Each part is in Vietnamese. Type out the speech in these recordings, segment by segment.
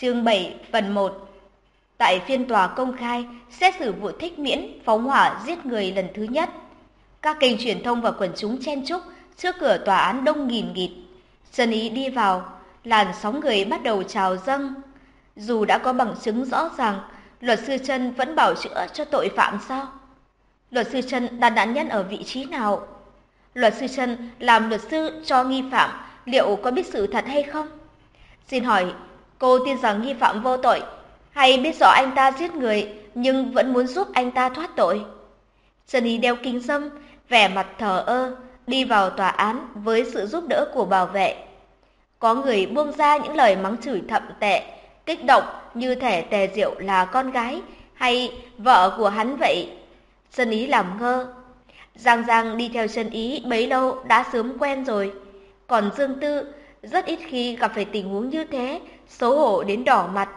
Chương 7 phần 1 Tại phiên tòa công khai, xét xử vụ thích miễn, phóng hỏa giết người lần thứ nhất. Các kênh truyền thông và quần chúng chen chúc trước cửa tòa án đông nghìn nghịt. Trần Ý đi vào, làn sóng người bắt đầu trào dâng. Dù đã có bằng chứng rõ ràng, luật sư Trân vẫn bảo chữa cho tội phạm sao? Luật sư Trân đặt nạn nhân ở vị trí nào? Luật sư Trân làm luật sư cho nghi phạm, liệu có biết sự thật hay không? Xin hỏi, cô tin rằng nghi phạm vô tội, hay biết rõ anh ta giết người nhưng vẫn muốn giúp anh ta thoát tội? Trần Ý đeo kính dâm, vẻ mặt thờ ơ, đi vào tòa án với sự giúp đỡ của bảo vệ. Có người buông ra những lời mắng chửi thậm tệ, kích động như thể Tề Diệu là con gái hay vợ của hắn vậy. Trần Ý làm ngơ. Giang Giang đi theo Trần Ý bấy lâu đã sớm quen rồi. Còn Dương Tư rất ít khi gặp phải tình huống như thế, xấu hổ đến đỏ mặt.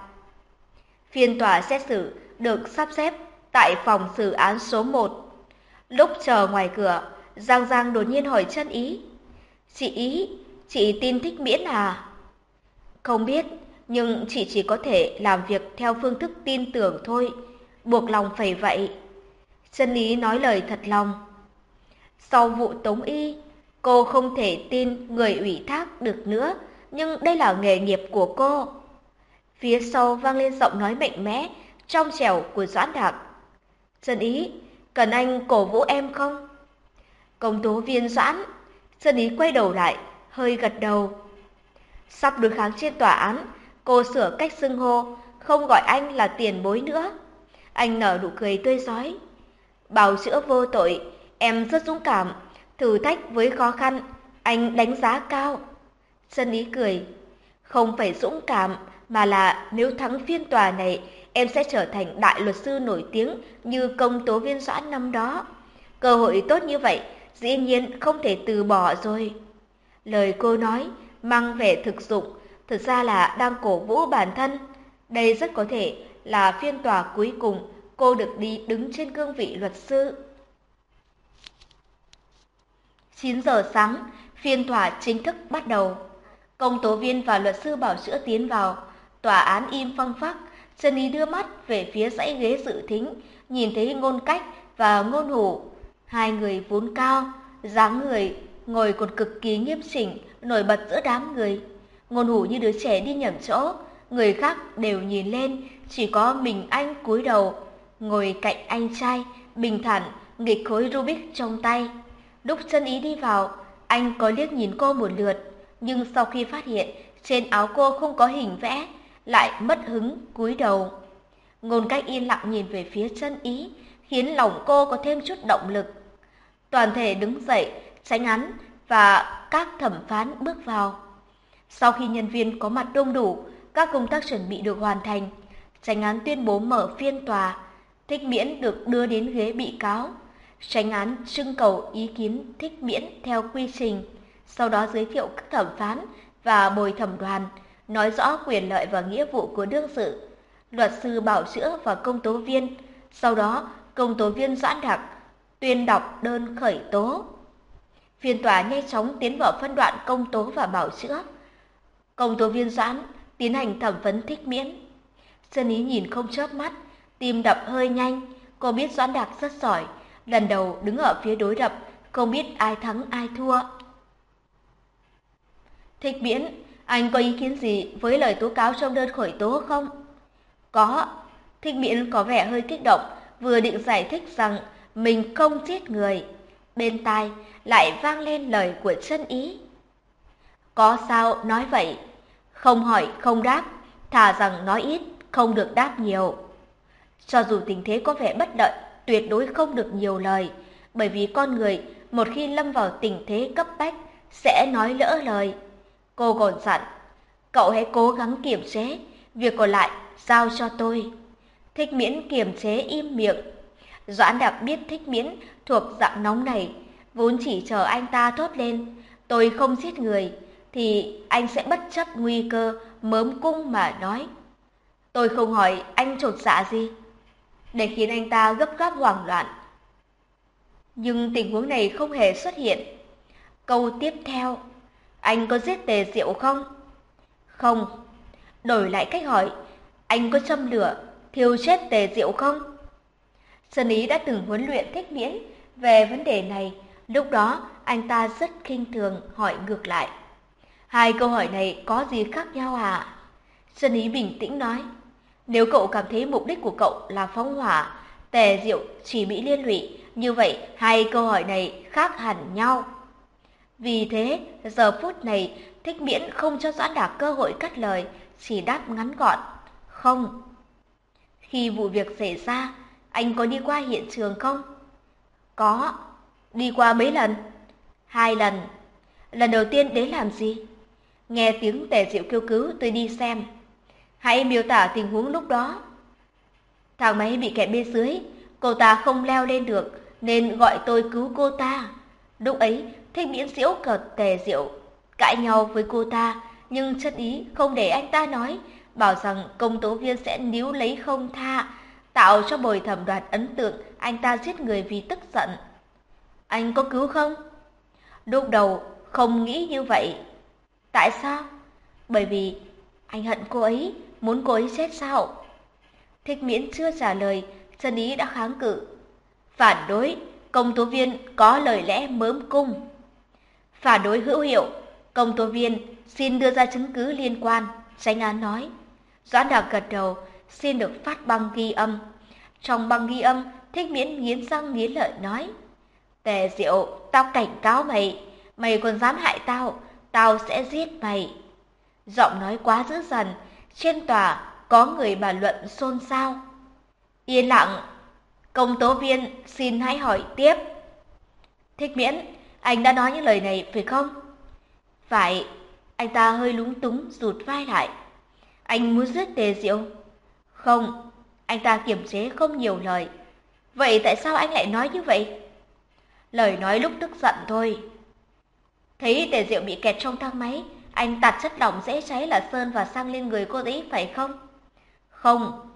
Phiên tòa xét xử được sắp xếp tại phòng xử án số 1. Lúc chờ ngoài cửa, Giang Giang đột nhiên hỏi chân ý. Chị ý, chị tin thích miễn à? Không biết, nhưng chị chỉ có thể làm việc theo phương thức tin tưởng thôi, buộc lòng phải vậy. Chân ý nói lời thật lòng. Sau vụ tống y, cô không thể tin người ủy thác được nữa, nhưng đây là nghề nghiệp của cô. Phía sau vang lên giọng nói mạnh mẽ, trong trẻo của Doãn Đạc. Trần Ý, cần anh cổ vũ em không? Công tố viên Doãn, Trần Ý quay đầu lại, hơi gật đầu. Sắp đối kháng trên tòa án, cô sửa cách xưng hô, không gọi anh là tiền bối nữa. Anh nở nụ cười tươi rói Bào chữa vô tội, em rất dũng cảm, thử thách với khó khăn, anh đánh giá cao. Trần Ý cười, không phải dũng cảm, mà là nếu thắng phiên tòa này, em sẽ trở thành đại luật sư nổi tiếng như công tố viên Doãn năm đó. Cơ hội tốt như vậy, dĩ nhiên không thể từ bỏ rồi. Lời cô nói mang vẻ thực dụng, thực ra là đang cổ vũ bản thân. Đây rất có thể là phiên tòa cuối cùng cô được đi đứng trên cương vị luật sư. 9 giờ sáng, phiên tòa chính thức bắt đầu. Công tố viên và luật sư bảo chữa tiến vào, tòa án im phăng phắc, Trần Ý đưa mắt về phía dãy ghế dự thính, nhìn thấy ngôn cách và ngôn hủ. Hai người vốn cao, dáng người, ngồi còn cực kỳ nghiêm chỉnh, nổi bật giữa đám người. Ngôn hủ như đứa trẻ đi nhầm chỗ, người khác đều nhìn lên, chỉ có mình anh cúi đầu, ngồi cạnh anh trai, bình thản, nghịch khối Rubik trong tay. Lúc chân ý đi vào, anh có liếc nhìn cô một lượt, nhưng sau khi phát hiện trên áo cô không có hình vẽ, lại mất hứng cúi đầu. Ngôn cách yên lặng nhìn về phía chân ý, khiến lòng cô có thêm chút động lực. Toàn thể đứng dậy, tránh án và các thẩm phán bước vào. Sau khi nhân viên có mặt đông đủ, các công tác chuẩn bị được hoàn thành, tránh án tuyên bố mở phiên tòa, thích miễn được đưa đến ghế bị cáo. Tránh án trưng cầu ý kiến thích miễn theo quy trình, sau đó giới thiệu các thẩm phán và bồi thẩm đoàn, nói rõ quyền lợi và nghĩa vụ của đương sự, luật sư bảo chữa và công tố viên, sau đó công tố viên Doãn Đặc tuyên đọc đơn khởi tố. Phiên tòa nhanh chóng tiến vào phân đoạn công tố và bảo chữa. Công tố viên Doãn tiến hành thẩm vấn thích miễn. Sơn Ý nhìn không chớp mắt, tim đập hơi nhanh, cô biết Doãn Đặc rất giỏi, lần đầu đứng ở phía đối đập, không biết ai thắng ai thua. Thích miễn anh có ý kiến gì với lời tố cáo trong đơn khởi tố không? Có. Thích miễn có vẻ hơi kích động, vừa định giải thích rằng mình không giết người. Bên tai lại vang lên lời của chân ý. Có sao nói vậy? Không hỏi không đáp, thà rằng nói ít, không được đáp nhiều. Cho dù tình thế có vẻ bất đợi, tuyệt đối không được nhiều lời, bởi vì con người một khi lâm vào tình thế cấp bách sẽ nói lỡ lời. Cô còn dặn, cậu hãy cố gắng kiềm chế, việc còn lại giao cho tôi. Thích miễn kiềm chế im miệng. Doãn đạp biết thích miễn thuộc dạng nóng này, vốn chỉ chờ anh ta thốt lên, tôi không giết người, thì anh sẽ bất chấp nguy cơ mớm cung mà nói. Tôi không hỏi anh trột dạ gì, để khiến anh ta gấp gáp hoảng loạn. Nhưng tình huống này không hề xuất hiện. Câu tiếp theo anh có giết tề diệu không? Không. đổi lại cách hỏi, anh có châm lửa, thiêu chết tề diệu không? Sơn Ý đã từng huấn luyện thích miễn về vấn đề này, lúc đó anh ta rất khinh thường hỏi ngược lại. Hai câu hỏi này có gì khác nhau à? Sơn Ý bình tĩnh nói, nếu cậu cảm thấy mục đích của cậu là phóng hỏa, tề diệu chỉ bị liên lụy, như vậy hai câu hỏi này khác hẳn nhau. Vì thế, giờ phút này, thích miễn không cho Doãn Đạc cơ hội cắt lời, chỉ đáp ngắn gọn, không. Khi vụ việc xảy ra, anh có đi qua hiện trường không? Có. Đi qua mấy lần? Hai lần. Lần đầu tiên đến làm gì? Nghe tiếng tề diệu kêu cứu tôi đi xem. Hãy miêu tả tình huống lúc đó. Thằng máy bị kẹt bên dưới, cô ta không leo lên được nên gọi tôi cứu cô ta. Lúc ấy, Thanh miễn diễu cợt tề diệu, cãi nhau với cô ta, nhưng chân ý không để anh ta nói, bảo rằng công tố viên sẽ níu lấy không tha, tạo cho bồi thẩm đoạt ấn tượng anh ta giết người vì tức giận. Anh có cứu không? Lúc đầu không nghĩ như vậy. Tại sao? Bởi vì anh hận cô ấy, muốn cô ấy chết sao? Thích miễn chưa trả lời, chân ý đã kháng cự. Phản đối, công tố viên có lời lẽ mớm cung. Phản đối hữu hiệu, công tố viên xin đưa ra chứng cứ liên quan, tranh án nói. Doãn đào gật đầu, xin được phát băng ghi âm. Trong băng ghi âm, thích miễn nghiến răng nghiến lợi nói. Tề diệu, tao cảnh cáo mày, mày còn dám hại tao, tao sẽ giết mày. Giọng nói quá dữ dằn, trên tòa có người bàn luận xôn xao. Yên lặng, công tố viên xin hãy hỏi tiếp. Thích miễn, anh đã nói những lời này phải không? Phải, anh ta hơi lúng túng rụt vai lại. Anh muốn giết tề diệu? Không, anh ta kiềm chế không nhiều lời. Vậy tại sao anh lại nói như vậy? Lời nói lúc tức giận thôi. Thấy tề diệu bị kẹt trong thang máy, anh tạt chất lỏng dễ cháy là sơn và xăng lên người cô ấy phải không? Không.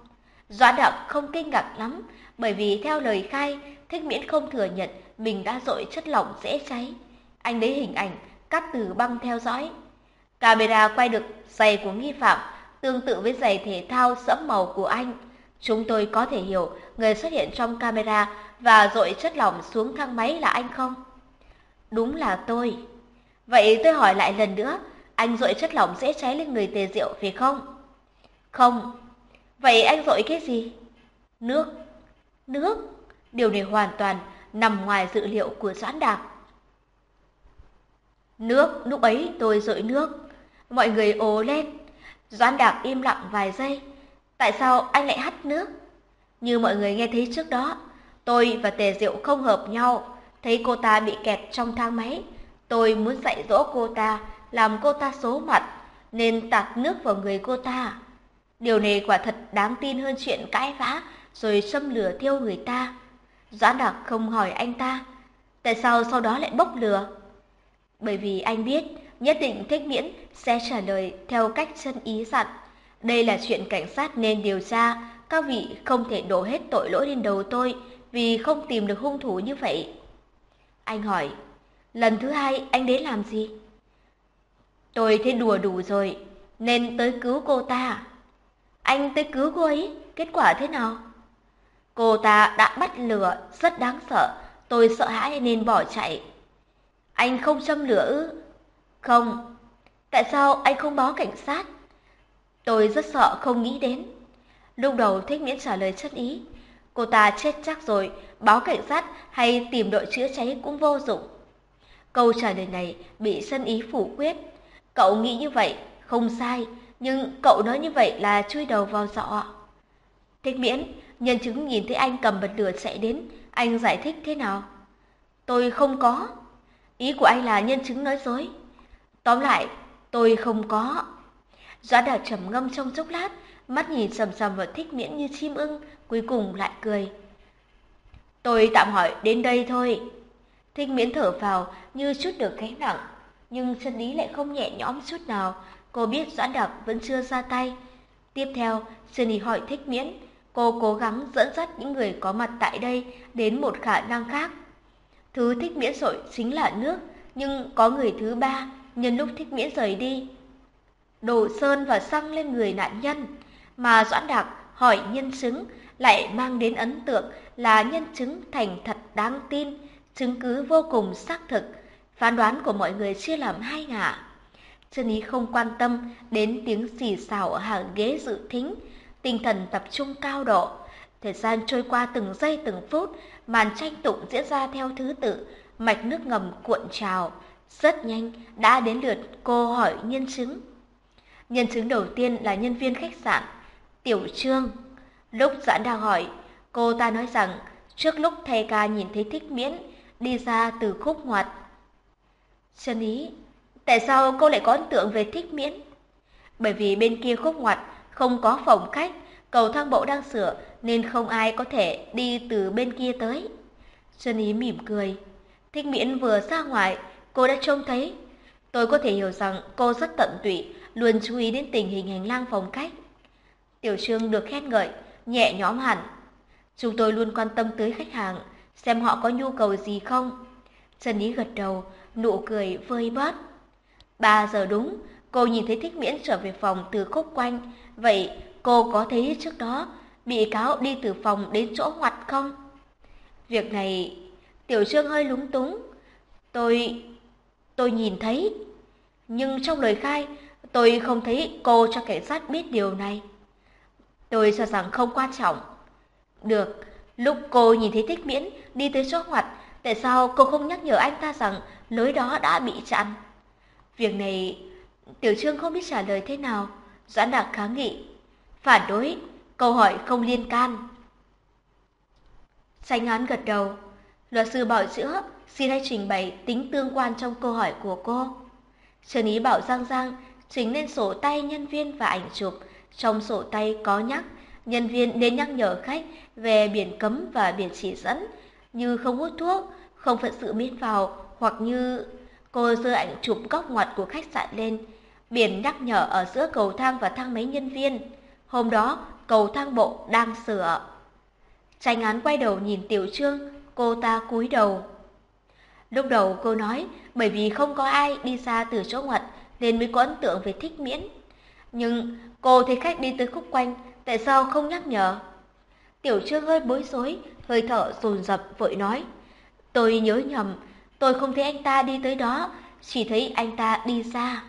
Doãn đạo không kinh ngạc lắm, bởi vì theo lời khai, thích miễn không thừa nhận mình đã dội chất lỏng dễ cháy. Anh lấy hình ảnh, cắt từ băng theo dõi. Camera quay được giày của nghi phạm, tương tự với giày thể thao sẫm màu của anh. Chúng tôi có thể hiểu người xuất hiện trong camera và dội chất lỏng xuống thang máy là anh không? Đúng là tôi. Vậy tôi hỏi lại lần nữa, anh dội chất lỏng dễ cháy lên người tề rượu phải không? Không. Vậy anh dội cái gì? Nước. Nước. Điều này hoàn toàn nằm ngoài dự liệu của Doãn Đạc. Nước, lúc ấy tôi rội nước. Mọi người ồ lên. Doãn Đạc im lặng vài giây. Tại sao anh lại hắt nước? Như mọi người nghe thấy trước đó, tôi và Tề Diệu không hợp nhau. Thấy cô ta bị kẹt trong thang máy. Tôi muốn dạy dỗ cô ta, làm cô ta số mặt, nên tạt nước vào người cô ta. Điều này quả thật đáng tin hơn chuyện cãi vã rồi xâm lửa thiêu người ta. Doãn Đạc không hỏi anh ta, tại sao sau đó lại bốc lửa? Bởi vì anh biết nhất định thích miễn sẽ trả lời theo cách chân ý dặn. Đây là chuyện cảnh sát nên điều tra, các vị không thể đổ hết tội lỗi lên đầu tôi vì không tìm được hung thủ như vậy. Anh hỏi, lần thứ hai anh đến làm gì? Tôi thấy đùa đủ rồi, nên tới cứu cô ta. Anh tới cứu cô ấy, kết quả thế nào? Cô ta đã bắt lửa, rất đáng sợ, tôi sợ hãi nên bỏ chạy. Anh không châm lửa ư? Không. Tại sao anh không báo cảnh sát? Tôi rất sợ không nghĩ đến. Lúc đầu thích miễn trả lời chất ý. Cô ta chết chắc rồi, báo cảnh sát hay tìm đội chữa cháy cũng vô dụng. Câu trả lời này bị sân ý phủ quyết. Cậu nghĩ như vậy, không sai, nhưng cậu nói như vậy là chui đầu vào dọ. Thích miễn, nhân chứng nhìn thấy anh cầm bật lửa chạy đến, anh giải thích thế nào? Tôi không có. Ý của anh là nhân chứng nói dối. Tóm lại, tôi không có. Doãn Đào trầm ngâm trong chốc lát, mắt nhìn sầm sầm vào thích miễn như chim ưng, cuối cùng lại cười. Tôi tạm hỏi đến đây thôi. Thích miễn thở vào như chút được gánh nặng, nhưng chân lý lại không nhẹ nhõm chút nào. Cô biết Doãn đạp vẫn chưa ra tay. Tiếp theo, sunny hỏi thích miễn. Cô cố gắng dẫn dắt những người có mặt tại đây đến một khả năng khác. Thứ thích miễn sội chính là nước, nhưng có người thứ ba nhân lúc thích miễn rời đi. đổ sơn và xăng lên người nạn nhân, mà Doãn Đạc hỏi nhân chứng lại mang đến ấn tượng là nhân chứng thành thật đáng tin, chứng cứ vô cùng xác thực, phán đoán của mọi người chia làm hai ngả. Trân Ý không quan tâm đến tiếng xì xào ở hàng ghế dự thính, tinh thần tập trung cao độ. Thời gian trôi qua từng giây từng phút, màn tranh tụng diễn ra theo thứ tự, mạch nước ngầm cuộn trào. Rất nhanh đã đến lượt cô hỏi nhân chứng. Nhân chứng đầu tiên là nhân viên khách sạn, Tiểu Trương. Lúc giãn đang hỏi, cô ta nói rằng trước lúc thầy ca nhìn thấy thích miễn đi ra từ khúc ngoặt. Chân Ý, tại sao cô lại có ấn tượng về thích miễn? Bởi vì bên kia khúc ngoặt không có phòng khách, cầu thang bộ đang sửa nên không ai có thể đi từ bên kia tới. xuân Ý mỉm cười. Thích miễn vừa ra ngoài, cô đã trông thấy. Tôi có thể hiểu rằng cô rất tận tụy, luôn chú ý đến tình hình hành lang phòng khách. Tiểu Trương được khen ngợi, nhẹ nhõm hẳn. Chúng tôi luôn quan tâm tới khách hàng, xem họ có nhu cầu gì không. Trần Ý gật đầu, nụ cười vơi bớt. Ba giờ đúng, cô nhìn thấy Thích Miễn trở về phòng từ khúc quanh. Vậy cô có thấy trước đó bị cáo đi từ phòng đến chỗ ngoặt không? Việc này Tiểu Trương hơi lúng túng. Tôi... tôi nhìn thấy. Nhưng trong lời khai, tôi không thấy cô cho cảnh sát biết điều này. Tôi cho rằng không quan trọng. Được, lúc cô nhìn thấy Thích Miễn đi tới chỗ ngoặt, tại sao cô không nhắc nhở anh ta rằng lối đó đã bị chặn? Việc này, Tiểu Trương không biết trả lời thế nào. Doãn Đạc kháng nghị. Phản đối, câu hỏi không liên can. Tranh án gật đầu. Luật sư bảo chữa, xin hãy trình bày tính tương quan trong câu hỏi của cô. Trần Ý bảo Giang Giang trình lên sổ tay nhân viên và ảnh chụp. Trong sổ tay có nhắc, nhân viên nên nhắc nhở khách về biển cấm và biển chỉ dẫn, như không hút thuốc, không phận sự miên vào, hoặc như cô giơ ảnh chụp góc ngoặt của khách sạn lên. Biển nhắc nhở ở giữa cầu thang và thang máy nhân viên. Hôm đó, cầu thang bộ đang sửa. Tranh án quay đầu nhìn Tiểu Trương, cô ta cúi đầu. Lúc đầu cô nói bởi vì không có ai đi ra từ chỗ ngoặt nên mới có ấn tượng về thích miễn. Nhưng cô thấy khách đi tới khúc quanh, tại sao không nhắc nhở? Tiểu Trương hơi bối rối, hơi thở dồn dập vội nói. Tôi nhớ nhầm, tôi không thấy anh ta đi tới đó, chỉ thấy anh ta đi xa.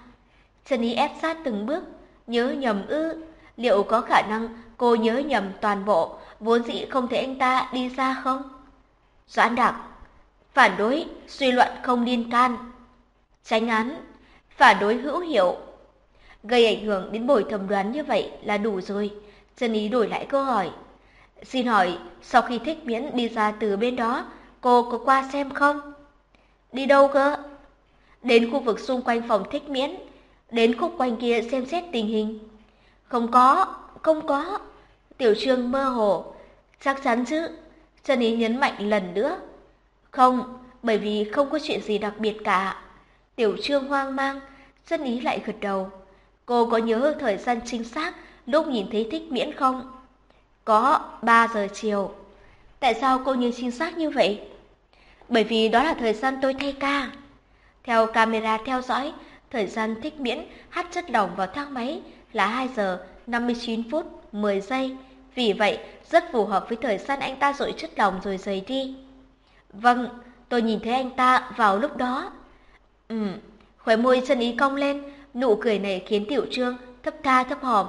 Chân Ý ép sát từng bước, nhớ nhầm ư, liệu có khả năng cô nhớ nhầm toàn bộ, vốn dĩ không thấy anh ta đi xa không? Doãn đặc, phản đối, suy luận không liên can. Tránh án, phản đối hữu hiệu. Gây ảnh hưởng đến buổi thẩm đoán như vậy là đủ rồi. Chân Ý đổi lại câu hỏi. Xin hỏi, sau khi thích miễn đi ra từ bên đó, cô có qua xem không? Đi đâu cơ? Đến khu vực xung quanh phòng thích miễn, đến khúc quanh kia xem xét tình hình. Không có, không có. Tiểu trương mơ hồ. Chắc chắn chứ. Trần Ý nhấn mạnh lần nữa. Không, bởi vì không có chuyện gì đặc biệt cả. Tiểu trương hoang mang, Trần Ý lại gật đầu. Cô có nhớ thời gian chính xác lúc nhìn thấy thích miễn không? Có, 3 giờ chiều. Tại sao cô nhớ chính xác như vậy? Bởi vì đó là thời gian tôi thay ca. Theo camera theo dõi, thời gian thích miễn hát chất lỏng vào thang máy là 2 giờ 59 phút 10 giây. Vì vậy, rất phù hợp với thời gian anh ta dội chất lỏng rồi rời đi. Vâng, tôi nhìn thấy anh ta vào lúc đó. Ừm, khóe môi chân ý cong lên, nụ cười này khiến Tiểu Trương thấp tha thấp hòm.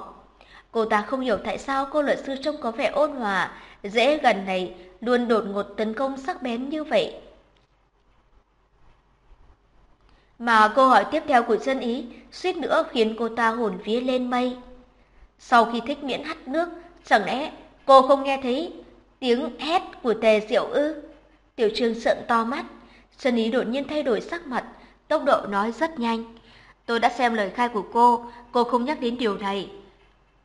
Cô ta không hiểu tại sao cô luật sư trông có vẻ ôn hòa, dễ gần này luôn đột ngột tấn công sắc bén như vậy. Mà câu hỏi tiếp theo của dân ý suýt nữa khiến cô ta hồn vía lên mây. Sau khi thích miễn hắt nước, chẳng lẽ cô không nghe thấy tiếng hét của tề diệu ư? Tiểu trương sợn to mắt, dân ý đột nhiên thay đổi sắc mặt, tốc độ nói rất nhanh. Tôi đã xem lời khai của cô, cô không nhắc đến điều này.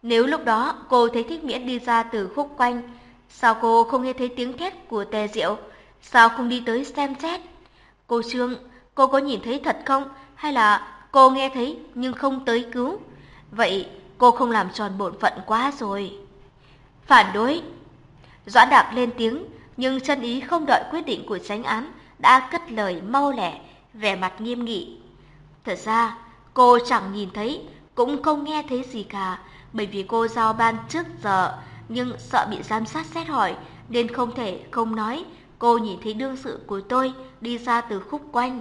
Nếu lúc đó cô thấy thích miễn đi ra từ khúc quanh, sao cô không nghe thấy tiếng thét của tề diệu? Sao không đi tới xem xét? Cô Trương, cô có nhìn thấy thật không? Hay là cô nghe thấy nhưng không tới cứu? Vậy cô không làm tròn bổn phận quá rồi. Phản đối. Doãn đạp lên tiếng, nhưng chân ý không đợi quyết định của tránh án, đã cất lời mau lẻ, vẻ mặt nghiêm nghị. Thật ra, cô chẳng nhìn thấy, cũng không nghe thấy gì cả, bởi vì cô giao ban trước giờ, nhưng sợ bị giám sát xét hỏi, nên không thể không nói. Cô nhìn thấy đương sự của tôi đi ra từ khúc quanh.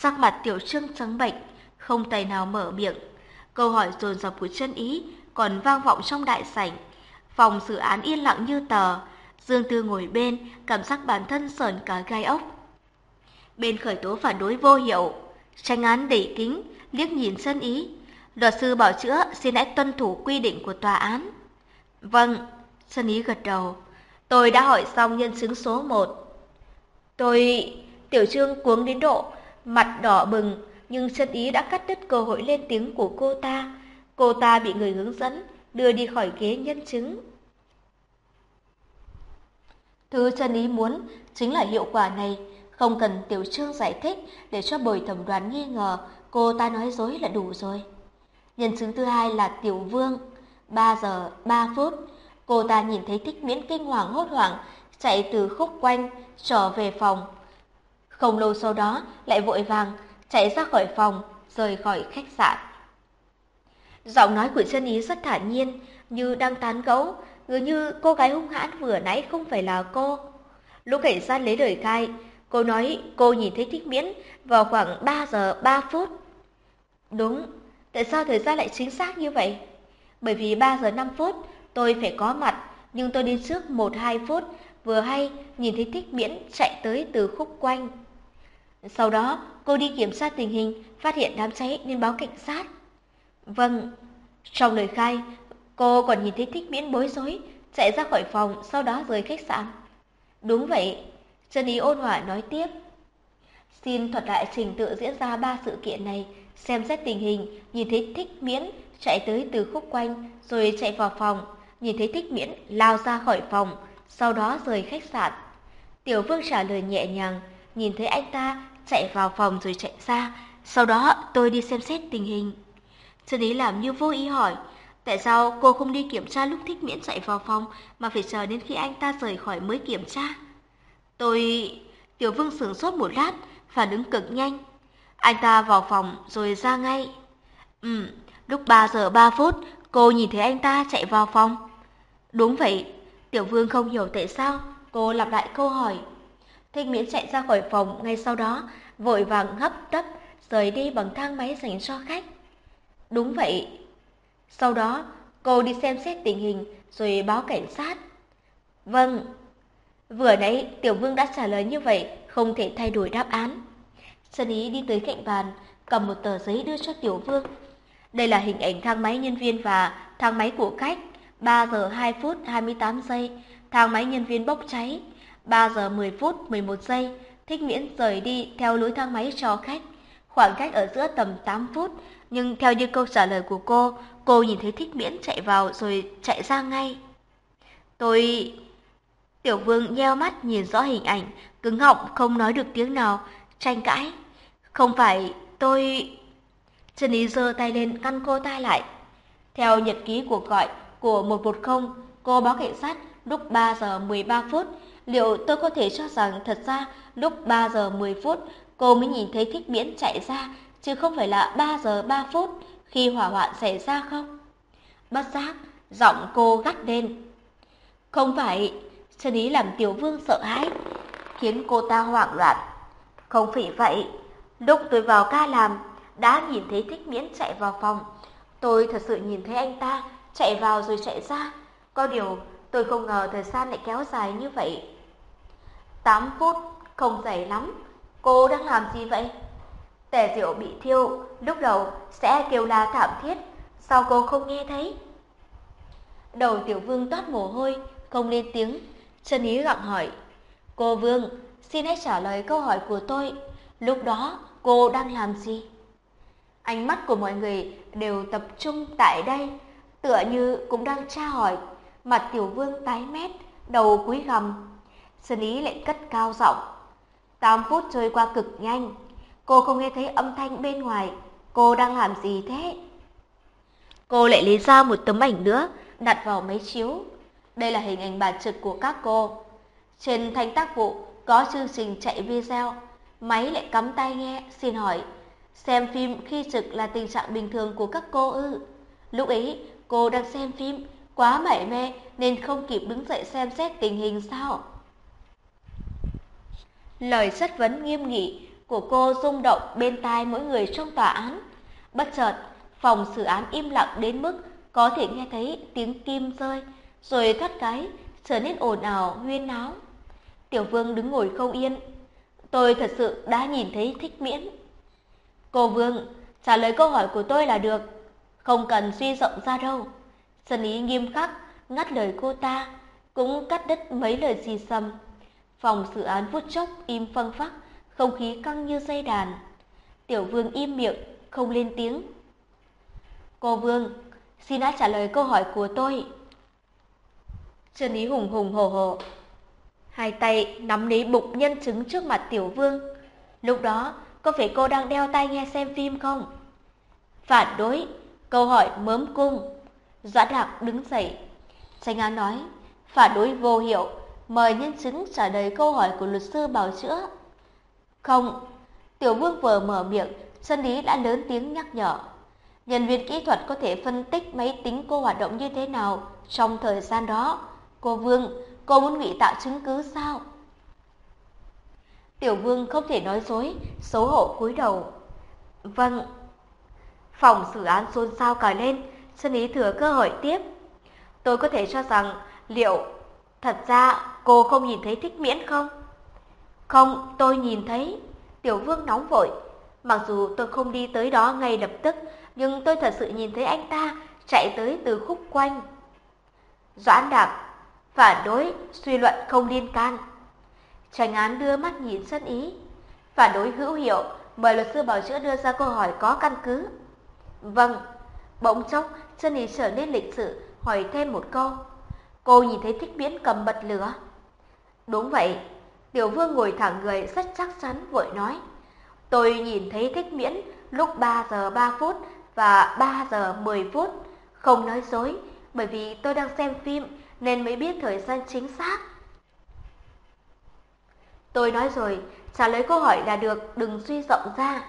Sắc mặt tiểu trương trắng bệnh, không tài nào mở miệng. Câu hỏi dồn dập của chân ý còn vang vọng trong đại sảnh. Phòng xử án yên lặng như tờ. Dương Tư ngồi bên, cảm giác bản thân sờn cả gai ốc. Bên khởi tố phản đối vô hiệu, tranh án đẩy kính, liếc nhìn chân ý. Luật sư bảo chữa xin hãy tuân thủ quy định của tòa án. Vâng, chân ý gật đầu. Tôi đã hỏi xong nhân chứng số 1. Tôi... Tiểu trương cuống đến độ, mặt đỏ bừng, nhưng chân ý đã cắt đứt cơ hội lên tiếng của cô ta. Cô ta bị người hướng dẫn, đưa đi khỏi ghế nhân chứng. Thứ chân ý muốn chính là hiệu quả này, không cần tiểu trương giải thích để cho bồi thẩm đoán nghi ngờ cô ta nói dối là đủ rồi. Nhân chứng thứ hai là tiểu vương, 3 giờ 3 phút, cô ta nhìn thấy thích miễn kinh hoàng hốt hoảng, chạy từ khúc quanh, trở về phòng. Không lâu sau đó lại vội vàng chạy ra khỏi phòng, rời khỏi khách sạn. Giọng nói của chân ý rất thản nhiên, như đang tán gẫu, gần như cô gái hung hãn vừa nãy không phải là cô. Lúc cảnh sát lấy lời khai, cô nói cô nhìn thấy thích miễn vào khoảng 3 giờ 3 phút. Đúng, tại sao thời gian lại chính xác như vậy? Bởi vì 3 giờ 5 phút tôi phải có mặt, nhưng tôi đi trước 1-2 phút, vừa hay nhìn thấy thích miễn chạy tới từ khúc quanh. Sau đó, cô đi kiểm tra tình hình, phát hiện đám cháy nên báo cảnh sát. Vâng, trong lời khai, cô còn nhìn thấy thích miễn bối rối, chạy ra khỏi phòng, sau đó rời khách sạn. Đúng vậy, chân ý ôn hòa nói tiếp. Xin thuật lại trình tự diễn ra ba sự kiện này, xem xét tình hình, nhìn thấy thích miễn chạy tới từ khúc quanh, rồi chạy vào phòng, nhìn thấy thích miễn lao ra khỏi phòng, sau đó rời khách sạn. Tiểu vương trả lời nhẹ nhàng, nhìn thấy anh ta chạy vào phòng rồi chạy ra, sau đó tôi đi xem xét tình hình. Trần Ý làm như vô ý hỏi, tại sao cô không đi kiểm tra lúc thích miễn chạy vào phòng mà phải chờ đến khi anh ta rời khỏi mới kiểm tra? Tôi... Tiểu Vương sửng sốt một lát, phản ứng cực nhanh. Anh ta vào phòng rồi ra ngay. Ừ, lúc 3 giờ 3 phút, cô nhìn thấy anh ta chạy vào phòng. Đúng vậy, Tiểu Vương không hiểu tại sao cô lặp lại câu hỏi. Thanh Miễn chạy ra khỏi phòng ngay sau đó, vội vàng hấp tấp rời đi bằng thang máy dành cho khách. Đúng vậy. Sau đó, cô đi xem xét tình hình rồi báo cảnh sát. Vâng. Vừa nãy Tiểu Vương đã trả lời như vậy, không thể thay đổi đáp án. Sơn Ý đi tới cạnh bàn, cầm một tờ giấy đưa cho Tiểu Vương. Đây là hình ảnh thang máy nhân viên và thang máy của khách. 3 giờ 2 phút 28 giây, thang máy nhân viên bốc cháy. 3 giờ 10 phút 11 giây, Thích Miễn rời đi theo lối thang máy cho khách. Khoảng cách ở giữa tầm 8 phút, nhưng theo như câu trả lời của cô, cô nhìn thấy Thích Miễn chạy vào rồi chạy ra ngay. Tôi... Tiểu Vương nheo mắt nhìn rõ hình ảnh, cứng họng không nói được tiếng nào, tranh cãi. Không phải tôi... Trần Ý giơ tay lên căn cô tay lại. Theo nhật ký cuộc gọi của 110, cô báo cảnh sát lúc 3 giờ 13 phút liệu tôi có thể cho rằng thật ra lúc 3 giờ 10 phút cô mới nhìn thấy thích miễn chạy ra, chứ không phải là 3 giờ 3 phút khi hỏa hoạn xảy ra không? Bất giác, giọng cô gắt lên. Không phải, chân ý làm tiểu vương sợ hãi, khiến cô ta hoảng loạn. Không phải vậy, lúc tôi vào ca làm, đã nhìn thấy thích miễn chạy vào phòng. Tôi thật sự nhìn thấy anh ta chạy vào rồi chạy ra. Có điều, tôi không ngờ thời gian lại kéo dài như vậy. 8 phút, không dày lắm. Cô đang làm gì vậy? Tề Diệu bị thiêu, lúc đầu sẽ kêu la thảm thiết, sao cô không nghe thấy? Đầu Tiểu Vương toát mồ hôi, không lên tiếng, chân ý gặng hỏi. Cô Vương, xin hãy trả lời câu hỏi của tôi. Lúc đó, cô đang làm gì? Ánh mắt của mọi người đều tập trung tại đây, tựa như cũng đang tra hỏi. Mặt Tiểu Vương tái mét, đầu cúi gằm, Sơn Ý lại cất cao giọng. Tám phút trôi qua cực nhanh. Cô không nghe thấy âm thanh bên ngoài. Cô đang làm gì thế? Cô lại lấy ra một tấm ảnh nữa, đặt vào máy chiếu. Đây là hình ảnh bản trực của các cô. Trên thanh tác vụ có chương trình chạy video. Máy lại cắm tai nghe, xin hỏi. Xem phim khi trực là tình trạng bình thường của các cô ư? Lúc ấy, cô đang xem phim, quá mải mê nên không kịp đứng dậy xem xét tình hình sao? Lời chất vấn nghiêm nghị của cô rung động bên tai mỗi người trong tòa án. Bất chợt, phòng xử án im lặng đến mức có thể nghe thấy tiếng kim rơi, rồi thoát cái trở nên ồn ào huyên náo. Tiểu Vương đứng ngồi không yên. Tôi thật sự đã nhìn thấy thích miễn. Cô Vương, trả lời câu hỏi của tôi là được, không cần suy rộng ra đâu. Sân ý nghiêm khắc, ngắt lời cô ta, cũng cắt đứt mấy lời xì xầm. Phòng xử án phút chốc im phăng phắc, không khí căng như dây đàn. Tiểu Vương im miệng, không lên tiếng. Cô Vương, xin hãy trả lời câu hỏi của tôi. Trần Ý hùng hùng hổ hổ. Hai tay nắm lấy bụng nhân chứng trước mặt Tiểu Vương. Lúc đó, có phải cô đang đeo tai nghe xem phim không? Phản đối, câu hỏi mớm cung. Doãn Lạc đứng dậy. Tranh án nói, phản đối vô hiệu, mời nhân chứng trả lời câu hỏi của luật sư bảo chữa. Không, Tiểu Vương vừa mở miệng, chân lý đã lớn tiếng nhắc nhở. Nhân viên kỹ thuật có thể phân tích máy tính cô hoạt động như thế nào trong thời gian đó. Cô Vương, cô muốn ngụy tạo chứng cứ sao? Tiểu Vương không thể nói dối, xấu hổ cúi đầu. Vâng. Phòng xử án xôn xao cả lên, chân ý thừa cơ hội tiếp. Tôi có thể cho rằng liệu thật ra cô không nhìn thấy thích miễn không? Không, tôi nhìn thấy. Tiểu Vương nóng vội. Mặc dù tôi không đi tới đó ngay lập tức, nhưng tôi thật sự nhìn thấy anh ta chạy tới từ khúc quanh. Doãn đạp, phản đối, suy luận không liên can. Tranh án đưa mắt nhìn sân ý. Phản đối hữu hiệu, mời luật sư bảo chữa đưa ra câu hỏi có căn cứ. Vâng, bỗng chốc, chân ý trở nên lịch sự, hỏi thêm một câu. Cô nhìn thấy thích biến cầm bật lửa. Đúng vậy, Tiểu Vương ngồi thẳng người rất chắc chắn vội nói. Tôi nhìn thấy thích miễn lúc 3 giờ 3 phút và 3 giờ 10 phút. Không nói dối, bởi vì tôi đang xem phim nên mới biết thời gian chính xác. Tôi nói rồi, trả lời câu hỏi là được, đừng suy rộng ra.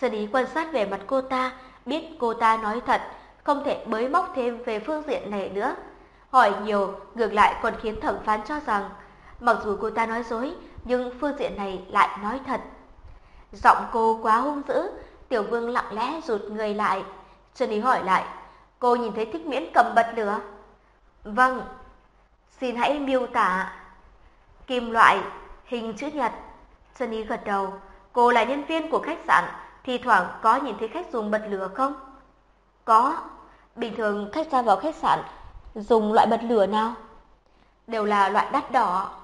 Trần Ý quan sát về mặt cô ta, biết cô ta nói thật, không thể bới móc thêm về phương diện này nữa. Hỏi nhiều, ngược lại còn khiến thẩm phán cho rằng, mặc dù cô ta nói dối, nhưng phương diện này lại nói thật. Giọng cô quá hung dữ, Tiểu Vương lặng lẽ rụt người lại. Trần Ý hỏi lại, cô nhìn thấy thích miễn cầm bật lửa? Vâng, xin hãy miêu tả. Kim loại, hình chữ nhật. Trần Ý gật đầu, cô là nhân viên của khách sạn, thì thoảng có nhìn thấy khách dùng bật lửa không? Có, bình thường khách ra vào khách sạn dùng loại bật lửa nào? Đều là loại đắt đỏ.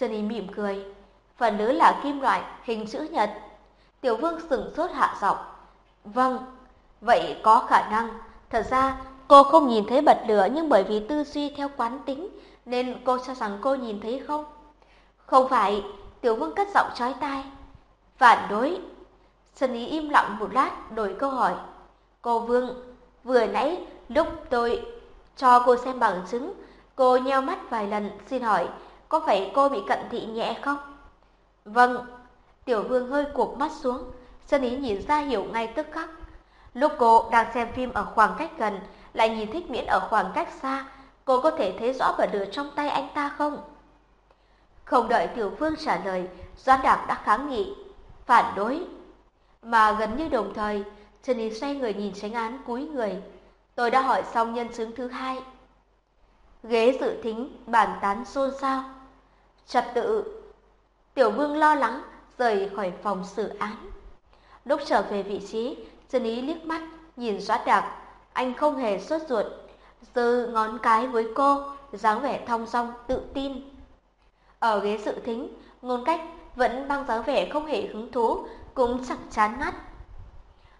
Sơn Ý mỉm cười, phần lớn là kim loại hình chữ nhật. Tiểu Vương sửng sốt hạ giọng. Vâng, vậy có khả năng. Thật ra cô không nhìn thấy bật lửa nhưng bởi vì tư duy theo quán tính nên cô cho rằng cô nhìn thấy không? Không phải, Tiểu Vương cất giọng chói tai. Phản đối. Sơn Ý im lặng một lát đổi câu hỏi. Cô Vương, vừa nãy lúc tôi cho cô xem bằng chứng, cô nheo mắt vài lần xin hỏi có phải cô bị cận thị nhẹ không? Vâng, Tiểu Vương hơi cụp mắt xuống, Sơn Ý nhìn ra hiểu ngay tức khắc. Lúc cô đang xem phim ở khoảng cách gần, lại nhìn thích miễn ở khoảng cách xa, cô có thể thấy rõ bờ lửa trong tay anh ta không? Không đợi Tiểu Vương trả lời, Doan Đạc đã kháng nghị, phản đối. Mà gần như đồng thời, Trần Ý xoay người nhìn tránh án cúi người. Tôi đã hỏi xong nhân chứng thứ hai. Ghế dự thính, bàn tán xôn xao. Trật tự. Tiểu Vương lo lắng, rời khỏi phòng xử án. Lúc trở về vị trí, Trần Ý liếc mắt, nhìn Doãn Đạc. Anh không hề sốt ruột, giơ ngón cái với cô, dáng vẻ thong dong, tự tin. Ở ghế dự thính, ngôn cách vẫn mang dáng vẻ không hề hứng thú, cũng chẳng chán ngắt.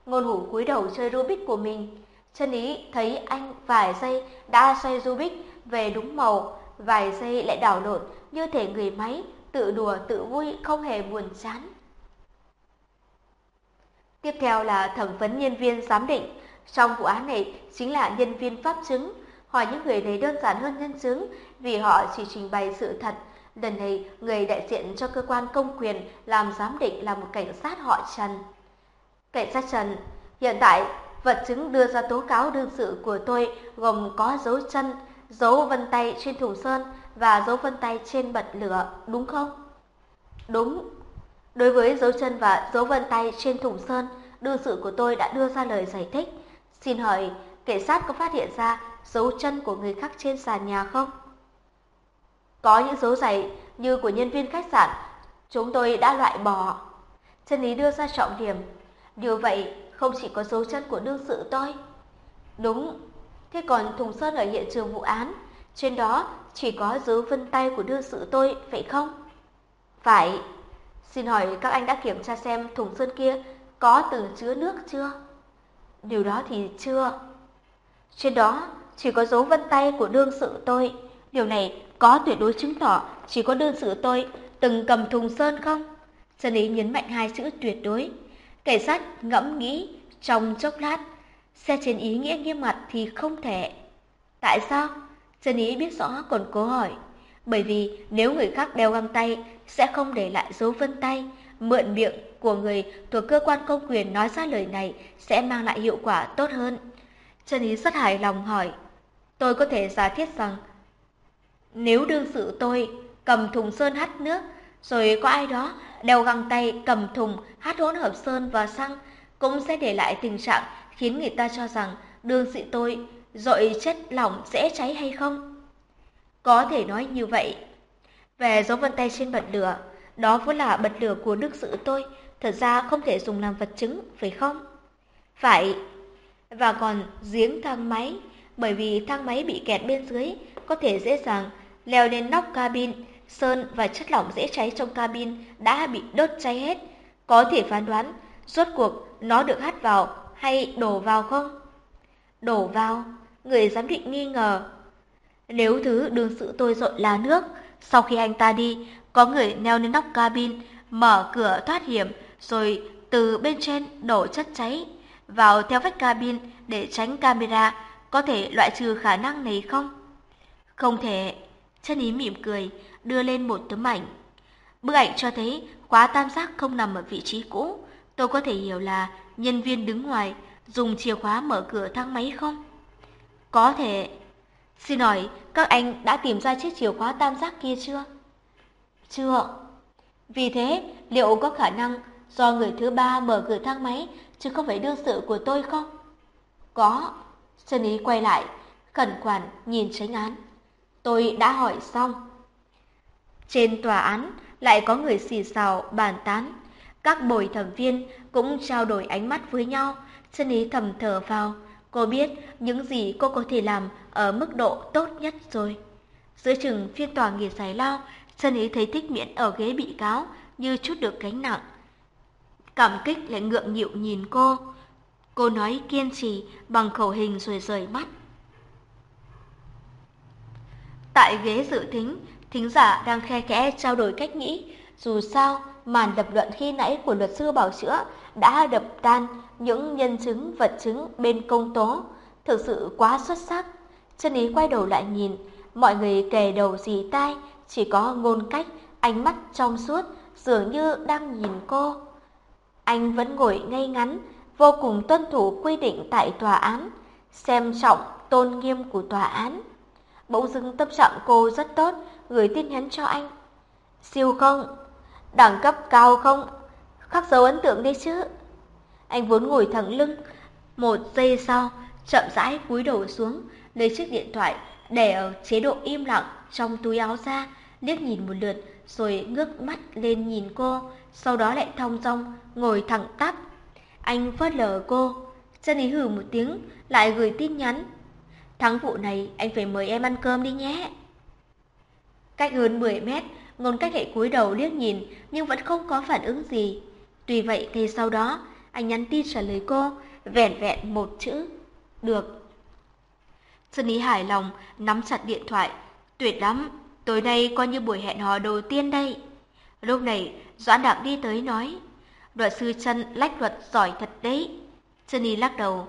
Ngôn hủ cúi đầu chơi Rubik của mình. Chân ý thấy anh vài giây đã xoay Rubik về đúng màu, vài giây lại đảo lộn như thể người máy, tự đùa tự vui không hề buồn chán. Tiếp theo là thẩm vấn nhân viên giám định. Trong vụ án này chính là nhân viên pháp chứng. Hỏi những người này đơn giản hơn nhân chứng vì họ chỉ trình bày sự thật. Lần này, người đại diện cho cơ quan công quyền làm giám định là một cảnh sát họ Trần. Cảnh sát Trần, hiện tại vật chứng đưa ra tố cáo đương sự của tôi gồm có dấu chân, dấu vân tay trên thùng sơn và dấu vân tay trên bật lửa, đúng không? Đúng. Đối với dấu chân và dấu vân tay trên thùng sơn, đương sự của tôi đã đưa ra lời giải thích. Xin hỏi, cảnh sát có phát hiện ra dấu chân của người khác trên sàn nhà không? Có những dấu giày như của nhân viên khách sạn, chúng tôi đã loại bỏ. Chân lý đưa ra trọng điểm. Điều vậy không chỉ có dấu chân của đương sự tôi. Đúng, thế còn thùng sơn ở hiện trường vụ án, trên đó chỉ có dấu vân tay của đương sự tôi, phải không? Phải. Xin hỏi các anh đã kiểm tra xem thùng sơn kia có từng chứa nước chưa? Điều đó thì chưa. Trên đó chỉ có dấu vân tay của đương sự tôi. Điều này có tuyệt đối chứng tỏ chỉ có đương sự tôi từng cầm thùng sơn không? Trần Ý nhấn mạnh hai chữ tuyệt đối. Cảnh sát ngẫm nghĩ trong chốc lát, xe trên ý nghĩa nghiêm mặt thì không thể. Tại sao? Trần Ý biết rõ còn cố hỏi. Bởi vì nếu người khác đeo găng tay sẽ không để lại dấu vân tay, mượn miệng của người thuộc cơ quan công quyền nói ra lời này sẽ mang lại hiệu quả tốt hơn. Trần Ý rất hài lòng hỏi, tôi có thể giả thiết rằng nếu đương sự tôi cầm thùng sơn hắt nước, rồi có ai đó đeo găng tay cầm thùng hắt hỗn hợp sơn và xăng, cũng sẽ để lại tình trạng khiến người ta cho rằng đương sự tôi dội chất lỏng dễ cháy hay không? Có thể nói như vậy. Về dấu vân tay trên bật lửa, đó vốn là bật lửa của đức sự tôi, thật ra không thể dùng làm vật chứng, phải không? Phải. Và còn giếng thang máy, bởi vì thang máy bị kẹt bên dưới, có thể dễ dàng leo lên nóc cabin, sơn và chất lỏng dễ cháy trong cabin đã bị đốt cháy hết. Có thể phán đoán, rốt cuộc nó được hắt vào hay đổ vào không? Đổ vào, người giám định nghi ngờ. Nếu thứ đương sự tôi dội là nước, sau khi anh ta đi, có người leo lên nóc cabin, mở cửa thoát hiểm, rồi từ bên trên đổ chất cháy vào theo vách cabin để tránh camera, có thể loại trừ khả năng này không? Không thể. Chân ý mỉm cười, đưa lên một tấm ảnh. Bức ảnh cho thấy khóa tam giác không nằm ở vị trí cũ. Tôi có thể hiểu là nhân viên đứng ngoài dùng chìa khóa mở cửa thang máy không? Có thể. Xin hỏi, các anh đã tìm ra chiếc chìa khóa tam giác kia chưa? Chưa. Vì thế, liệu có khả năng do người thứ ba mở cửa thang máy chứ không phải đương sự của tôi không? Có. Sơn Ý quay lại, khẩn khoản nhìn tránh án. Tôi đã hỏi xong. Trên tòa án lại có người xì xào bàn tán. Các bồi thẩm viên cũng trao đổi ánh mắt với nhau. Sơn Ý thầm thở vào. Cô biết những gì cô có thể làm ở mức độ tốt nhất rồi. Giữa chừng phiên tòa nghỉ giải lao, Sơn Ý thấy thích miễn ở ghế bị cáo như chút được gánh nặng. Cảm kích lại ngượng nghịu nhìn cô. Cô nói kiên trì bằng khẩu hình rồi rời mắt. Tại ghế dự thính, thính giả đang khe khẽ trao đổi cách nghĩ. Dù sao, màn đập luận khi nãy của luật sư bảo chữa đã đập tan những nhân chứng vật chứng bên công tố. Thực sự quá xuất sắc. Chân ý quay đầu lại nhìn, mọi người kề đầu dì tai, chỉ có ngôn cách, ánh mắt trong suốt, dường như đang nhìn cô. Anh vẫn ngồi ngay ngắn, vô cùng tuân thủ quy định tại tòa án, xem trọng tôn nghiêm của tòa án. Bỗng dưng tâm trạng cô rất tốt, gửi tin nhắn cho anh. Siêu không? Đẳng cấp cao không? Khắc dấu ấn tượng đi chứ. Anh vốn ngồi thẳng lưng, một giây sau, chậm rãi cúi đầu xuống, lấy chiếc điện thoại để ở chế độ im lặng trong túi áo ra, liếc nhìn một lượt rồi ngước mắt lên nhìn cô, sau đó lại thong dong ngồi thẳng tắp. Anh phớt lờ cô, chân ý hừ một tiếng, lại gửi tin nhắn. Thắng vụ này anh phải mời em ăn cơm đi nhé. Cách hơn 10 mét, ngôn cách lại cúi đầu liếc nhìn nhưng vẫn không có phản ứng gì. Tuy vậy ngay sau đó, anh nhắn tin trả lời cô, vẻn vẹn một chữ. Được. Sơn Ý hài lòng, nắm chặt điện thoại. Tuyệt lắm, tối nay coi như buổi hẹn hò đầu tiên đây. Lúc này, Doãn Đạm đi tới nói. Luật sư chân lách luật giỏi thật đấy. Sơn Ý lắc đầu.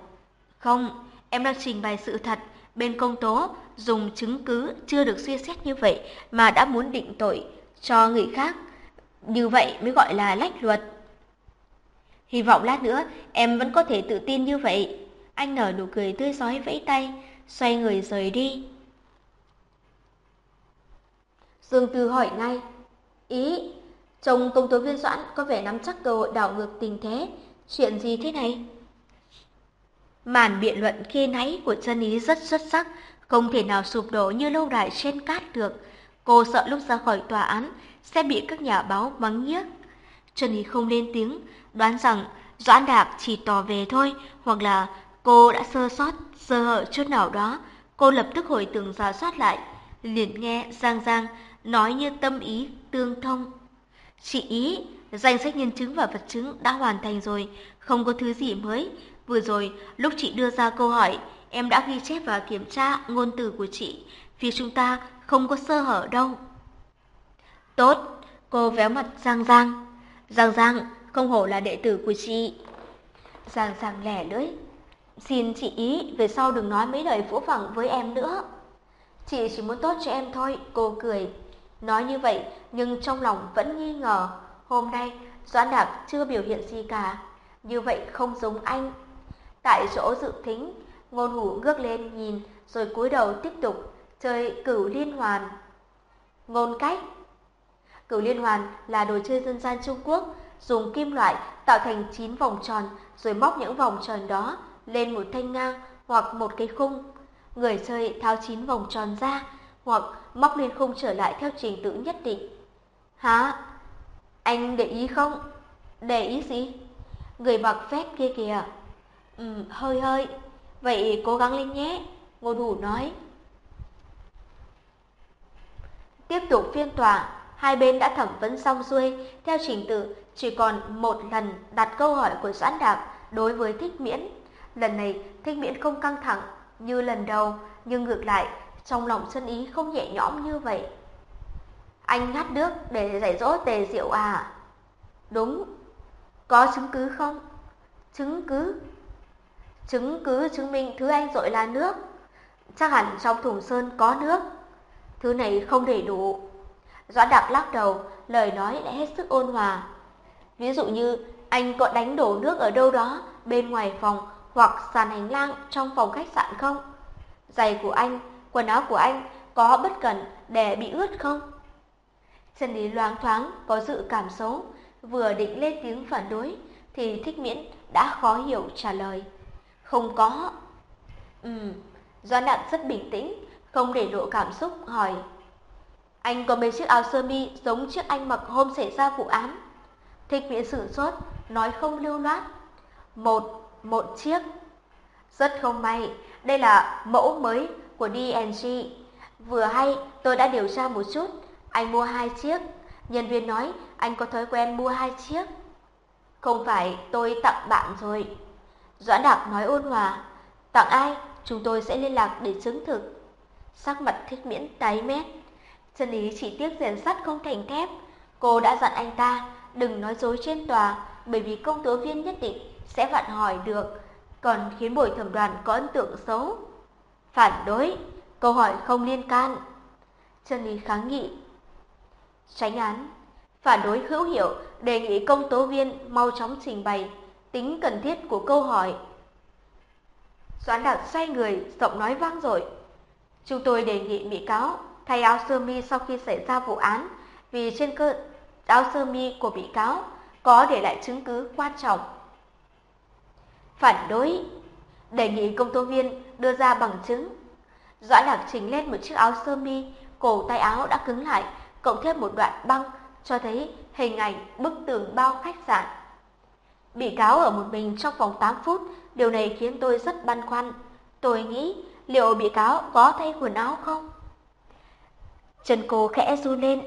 Không, em đang trình bày sự thật. Bên công tố dùng chứng cứ chưa được suy xét như vậy mà đã muốn định tội cho người khác. Như vậy mới gọi là lách luật. Hy vọng lát nữa em vẫn có thể tự tin như vậy. Anh nở nụ cười tươi rói vẫy tay, xoay người rời đi. Dương Tư hỏi ngay, ý, chồng công tố viên Doãn có vẻ nắm chắc cơ hội đảo ngược tình thế, chuyện gì thế này? Màn biện luận khi nãy của chân ý rất xuất sắc, không thể nào sụp đổ như lâu đài trên cát được. Cô sợ lúc ra khỏi tòa án sẽ bị các nhà báo mắng nhiếc. Trần ý không lên tiếng, đoán rằng Doãn Đạc chỉ tỏ về thôi, hoặc là cô đã sơ sót, sơ hở chút nào đó. Cô lập tức hồi tưởng giả soát lại, liền nghe Giang Giang nói như tâm ý tương thông. Chị ý, danh sách nhân chứng và vật chứng đã hoàn thành rồi, không có thứ gì mới. Vừa rồi, lúc chị đưa ra câu hỏi, em đã ghi chép và kiểm tra ngôn từ của chị. Vì chúng ta không có sơ hở đâu. Tốt, cô véo mặt Giang Giang. Giang Giang, không hổ là đệ tử của chị. Giang Giang lẻ lưỡi. Xin chị ý về sau đừng nói mấy lời phũ phẳng với em nữa. Chị chỉ muốn tốt cho em thôi, cô cười. Nói như vậy nhưng trong lòng vẫn nghi ngờ. Hôm nay Doãn Đạc chưa biểu hiện gì cả. Như vậy không giống anh. Tại chỗ dự thính, ngôn hủ ngước lên nhìn rồi cúi đầu tiếp tục chơi cửu liên hoàn. Ngôn cách Cửu liên hoàn là đồ chơi dân gian Trung Quốc, dùng kim loại tạo thành 9 vòng tròn rồi móc những vòng tròn đó lên một thanh ngang hoặc một cái khung. Người chơi tháo 9 vòng tròn ra hoặc móc lên khung trở lại theo trình tự nhất định. Hả? Anh để ý không? Để ý gì? Người mặc vest kia kìa. Ừ, hơi hơi. Vậy cố gắng lên nhé. Ngô Đủ nói. Tiếp tục phiên tòa, hai bên đã thẩm vấn xong xuôi, theo trình tự chỉ còn một lần đặt câu hỏi của Doãn Đạp đối với Thích Miễn. Lần này Thích Miễn không căng thẳng như lần đầu, nhưng ngược lại trong lòng chân ý không nhẹ nhõm như vậy. Anh ngắt nước để dạy dỗ tề diệu à? Đúng. Có chứng cứ không? Chứng cứ? Chứng cứ chứng minh thứ anh dội là nước. Chắc hẳn trong thùng sơn có nước. Thứ này không đầy đủ. Doãn Đạc lắc đầu, lời nói lại hết sức ôn hòa. Ví dụ như anh có đánh đổ nước ở đâu đó bên ngoài phòng hoặc sàn hành lang trong phòng khách sạn không? Giày của anh, quần áo của anh có bất cẩn để bị ướt không? Chân lý loáng thoáng có dự cảm xấu, vừa định lên tiếng phản đối thì Thích Miễn đã khó hiểu trả lời. Không có. Ừm, Doãn Đạc rất bình tĩnh, không để lộ cảm xúc hỏi. Anh có mấy chiếc áo sơ mi giống chiếc anh mặc hôm xảy ra vụ án. Thích Miễn sửng sốt, nói không lưu loát. Một, một chiếc. Rất không may, đây là mẫu mới của dng Vừa hay tôi đã điều tra một chút, anh mua hai chiếc. Nhân viên nói anh có thói quen mua hai chiếc. Không phải tôi tặng bạn rồi. Doãn Đạc nói ôn hòa. Tặng ai? Chúng tôi sẽ liên lạc để chứng thực. Sắc mặt thích miễn tái mét. Chân lý chỉ tiếc rèn sắt không thành thép. Cô đã dặn anh ta đừng nói dối trên tòa bởi vì công tố viên nhất định sẽ vặn hỏi được, còn khiến bồi thẩm đoàn có ấn tượng xấu. Phản đối, câu hỏi không liên can. Chân lý kháng nghị. Tránh án, phản đối hữu hiệu đề nghị công tố viên mau chóng trình bày tính cần thiết của câu hỏi. Doãn đạt xoay người, giọng nói vang dội. Chúng tôi đề nghị bị cáo thay áo sơ mi sau khi xảy ra vụ án vì trên cơ áo sơ mi của bị cáo có để lại chứng cứ quan trọng. Phản đối, đề nghị công tố viên đưa ra bằng chứng. Doãn Lạc trình lên một chiếc áo sơ mi, cổ tay áo đã cứng lại, cộng thêm một đoạn băng cho thấy hình ảnh bức tường bao khách sạn. Bị cáo ở một mình trong vòng 8 phút, điều này khiến tôi rất băn khoăn. Tôi nghĩ liệu bị cáo có thay quần áo không? Chân cô khẽ run lên,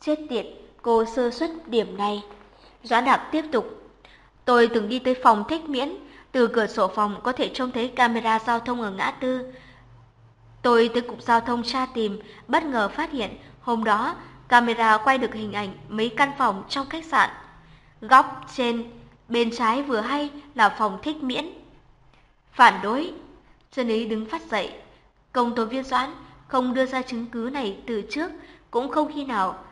chết tiệt, cô sơ suất điểm này. Doãn Đạp tiếp tục. Tôi từng đi tới phòng thích miễn, từ cửa sổ phòng có thể trông thấy camera giao thông ở ngã tư. Tôi tới cục giao thông tra tìm, bất ngờ phát hiện hôm đó camera quay được hình ảnh mấy căn phòng trong khách sạn. Góc trên, bên trái vừa hay là phòng thích miễn. Phản đối, chân ý đứng phát dậy. Công tố viên Doãn không đưa ra chứng cứ này từ trước, cũng không khi nào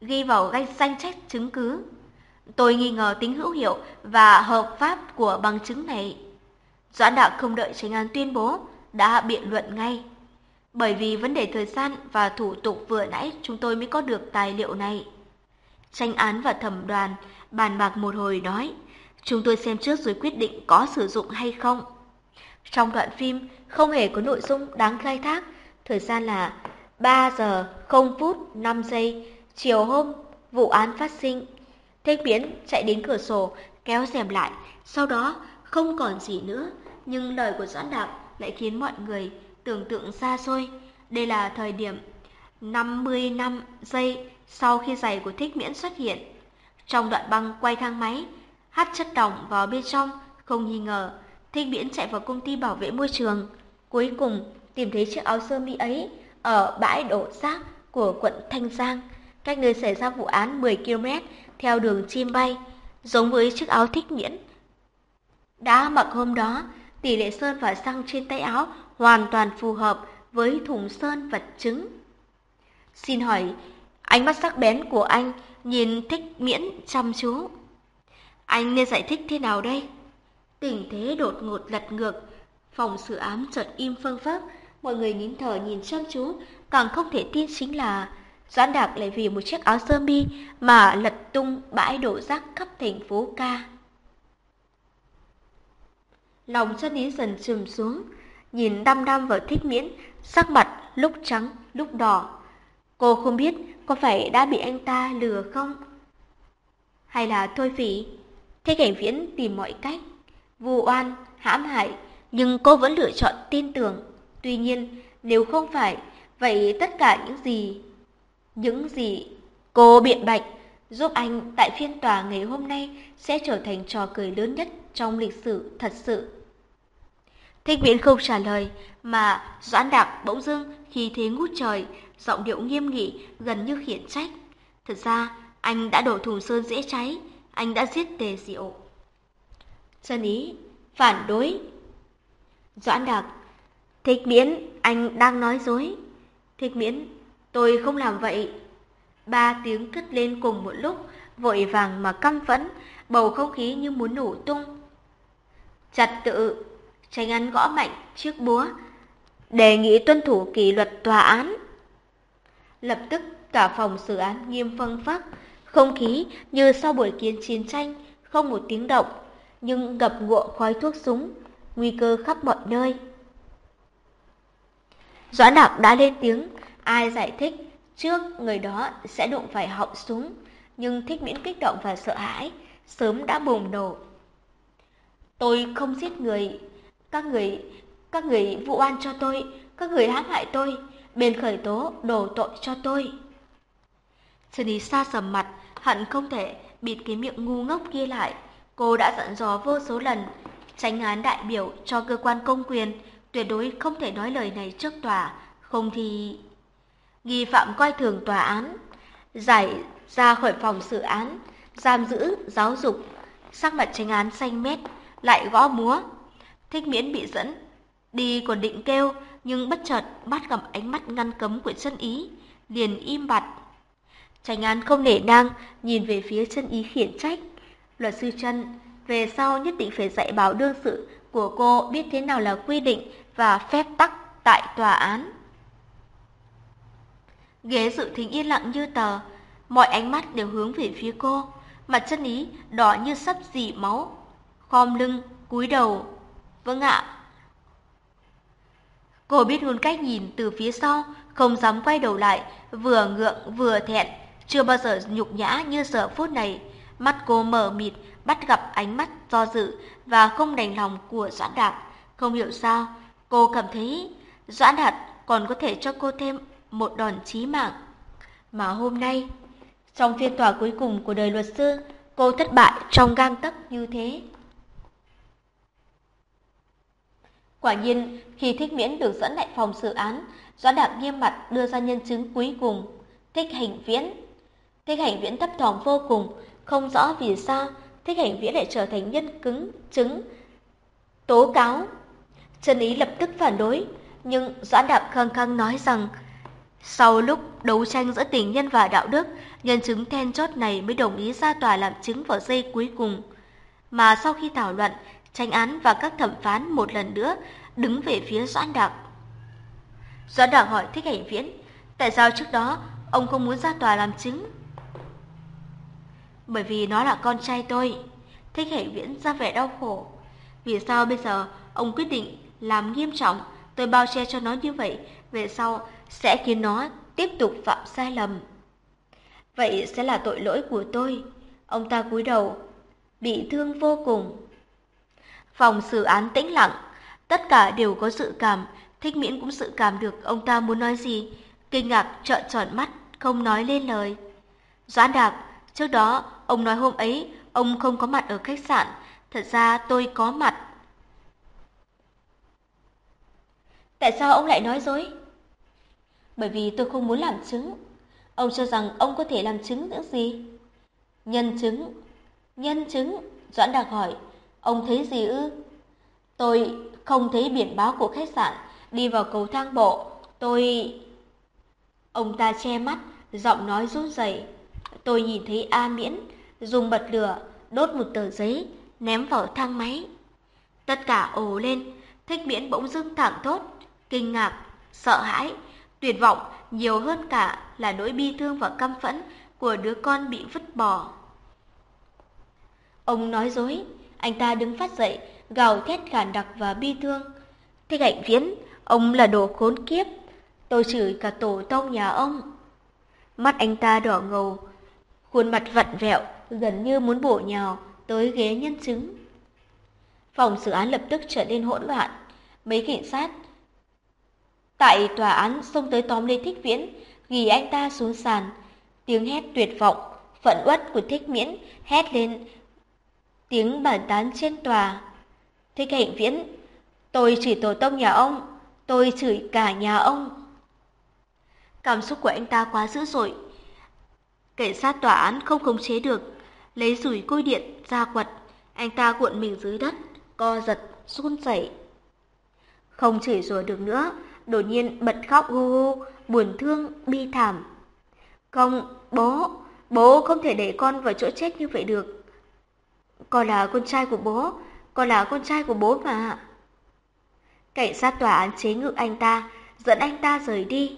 ghi vào danh sách chứng cứ. Tôi nghi ngờ tính hữu hiệu và hợp pháp của bằng chứng này. Doãn đạo không đợi tranh án tuyên bố, đã biện luận ngay. Bởi vì vấn đề thời gian và thủ tục vừa nãy chúng tôi mới có được tài liệu này. Tranh án và thẩm đoàn bàn bạc một hồi nói, chúng tôi xem trước rồi quyết định có sử dụng hay không. Trong đoạn phim không hề có nội dung đáng khai thác, thời gian là 3 giờ 0 phút 5 giây, chiều hôm vụ án phát sinh. Thích biến chạy đến cửa sổ, kéo rèm lại, sau đó không còn gì nữa, nhưng lời của Doãn Đạp lại khiến mọi người tưởng tượng xa xôi. Đây là thời điểm 50 năm giây sau khi giày của Thích Miễn xuất hiện. Trong đoạn băng quay thang máy, hắt chất lỏng vào bên trong, không nghi ngờ, Thích Miễn chạy vào công ty bảo vệ môi trường. Cuối cùng tìm thấy chiếc áo sơ mi ấy ở bãi đổ rác của quận Thanh Giang, cách nơi xảy ra vụ án 10 km theo đường chim bay, giống với chiếc áo Thích Miễn. Đã mặc hôm đó, tỷ lệ sơn và xăng trên tay áo hoàn toàn phù hợp với thùng sơn vật chứng. Xin hỏi, ánh mắt sắc bén của anh nhìn thích miễn chăm chú. Anh nên giải thích thế nào đây? Tình thế đột ngột lật ngược, phòng xử ám chợt im phăng phắc, mọi người nín thở nhìn chăm chú, càng không thể tin chính là Doãn Đạc lại vì một chiếc áo sơ mi mà lật tung bãi đổ rác khắp thành phố ca. Lòng chân ý dần chìm xuống, nhìn đăm đăm vào thích miễn, sắc mặt lúc trắng lúc đỏ. Cô không biết có phải đã bị anh ta lừa không? Hay là thôi phỉ? Thế cảnh viễn tìm mọi cách, vu oan, hãm hại, nhưng cô vẫn lựa chọn tin tưởng. Tuy nhiên, nếu không phải, vậy tất cả những gì, những gì cô biện bạch giúp anh tại phiên tòa ngày hôm nay sẽ trở thành trò cười lớn nhất trong lịch sử thật sự. Thích Viễn không trả lời, mà Doãn Đạc bỗng dưng khi thế ngút trời, giọng điệu nghiêm nghị gần như khiển trách. Thật ra, anh đã đổ thùng sơn dễ cháy, anh đã giết tề diệu sơn Ý, phản đối. Doãn Đạc, Thích Miễn, anh đang nói dối. Thích Miễn, tôi không làm vậy. Ba tiếng cất lên cùng một lúc, vội vàng mà căm phẫn, bầu không khí như muốn nổ tung. Trật tự, Tranh án gõ mạnh chiếc búa, đề nghị tuân thủ kỷ luật tòa án. Lập tức cả phòng xử án nghiêm phân phắc, không khí như sau buổi kiến chiến tranh, không một tiếng động, nhưng ngập ngụa khói thuốc súng, nguy cơ khắp mọi nơi. Doãn đạp đã lên tiếng, ai giải thích trước người đó sẽ đụng phải họng súng, nhưng thích miễn kích động và sợ hãi, sớm đã bùng nổ. Tôi không giết người, các người, các người vụ oan cho tôi, các người hãm hại tôi, bên khởi tố đổ tội cho tôi. Trần Ý xa sầm mặt, hận không thể bịt cái miệng ngu ngốc kia lại. Cô đã dặn dò vô số lần, tránh án đại biểu cho cơ quan công quyền, tuyệt đối không thể nói lời này trước tòa, không thì... Nghi phạm coi thường tòa án, giải ra khỏi phòng xử án, giam giữ, giáo dục, sắc mặt tránh án xanh mét, lại gõ múa, Thích miễn bị dẫn, đi còn định kêu, nhưng bất chợt bắt gặp ánh mắt ngăn cấm của chân ý, liền im bặt. Tránh án không nể nang, nhìn về phía chân ý khiển trách. Luật sư chân, về sau nhất định phải dạy bảo đương sự của cô biết thế nào là quy định và phép tắc tại tòa án. Ghế dự thính yên lặng như tờ, mọi ánh mắt đều hướng về phía cô, mặt chân ý đỏ như sắp dì máu, khom lưng, cúi đầu, Vâng ạ. Cô biết luôn cách nhìn từ phía sau, không dám quay đầu lại, vừa ngượng vừa thẹn, chưa bao giờ nhục nhã như giờ phút này. Mắt cô mở mịt, bắt gặp ánh mắt do dự và không đành lòng của Doãn Đạt. Không hiểu sao, cô cảm thấy Doãn Đạt còn có thể cho cô thêm một đòn chí mạng. Mà hôm nay, trong phiên tòa cuối cùng của đời luật sư, cô thất bại trong gang tấc như thế. Quả nhiên, khi Thích Miễn được dẫn lại phòng xử án, Doãn Đạt nghiêm mặt đưa ra nhân chứng cuối cùng, Thích Hành Viễn. Thích Hành Viễn thấp thỏm vô cùng, không rõ vì sao Thích Hành Viễn lại trở thành nhân cứng chứng tố cáo. Trần Ý lập tức phản đối, nhưng Doãn Đạc khăng khăng nói rằng sau lúc đấu tranh giữa tình nhân và đạo đức, nhân chứng then chốt này mới đồng ý ra tòa làm chứng vào giây cuối cùng. Mà sau khi thảo luận, tranh án và các thẩm phán một lần nữa đứng về phía Doãn Đạc. Doãn Đạc hỏi Thích Hành Viễn, tại sao trước đó ông không muốn ra tòa làm chứng? Bởi vì nó là con trai tôi. Thích hệ Viễn ra vẻ đau khổ. Vì sao bây giờ ông quyết định làm nghiêm trọng, tôi bao che cho nó như vậy, về sau sẽ khiến nó tiếp tục phạm sai lầm. Vậy sẽ là tội lỗi của tôi. Ông ta cúi đầu, bị thương vô cùng. Phòng xử án tĩnh lặng, tất cả đều có sự cảm, thích miễn cũng sự cảm được ông ta muốn nói gì, kinh ngạc trợn tròn mắt, không nói lên lời. Doãn Đạc, trước đó ông nói hôm ấy ông không có mặt ở khách sạn, thật ra tôi có mặt. Tại sao ông lại nói dối? Bởi vì tôi không muốn làm chứng. Ông cho rằng ông có thể làm chứng những gì? Nhân chứng. Nhân chứng? Doãn Đạc hỏi. Ông thấy gì ư? Tôi không thấy biển báo của khách sạn. Đi vào cầu thang bộ. Tôi... Ông ta che mắt, giọng nói run rẩy. Tôi nhìn thấy A Miễn dùng bật lửa đốt một tờ giấy ném vào thang máy. Tất cả ồ lên, Thích Miễn bỗng dưng thẳng thốt, kinh ngạc, sợ hãi, tuyệt vọng nhiều hơn cả là nỗi bi thương và căm phẫn của đứa con bị vứt bỏ. Ông nói dối, anh ta đứng phát dậy, gào thét khản đặc và bi thương. Thích hạnh viễn, ông là đồ khốn kiếp, tôi chửi cả tổ tông nhà ông. Mắt anh ta đỏ ngầu, khuôn mặt vặn vẹo, gần như muốn bổ nhào tới ghế nhân chứng. Phòng xử án lập tức trở nên hỗn loạn, mấy cảnh sát tại tòa án xông tới tóm lấy Thích Viễn, ghi anh ta xuống sàn. Tiếng hét tuyệt vọng, phẫn uất của Thích Miễn hét lên tiếng bàn tán trên tòa. Thích Hạnh Viễn, tôi chỉ tổ tông nhà ông, tôi chửi cả nhà ông. Cảm xúc của anh ta quá dữ dội. Cảnh sát tòa án không khống chế được, lấy rủi côi điện ra quật, anh ta cuộn mình dưới đất, co giật, run rẩy. Không chửi rủa được nữa, đột nhiên bật khóc hu hu, buồn thương, bi thảm. Không, bố, bố không thể để con vào chỗ chết như vậy được. Con là con trai của bố, con là con trai của bố mà. Cảnh sát tòa án chế ngự anh ta, dẫn anh ta rời đi.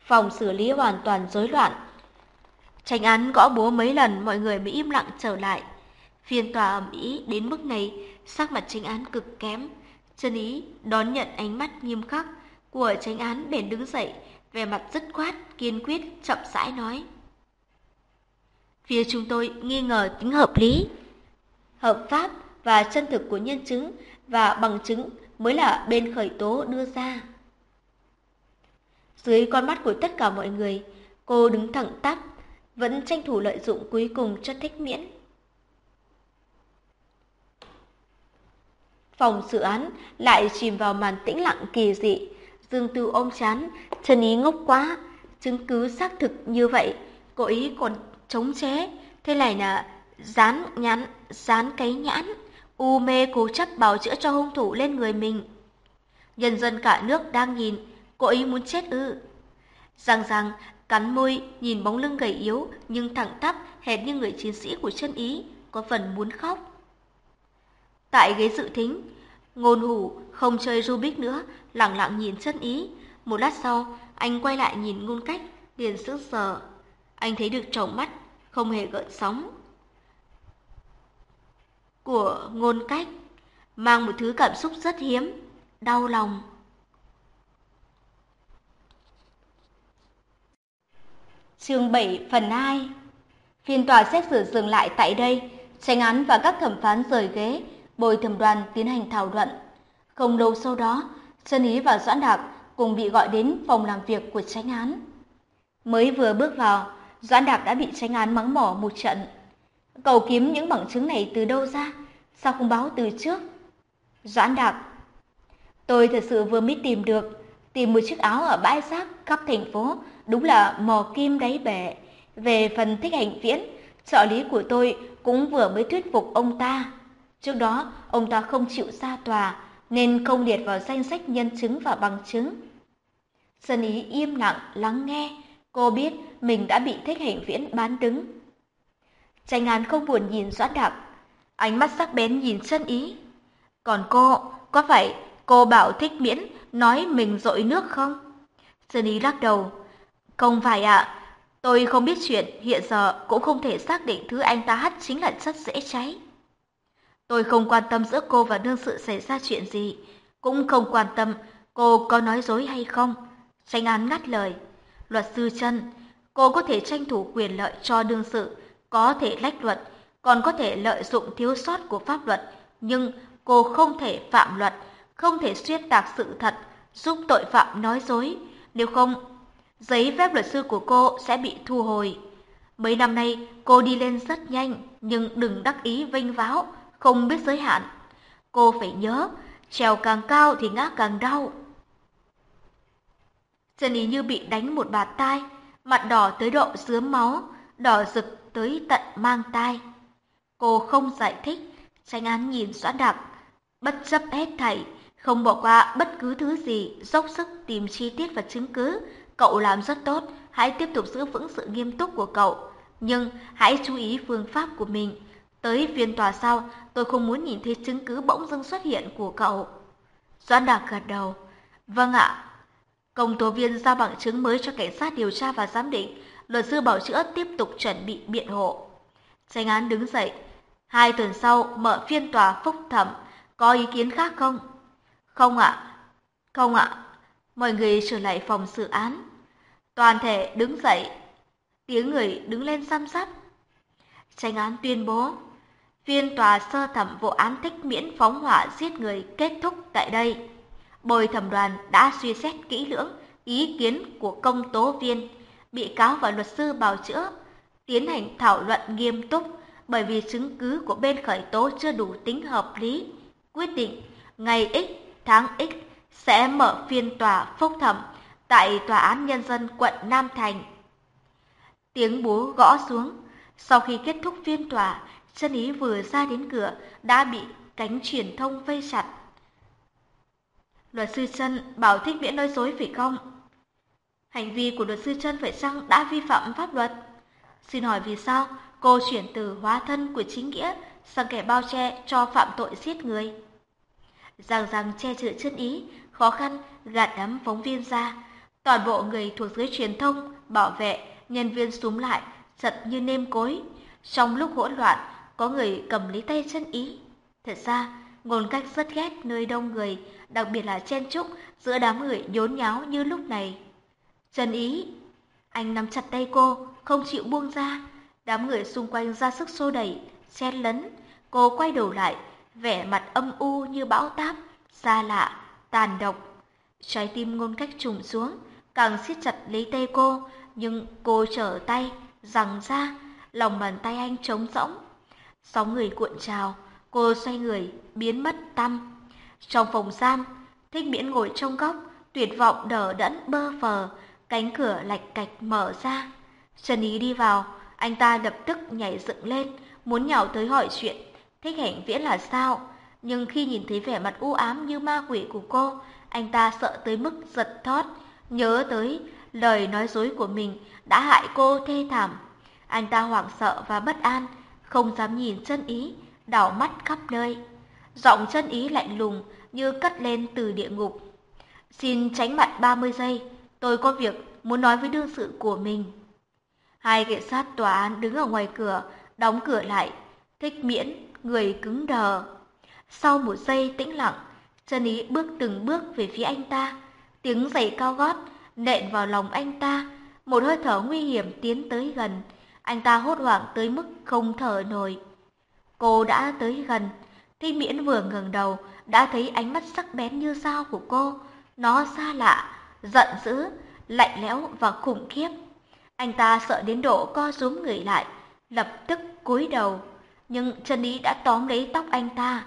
Phòng xử lý hoàn toàn rối loạn. Tranh án gõ búa mấy lần mọi người mới im lặng trở lại. Phiên tòa ẩm ý đến mức này, sắc mặt tranh án cực kém. Chân ý đón nhận ánh mắt nghiêm khắc của tranh án bèn đứng dậy, vẻ mặt dứt khoát, kiên quyết, chậm rãi nói. Phía chúng tôi nghi ngờ tính hợp lý, hợp pháp và chân thực của nhân chứng và bằng chứng mới là bên khởi tố đưa ra. Dưới con mắt của tất cả mọi người, cô đứng thẳng tắp, vẫn tranh thủ lợi dụng cuối cùng cho thích miễn. Phòng xử án lại chìm vào màn tĩnh lặng kỳ dị, Dương Tư ôm chán, chân ý ngốc quá, chứng cứ xác thực như vậy, cô ý còn chống chế, thế này là dán nhãn, dán cái nhãn, u mê cố chấp bảo chữa cho hung thủ lên người mình. Nhân dân cả nước đang nhìn, cô ý muốn chết ư. Rằng rằng, cắn môi, nhìn bóng lưng gầy yếu nhưng thẳng tắp, hệt như người chiến sĩ của chân ý, có phần muốn khóc. Tại ghế dự thính, ngôn hủ không chơi Rubik nữa, lặng lặng nhìn chân ý. Một lát sau, anh quay lại nhìn ngôn cách, liền sững sờ. Anh thấy được tròng mắt, không hề gợn sóng. Của ngôn cách, mang một thứ cảm xúc rất hiếm, đau lòng. Chương 7 phần 2 Phiên tòa xét xử dừng lại tại đây, tranh án và các thẩm phán rời ghế, bồi thẩm đoàn tiến hành thảo luận. Không lâu sau đó, Trân Ý và Doãn Đạp cùng bị gọi đến phòng làm việc của tranh án. Mới vừa bước vào, Doãn Đạp đã bị tranh án mắng mỏ một trận. Cầu kiếm những bằng chứng này từ đâu ra? Sao không báo từ trước? Doãn Đạp Tôi thật sự vừa mới tìm được, tìm một chiếc áo ở bãi rác khắp thành phố, đúng là mò kim đáy bể. Về phần thích hành viễn, trợ lý của tôi cũng vừa mới thuyết phục ông ta. Trước đó, ông ta không chịu ra tòa, nên không liệt vào danh sách nhân chứng và bằng chứng. Dân ý im lặng lắng nghe, cô biết mình đã bị thích hành viễn bán đứng. Tranh án không buồn nhìn Doãn Đặc, ánh mắt sắc bén nhìn chân ý. Còn cô, có phải cô bảo thích miễn nói mình dội nước không? Chân ý lắc đầu. Không phải ạ, tôi không biết chuyện, hiện giờ cũng không thể xác định thứ anh ta hắt chính là chất dễ cháy. Tôi không quan tâm giữa cô và đương sự xảy ra chuyện gì, cũng không quan tâm cô có nói dối hay không. Tranh án ngắt lời. Luật sư chân, cô có thể tranh thủ quyền lợi cho đương sự, có thể lách luật, còn có thể lợi dụng thiếu sót của pháp luật, nhưng cô không thể phạm luật, không thể xuyên tạc sự thật, giúp tội phạm nói dối. Nếu không, giấy phép luật sư của cô sẽ bị thu hồi. Mấy năm nay cô đi lên rất nhanh, nhưng đừng đắc ý vinh váo, không biết giới hạn. Cô phải nhớ, trèo càng cao thì ngã càng đau. Chân ý như bị đánh một bạt tai, mặt đỏ tới độ dướm máu, đỏ rực tới tận mang tai. Cô không giải thích, tranh án nhìn xóa Đặc, bất chấp hết thảy, không bỏ qua bất cứ thứ gì, dốc sức tìm chi tiết và chứng cứ. Cậu làm rất tốt, hãy tiếp tục giữ vững sự nghiêm túc của cậu. Nhưng hãy chú ý phương pháp của mình. Tới phiên tòa sau, tôi không muốn nhìn thấy chứng cứ bỗng dưng xuất hiện của cậu. Doãn Đạc gật đầu. Vâng ạ. Công tố viên giao bằng chứng mới cho cảnh sát điều tra và giám định. Luật sư bảo chữa tiếp tục chuẩn bị biện hộ. Tranh án đứng dậy. Hai tuần sau mở phiên tòa phúc thẩm. Có ý kiến khác không? Không ạ. Không ạ. Mọi người trở lại phòng xử án. Toàn thể đứng dậy. Tiếng người đứng lên xăm sắp. Tranh án tuyên bố. Phiên tòa sơ thẩm vụ án thích miễn phóng hỏa giết người kết thúc tại đây. Bồi thẩm đoàn đã suy xét kỹ lưỡng ý kiến của công tố viên, bị cáo và luật sư bào chữa, tiến hành thảo luận nghiêm túc bởi vì chứng cứ của bên khởi tố chưa đủ tính hợp lý. Quyết định ngày X tháng X sẽ mở phiên tòa phúc thẩm tại Tòa án Nhân dân quận Nam Thành. Tiếng búa gõ xuống. Sau khi kết thúc phiên tòa, chân ý vừa ra đến cửa đã bị cánh truyền thông vây chặt. Luật sư chân bảo thích miễn nói dối phải không? Hành vi của luật sư chân phải chăng đã vi phạm pháp luật? Xin hỏi vì sao cô chuyển từ hóa thân của chính nghĩa sang kẻ bao che cho phạm tội giết người? Giang giang che chở chân ý, khó khăn gạt đám phóng viên ra. Toàn bộ người thuộc giới truyền thông, bảo vệ, nhân viên súng lại, giật như nêm cối. Trong lúc hỗn loạn, có người cầm lấy tay chân ý. Thật ra, ngôn cách rất ghét nơi đông người, đặc biệt là chen chúc giữa đám người nhốn nháo như lúc này. Chân ý, anh nắm chặt tay cô, không chịu buông ra. Đám người xung quanh ra sức xô đẩy, chen lấn. Cô quay đầu lại, vẻ mặt âm u như bão táp, xa lạ, tàn độc. Trái tim ngôn cách trùng xuống, càng siết chặt lấy tay cô, nhưng cô trở tay, rằng ra, lòng bàn tay anh trống rỗng. Sóng người cuộn trào, cô xoay người, biến mất tâm. Trong phòng giam, thích miễn ngồi trong góc, tuyệt vọng đờ đẫn bơ phờ, cánh cửa lạch cạch mở ra. Trần Ý đi vào, anh ta lập tức nhảy dựng lên, muốn nhào tới hỏi chuyện, thích hạnh viễn là sao. Nhưng khi nhìn thấy vẻ mặt u ám như ma quỷ của cô, anh ta sợ tới mức giật thót, nhớ tới lời nói dối của mình đã hại cô thê thảm. Anh ta hoảng sợ và bất an, không dám nhìn chân ý, đảo mắt khắp nơi. Giọng chân ý lạnh lùng như cất lên từ địa ngục. Xin tránh mặt 30 giây, tôi có việc muốn nói với đương sự của mình. Hai cảnh sát tòa án đứng ở ngoài cửa, đóng cửa lại, thích miễn, người cứng đờ. Sau một giây tĩnh lặng, chân ý bước từng bước về phía anh ta, tiếng giày cao gót nện vào lòng anh ta, một hơi thở nguy hiểm tiến tới gần, anh ta hốt hoảng tới mức không thở nổi. Cô đã tới gần, Thi Miễn vừa ngẩng đầu đã thấy ánh mắt sắc bén như dao của cô, nó xa lạ, giận dữ, lạnh lẽo và khủng khiếp. Anh ta sợ đến độ co rúm người lại, lập tức cúi đầu, nhưng chân ý đã tóm lấy tóc anh ta,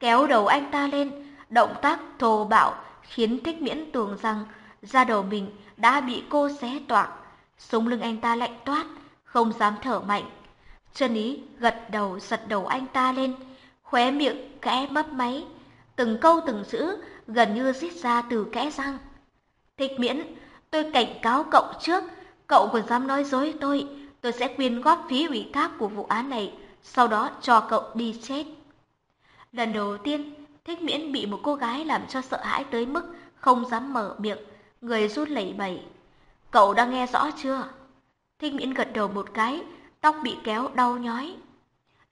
kéo đầu anh ta lên, động tác thô bạo khiến Thích Miễn tưởng rằng da đầu mình đã bị cô xé toạc, sống lưng anh ta lạnh toát, không dám thở mạnh. Chân ý gật đầu giật đầu anh ta lên, khóe miệng kẽ mấp máy, từng câu từng chữ gần như rít ra từ kẽ răng. Thích miễn, tôi cảnh cáo cậu trước, Cậu còn dám nói dối tôi, tôi sẽ quyên góp phí ủy thác của vụ án này, sau đó cho cậu đi chết. Lần đầu tiên, Thích Miễn bị một cô gái làm cho sợ hãi tới mức không dám mở miệng, người rút lẩy bẩy. Cậu đã nghe rõ chưa? Thích Miễn gật đầu một cái, tóc bị kéo đau nhói.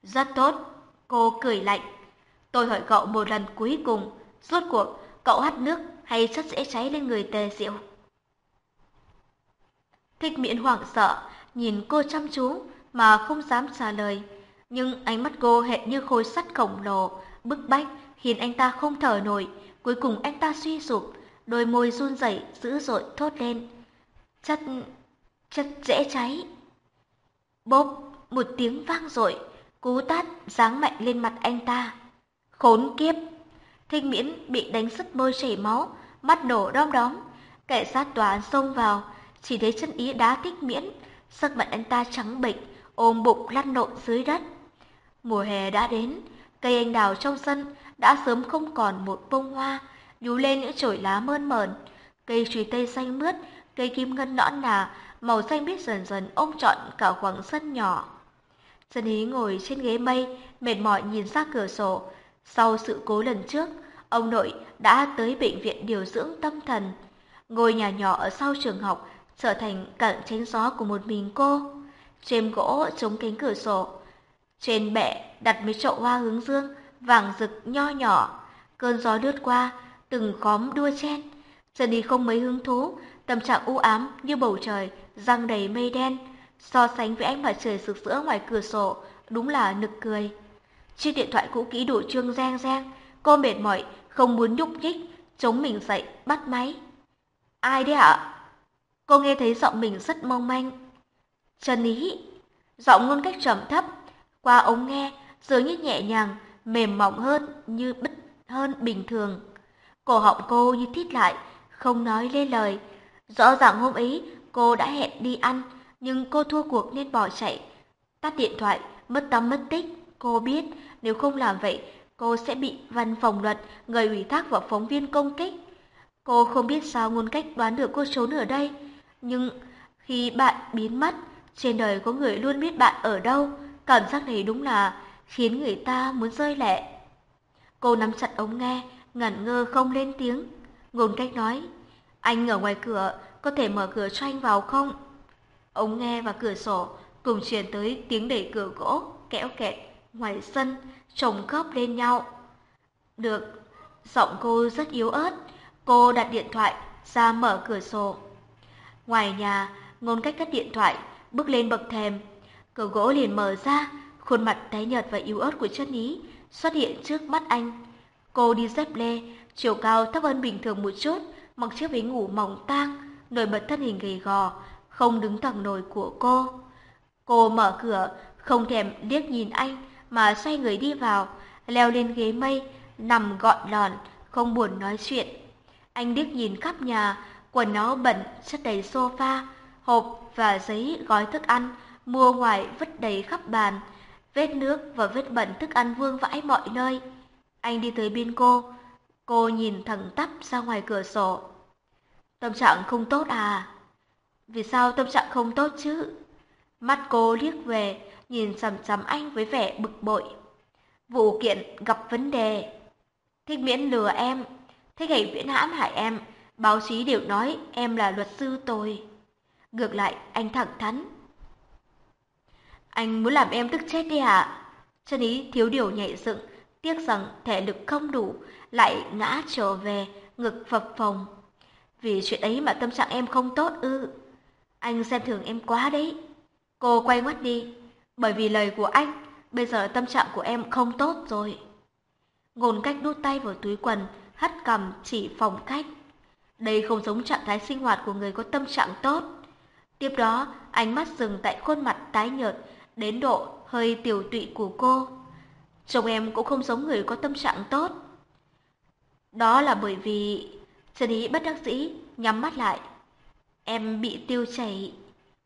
Rất tốt, cô cười lạnh. Tôi hỏi cậu một lần cuối cùng, rốt cuộc cậu hắt nước hay chất dễ cháy lên người tề diệu? Thích Miễn hoảng sợ, nhìn cô chăm chú mà không dám trả lời. Nhưng ánh mắt cô hệt như khối sắt khổng lồ, bức bách khiến anh ta không thở nổi. Cuối cùng anh ta suy sụp, đôi môi run rẩy dữ dội thốt lên. Chất... chất dễ cháy. Bốp, một tiếng vang dội, cú tát giáng mạnh lên mặt anh ta. Khốn kiếp! Thanh miễn bị đánh sứt môi chảy máu, mắt nổ đom đóm. Kẻ sát tòa xông vào, chỉ thấy chân ý đá thích miễn, sắc mặt anh ta trắng bệch, ôm bụng lăn lộn dưới đất. Mùa hè đã đến, cây anh đào trong sân đã sớm không còn một bông hoa, nhú lên những chổi lá mơn mởn. Cây chùy tây xanh mướt, cây kim ngân nõn nà, màu xanh biếc dần dần ôm trọn cả khoảng sân nhỏ. Dân ý ngồi trên ghế mây, mệt mỏi nhìn ra cửa sổ. Sau sự cố lần trước, ông nội đã tới bệnh viện điều dưỡng tâm thần. Ngôi nhà nhỏ ở sau trường học trở thành cảng tránh gió của một mình cô. Chêm gỗ chống cánh cửa sổ. Trên bệ đặt mấy chậu hoa hướng dương, vàng rực nho nhỏ. Cơn gió lướt qua, từng khóm đua chen. Trần đi không mấy hứng thú, tâm trạng u ám như bầu trời, răng đầy mây đen. So sánh với ánh mặt trời sực sỡ ngoài cửa sổ, đúng là nực cười. Chiếc điện thoại cũ kỹ đổ chuông reng reng, cô mệt mỏi, không muốn nhúc nhích, chống mình dậy, bắt máy. Ai đấy ạ? Cô nghe thấy giọng mình rất mong manh. Trần Ý, giọng ngôn cách trầm thấp, qua ống nghe dường như nhẹ nhàng, mềm mỏng hơn như bích hơn bình thường. Cổ họng cô như thít lại, không nói lên lời. Rõ ràng hôm ấy cô đã hẹn đi ăn, nhưng cô thua cuộc nên bỏ chạy. Tắt điện thoại, mất tâm mất tích. Cô biết nếu không làm vậy, cô sẽ bị văn phòng luật người ủy thác và phóng viên công kích. Cô không biết sao ngôn cách đoán được cô trốn ở đây. Nhưng khi bạn biến mất, trên đời có người luôn biết bạn ở đâu. Cảm giác này đúng là khiến người ta muốn rơi lệ. Cô nắm chặt ống nghe, ngẩn ngơ không lên tiếng. Ngôn cách nói, anh ở ngoài cửa, có thể mở cửa cho anh vào không? Ống nghe và cửa sổ cùng truyền tới tiếng đẩy cửa gỗ, kẽo kẹt, ngoài sân, chồng khớp lên nhau. Được, giọng cô rất yếu ớt, cô đặt điện thoại ra mở cửa sổ. Ngoài nhà, ngôn cách cất điện thoại, bước lên bậc thềm. Cửa gỗ liền mở ra, khuôn mặt tái nhợt và yếu ớt của chân ý xuất hiện trước mắt anh. Cô đi dép lê, chiều cao thấp hơn bình thường một chút, mặc chiếc váy ngủ mỏng tang, nổi bật thân hình gầy gò, không đứng thẳng nổi của cô. Cô mở cửa, không thèm liếc nhìn anh, mà xoay người đi vào, leo lên ghế mây, nằm gọn lòn, không buồn nói chuyện. Anh liếc nhìn khắp nhà, quần áo bẩn chất đầy sofa, hộp và giấy gói thức ăn, mua ngoài vứt đầy khắp bàn, vết nước và vết bẩn thức ăn vương vãi mọi nơi. Anh đi tới bên cô, cô nhìn thẳng tắp ra ngoài cửa sổ. Tâm trạng không tốt à? Vì sao tâm trạng không tốt chứ? Mắt cô liếc về, nhìn chằm chằm anh với vẻ bực bội. Vụ kiện gặp vấn đề. Thích miễn lừa em, thích hãy viễn hãm hại em, báo chí đều nói em là luật sư tôi. Ngược lại, anh thẳng thắn. Anh muốn làm em tức chết đi hả? Chân ý thiếu điều nhảy dựng, tiếc rằng thể lực không đủ, lại ngã trở về, ngực phập phồng. Vì chuyện ấy mà tâm trạng em không tốt ư. Anh xem thường em quá đấy. Cô quay mắt đi, bởi vì lời của anh, bây giờ tâm trạng của em không tốt rồi. Ngôn cách đút tay vào túi quần, hất cầm chỉ phòng khách. Đây không giống trạng thái sinh hoạt của người có tâm trạng tốt. Tiếp đó, ánh mắt dừng tại khuôn mặt tái nhợt, đến độ hơi tiểu tụy của cô. Chồng em cũng không giống người có tâm trạng tốt. Đó là bởi vì... Trần Ý bất đắc dĩ, nhắm mắt lại. Em bị tiêu chảy.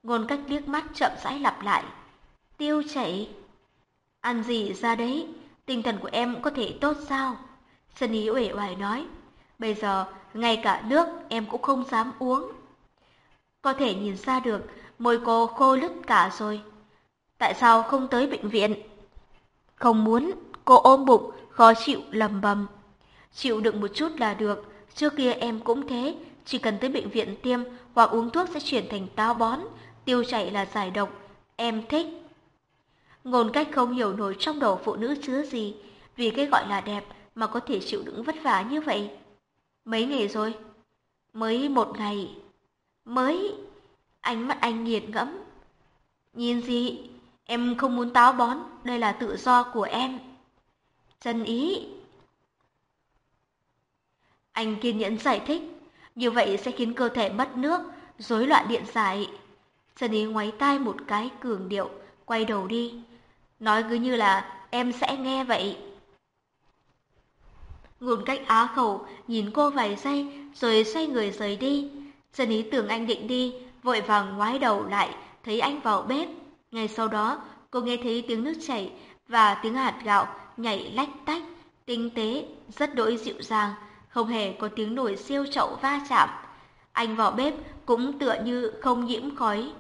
Ngôn cách liếc mắt chậm rãi lặp lại. Tiêu chảy? Ăn gì ra đấy? Tinh thần của em có thể tốt sao? Trần Ý uể oải nói. Bây giờ, ngay cả nước em cũng không dám uống. Có thể nhìn ra được, môi cô khô lứt cả rồi. Tại sao không tới bệnh viện? Không muốn, cô ôm bụng, khó chịu lầm bầm. Chịu đựng một chút là được, trước kia em cũng thế, chỉ cần tới bệnh viện tiêm hoặc uống thuốc sẽ chuyển thành táo bón, tiêu chảy là giải độc, em thích. Ngôn cách không hiểu nổi trong đầu phụ nữ chứa gì, vì cái gọi là đẹp mà có thể chịu đựng vất vả như vậy. Mấy ngày rồi? Mới một ngày. Mới... Ánh mắt anh nghiền ngẫm. Nhìn gì? Em không muốn táo bón, đây là tự do của em. Chân ý. Anh kiên nhẫn giải thích, như vậy sẽ khiến cơ thể mất nước, rối loạn điện giải. chân Ý ngoáy tai một cái cường điệu, quay đầu đi. Nói cứ như là em sẽ nghe vậy. Ngôn cách á khẩu, nhìn cô vài giây, rồi xoay người rời đi. Trần Ý tưởng anh định đi, vội vàng ngoái đầu lại, thấy anh vào bếp. Ngay sau đó, cô nghe thấy tiếng nước chảy và tiếng hạt gạo nhảy lách tách, tinh tế, rất đỗi dịu dàng, không hề có tiếng nổi siêu chậu va chạm. Anh vào bếp cũng tựa như không nhiễm khói.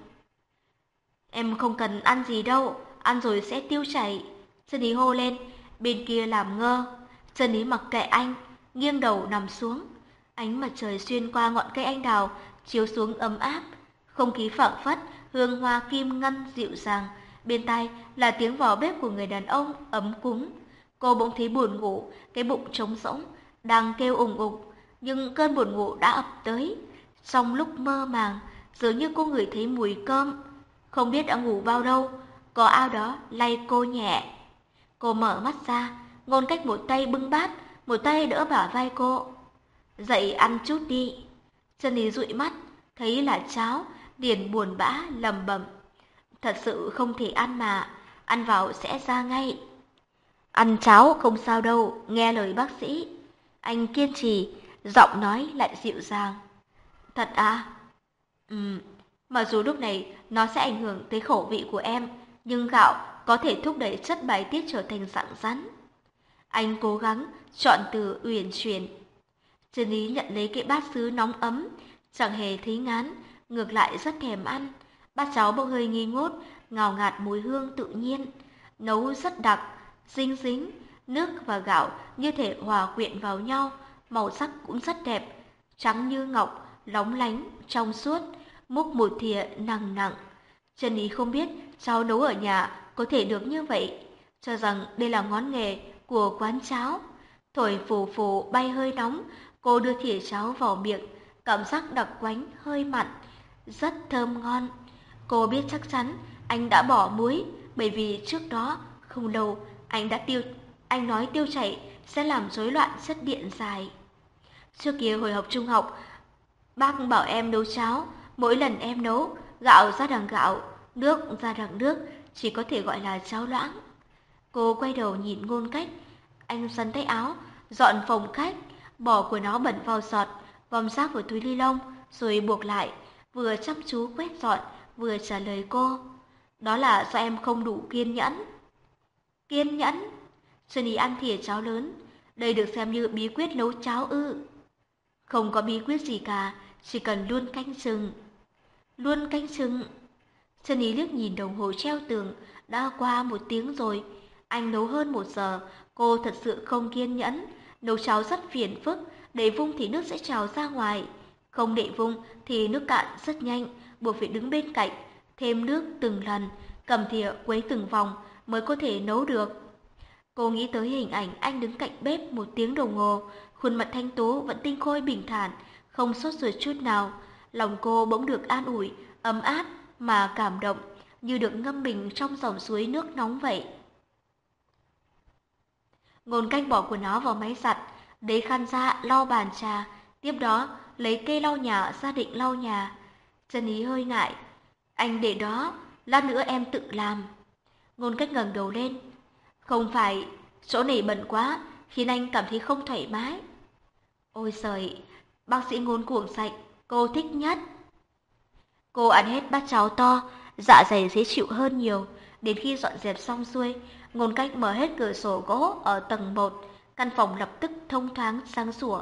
Em không cần ăn gì đâu, ăn rồi sẽ tiêu chảy. chân Ý hô lên, bên kia làm ngơ. chân Ý mặc kệ anh, nghiêng đầu nằm xuống. Ánh mặt trời xuyên qua ngọn cây anh đào, chiếu xuống ấm áp. Không khí phảng phất, hương hoa kim ngân dịu dàng. Bên tai là tiếng vò bếp của người đàn ông ấm cúng. Cô bỗng thấy buồn ngủ, cái bụng trống rỗng, đang kêu ủng ục. Nhưng cơn buồn ngủ đã ập tới. Trong lúc mơ màng, dường như cô ngửi thấy mùi cơm. Không biết đã ngủ bao lâu, có ao đó lay cô nhẹ. Cô mở mắt ra, ngôn cách một tay bưng bát, một tay đỡ bả vai cô. Dậy ăn chút đi. Chân ý dụi mắt, thấy là cháo, liền buồn bã lầm bầm. Thật sự không thể ăn mà, ăn vào sẽ ra ngay. Ăn cháo không sao đâu, nghe lời bác sĩ. Anh kiên trì, giọng nói lại dịu dàng. Thật à? Ừ, mặc dù lúc này nó sẽ ảnh hưởng tới khẩu vị của em, nhưng gạo có thể thúc đẩy chất bài tiết trở thành dạng rắn. Anh cố gắng chọn từ uyển chuyển. Trần Lý nhận lấy cái bát sứ nóng ấm, chẳng hề thấy ngán, ngược lại rất thèm ăn. Bát cháo bốc hơi nghi ngút, ngào ngạt mùi hương tự nhiên, nấu rất đặc, dính dính, nước và gạo như thể hòa quyện vào nhau, màu sắc cũng rất đẹp, trắng như ngọc, lóng lánh, trong suốt, múc một thìa nặng nặng. Trần Ý không biết cháu nấu ở nhà có thể được như vậy, cho rằng đây là ngón nghề của quán cháo. Thổi phù phù bay hơi nóng, cô đưa thìa cháo vào miệng, cảm giác đặc quánh hơi mặn, rất thơm ngon. Cô biết chắc chắn anh đã bỏ muối, bởi vì trước đó không lâu anh đã tiêu anh nói tiêu chảy sẽ làm rối loạn chất điện dài. Trước kia hồi học trung học, bác bảo em nấu cháo, mỗi lần em nấu, gạo ra đằng gạo, nước ra đằng nước, chỉ có thể gọi là cháo loãng. Cô quay đầu nhìn ngôn cách, anh sắn tay áo, dọn phòng khách, bỏ của nó bẩn vào giọt, vòng rác vào túi ly lông, rồi buộc lại, vừa chăm chú quét dọn, vừa trả lời cô. Đó là do em không đủ kiên nhẫn. Kiên nhẫn? Sunny ăn thìa cháo lớn, đây được xem như bí quyết nấu cháo ư. Không có bí quyết gì cả, chỉ cần luôn canh chừng. Luôn canh chừng. Sunny liếc nhìn đồng hồ treo tường, đã qua một tiếng rồi. Anh nấu hơn một giờ, cô thật sự không kiên nhẫn. Nấu cháo rất phiền phức, để vung thì nước sẽ trào ra ngoài. Không để vung thì nước cạn rất nhanh, buộc phải đứng bên cạnh, thêm nước từng lần, cầm thìa quấy từng vòng mới có thể nấu được. Cô nghĩ tới hình ảnh anh đứng cạnh bếp một tiếng đồng hồ, khuôn mặt thanh tú vẫn tinh khôi bình thản, không sốt ruột chút nào. Lòng cô bỗng được an ủi, ấm áp mà cảm động, như được ngâm mình trong dòng suối nước nóng vậy. Ngôn cách bỏ quần áo vào máy giặt, lấy khăn ra lau bàn trà, tiếp đó lấy cây lau nhà ra định lau nhà. Chân ý hơi ngại, anh để đó, lát nữa em tự làm. Ngôn cách ngẩng đầu lên, không phải chỗ này bận quá, khiến anh cảm thấy không thoải mái. Ôi trời, bác sĩ ngôn cuồng sạch, cô thích nhất. Cô ăn hết bát cháo to, dạ dày dễ chịu hơn nhiều. Đến khi dọn dẹp xong xuôi, ngôn cách mở hết cửa sổ gỗ ở tầng 1, căn phòng lập tức thông thoáng sáng sủa.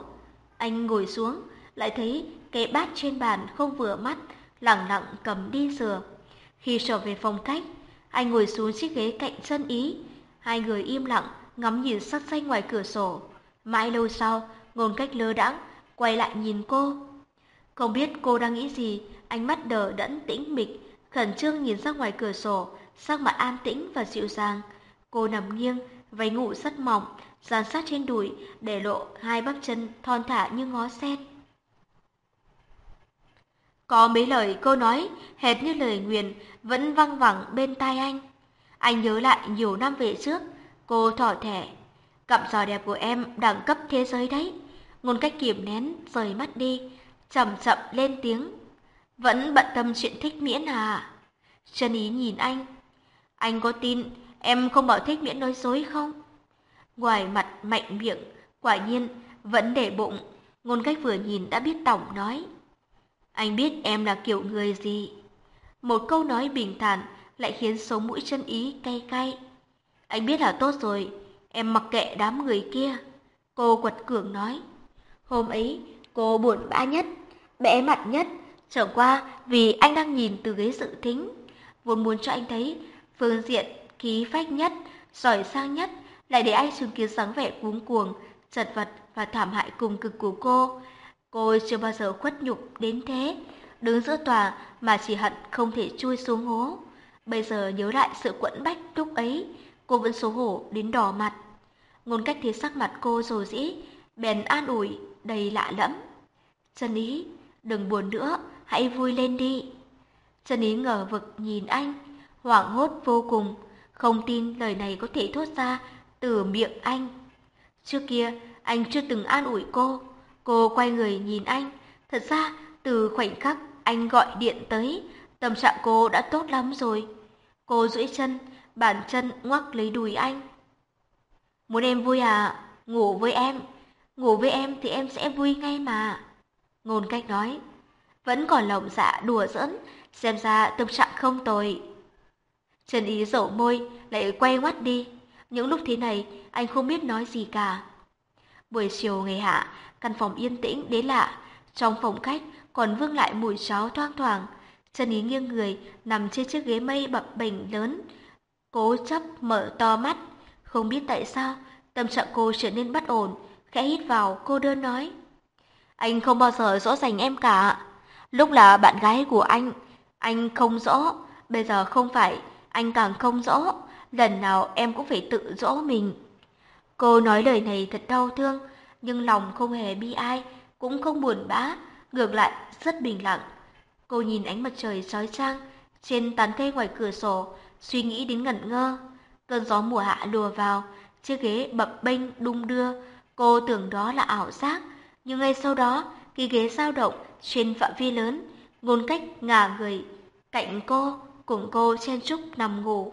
Anh ngồi xuống, lại thấy cái bát trên bàn không vừa mắt, lẳng lặng cầm đi rửa. Khi trở về phòng khách, anh ngồi xuống chiếc ghế cạnh sân ý. Hai người im lặng, ngắm nhìn sắc xanh ngoài cửa sổ. Mãi lâu sau, ngôn cách lơ đãng quay lại nhìn cô. Không biết cô đang nghĩ gì, ánh mắt đờ đẫn tĩnh mịch, khẩn trương nhìn ra ngoài cửa sổ, sắc mặt an tĩnh và dịu dàng. Cô nằm nghiêng, váy ngủ rất mỏng, dàn sát trên đùi, để lộ hai bắp chân thon thả như ngó sen. Có mấy lời cô nói, hệt như lời nguyền, vẫn văng vẳng bên tai anh. Anh nhớ lại nhiều năm về trước, cô thỏ thẻ. Cặp giò đẹp của em đẳng cấp thế giới đấy. Ngôn cách kiềm nén, rời mắt đi, chậm chậm lên tiếng. Vẫn bận tâm chuyện thích miễn à? chân Ý nhìn anh. Anh có tin em không bảo thích miễn nói dối không? Ngoài mặt mạnh miệng, quả nhiên vẫn để bụng. Ngôn cách vừa nhìn đã biết tổng nói. Anh biết em là kiểu người gì. Một câu nói bình thản lại khiến sống mũi chân ý cay cay. Anh biết là tốt rồi, em mặc kệ đám người kia. Cô quật cường nói. Hôm ấy, cô buồn bã nhất, bẽ mặt nhất, trở qua vì anh đang nhìn từ ghế dự thính. Vốn muốn cho anh thấy phương diện khí phách nhất, giỏi sang nhất, lại để anh chứng kiến dáng vẻ cuống cuồng, chật vật và thảm hại cùng cực của cô. Cô chưa bao giờ khuất nhục đến thế, đứng giữa tòa mà chỉ hận không thể chui xuống hố. Bây giờ nhớ lại sự quẫn bách lúc ấy, cô vẫn xấu hổ đến đỏ mặt. Ngôn cách thấy sắc mặt cô rồi dĩ, bèn an ủi, đầy lạ lẫm. Trần Ý, đừng buồn nữa, hãy vui lên đi. Trần Ý ngờ vực nhìn anh, hoảng hốt vô cùng, không tin lời này có thể thốt ra từ miệng anh. Trước kia, anh chưa từng an ủi cô. Cô quay người nhìn anh. Thật ra, từ khoảnh khắc anh gọi điện tới, tâm trạng cô đã tốt lắm rồi. Cô duỗi chân, bàn chân ngoắc lấy đùi anh. Muốn em vui à? Ngủ với em. Ngủ với em thì em sẽ vui ngay mà. Ngôn cách nói. Vẫn còn lòng dạ đùa giỡn, xem ra tâm trạng không tồi. Trần Ý dẫu môi, lại quay ngoắt đi. Những lúc thế này, anh không biết nói gì cả. Buổi chiều ngày hạ, căn phòng yên tĩnh đến lạ. Trong phòng khách còn vương lại mùi cháo thoang thoảng. Trần Ý nghiêng người, nằm trên chiếc ghế mây bập bềnh lớn. Cố chấp mở to mắt. Không biết tại sao, tâm trạng cô trở nên bất ổn. Khẽ hít vào, cô đơn nói. Anh không bao giờ rõ ràng em cả. Lúc là bạn gái của anh, anh không rõ. Bây giờ không phải, anh càng không rõ lần nào em cũng phải tự dỗ mình. Cô nói lời này thật đau thương, nhưng lòng không hề bi ai, cũng không buồn bã, ngược lại rất bình lặng. Cô nhìn ánh mặt trời chói chang trên tán cây ngoài cửa sổ, suy nghĩ đến ngẩn ngơ. Cơn gió mùa hạ lùa vào, chiếc ghế bập bênh đung đưa, cô tưởng đó là ảo giác, nhưng ngay sau đó, khi ghế dao động trên phạm vi lớn, ngôn cách ngả người cạnh cô, cùng cô chen chúc nằm ngủ.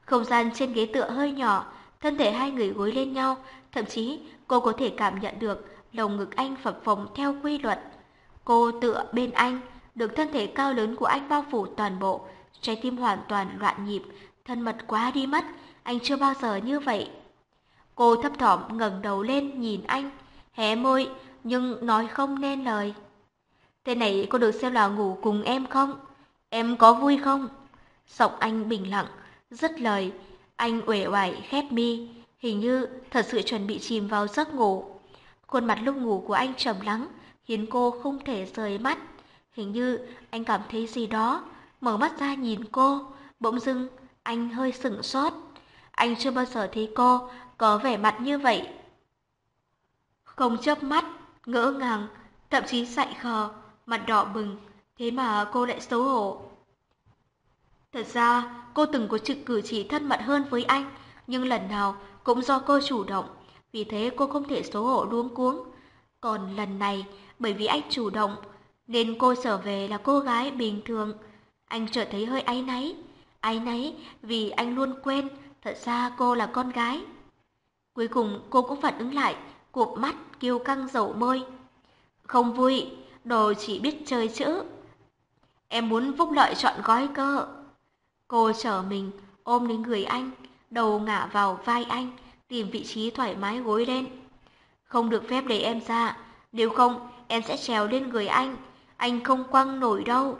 Không gian trên ghế tựa hơi nhỏ, thân thể hai người gối lên nhau, thậm chí cô có thể cảm nhận được lồng ngực anh phập phồng theo quy luật. Cô tựa bên anh, được thân thể cao lớn của anh bao phủ toàn bộ, trái tim hoàn toàn loạn nhịp, thân mật quá đi mất, anh chưa bao giờ như vậy. Cô thấp thỏm ngẩng đầu lên nhìn anh, hé môi nhưng nói không nên lời. Thế này cô được xem là ngủ cùng em không? Em có vui không? Giọng anh bình lặng, Dứt lời, anh uể oải khép mi, hình như thật sự chuẩn bị chìm vào giấc ngủ. Khuôn mặt lúc ngủ của anh trầm lắng, khiến cô không thể rời mắt. Hình như anh cảm thấy gì đó, mở mắt ra nhìn cô, bỗng dưng anh hơi sửng sốt. Anh chưa bao giờ thấy cô có vẻ mặt như vậy. Không chớp mắt, ngỡ ngàng, thậm chí dại khờ, mặt đỏ bừng, thế mà cô lại xấu hổ. Thật ra, cô từng có trực cử chỉ thân mật hơn với anh, nhưng lần nào cũng do cô chủ động, vì thế cô không thể xấu hổ luống cuống. Còn lần này, bởi vì anh chủ động, nên cô trở về là cô gái bình thường. Anh chợt thấy hơi áy náy, áy náy vì anh luôn quên, thật ra cô là con gái. Cuối cùng cô cũng phản ứng lại, cụp mắt, kêu căng dầu môi. Không vui, đồ chỉ biết chơi chữ. Em muốn phúc lợi chọn gói cơ. Cô trở mình, ôm lấy người anh, đầu ngả vào vai anh, tìm vị trí thoải mái gối lên. Không được phép để em ra, nếu không em sẽ trèo lên người anh, anh không quăng nổi đâu.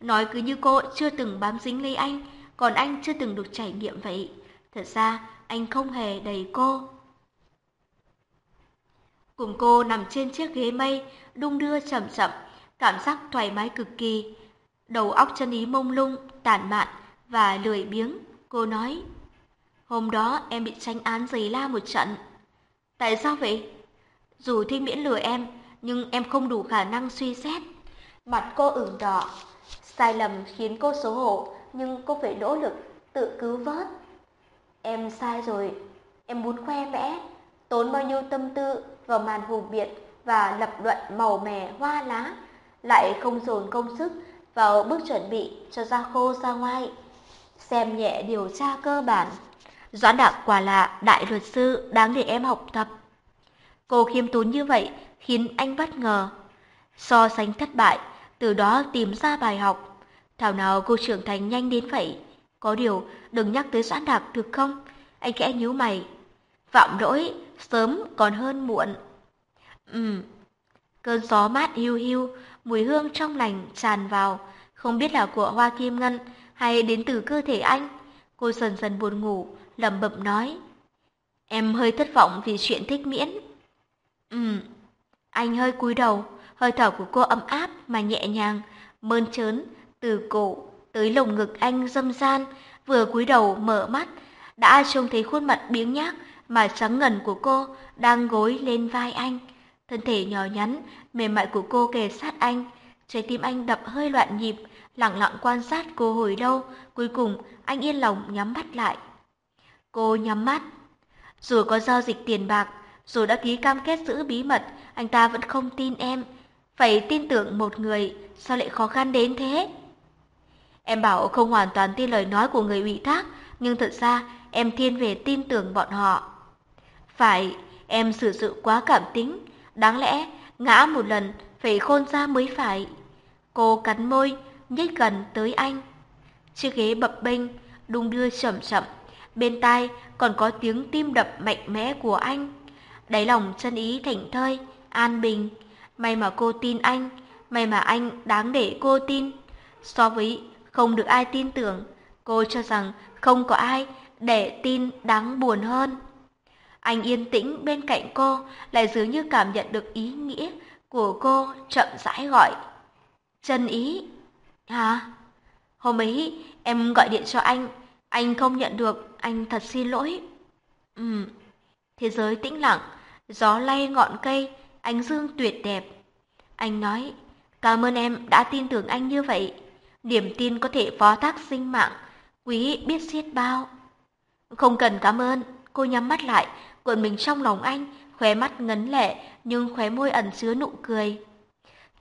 Nói cứ như cô chưa từng bám dính lấy anh, còn anh chưa từng được trải nghiệm vậy. Thật ra, anh không hề đầy cô. Cùng cô nằm trên chiếc ghế mây, đung đưa chậm chậm, cảm giác thoải mái cực kỳ. Đầu óc chân ý mông lung, tản mạn và lười biếng, cô nói. Hôm đó em bị tranh án giày la một trận. Tại sao vậy? Dù thi miễn lừa em, nhưng em không đủ khả năng suy xét. Mặt cô ửng đỏ. Sai lầm khiến cô xấu hổ, nhưng cô phải nỗ lực tự cứu vớt. Em sai rồi, em muốn khoe vẽ, tốn bao nhiêu tâm tư vào màn hùng biện và lập luận màu mè hoa lá, lại không dồn công sức vào bước chuẩn bị cho ra khô ra ngoài. Xem nhẹ điều tra cơ bản. Doãn Đạc quả là đại luật sư đáng để em học tập. Cô khiêm tốn như vậy khiến anh bất ngờ. So sánh thất bại, từ đó tìm ra bài học. Thảo nào cô trưởng thành nhanh đến vậy. Có điều, đừng nhắc tới Doãn Đạc được không? Anh kẽ nhíu mày. Phạm lỗi, sớm còn hơn muộn. Ừm, cơn gió mát hiu hiu, mùi hương trong lành tràn vào, không biết là của hoa kim ngân hay đến từ cơ thể anh. Cô dần dần buồn ngủ, lẩm bẩm nói. Em hơi thất vọng vì chuyện thích miễn. Ừm, anh hơi cúi đầu, hơi thở của cô ấm áp mà nhẹ nhàng, mơn trớn, từ cổ tới lồng ngực anh dâm gian, vừa cúi đầu mở mắt, đã trông thấy khuôn mặt biếng nhác mà trắng ngần của cô đang gối lên vai anh. Thân thể nhỏ nhắn, mềm mại của cô kề sát anh, trái tim anh đập hơi loạn nhịp, lặng lặng quan sát cô hồi lâu, cuối cùng anh yên lòng nhắm mắt lại. Cô nhắm mắt. Dù có giao dịch tiền bạc, dù đã ký cam kết giữ bí mật, anh ta vẫn không tin em. Phải tin tưởng một người, sao lại khó khăn đến thế? Em bảo không hoàn toàn tin lời nói của người ủy thác, nhưng thật ra em thiên về tin tưởng bọn họ. Phải, em sử dụng quá cảm tính, đáng lẽ ngã một lần phải khôn ra mới phải. Cô cắn môi, nhích gần tới anh. Chiếc ghế bập bênh, đung đưa chậm chậm, bên tai còn có tiếng tim đập mạnh mẽ của anh. Đáy lòng chân ý thảnh thơi, an bình. May mà cô tin anh, may mà anh đáng để cô tin. So với không được ai tin tưởng, cô cho rằng không có ai để tin đáng buồn hơn. Anh yên tĩnh bên cạnh cô, lại dường như cảm nhận được ý nghĩa của cô chậm rãi gọi. Chân ý. Hả? Hôm ấy em gọi điện cho anh, anh không nhận được, anh thật xin lỗi. Ừm. Thế giới tĩnh lặng, gió lay ngọn cây, ánh dương tuyệt đẹp. Anh nói, cảm ơn em đã tin tưởng anh như vậy. Niềm tin có thể phó thác sinh mạng, quý biết xiết bao. Không cần cảm ơn, cô nhắm mắt lại, cuộn mình trong lòng anh, khóe mắt ngấn lệ nhưng khóe môi ẩn chứa nụ cười.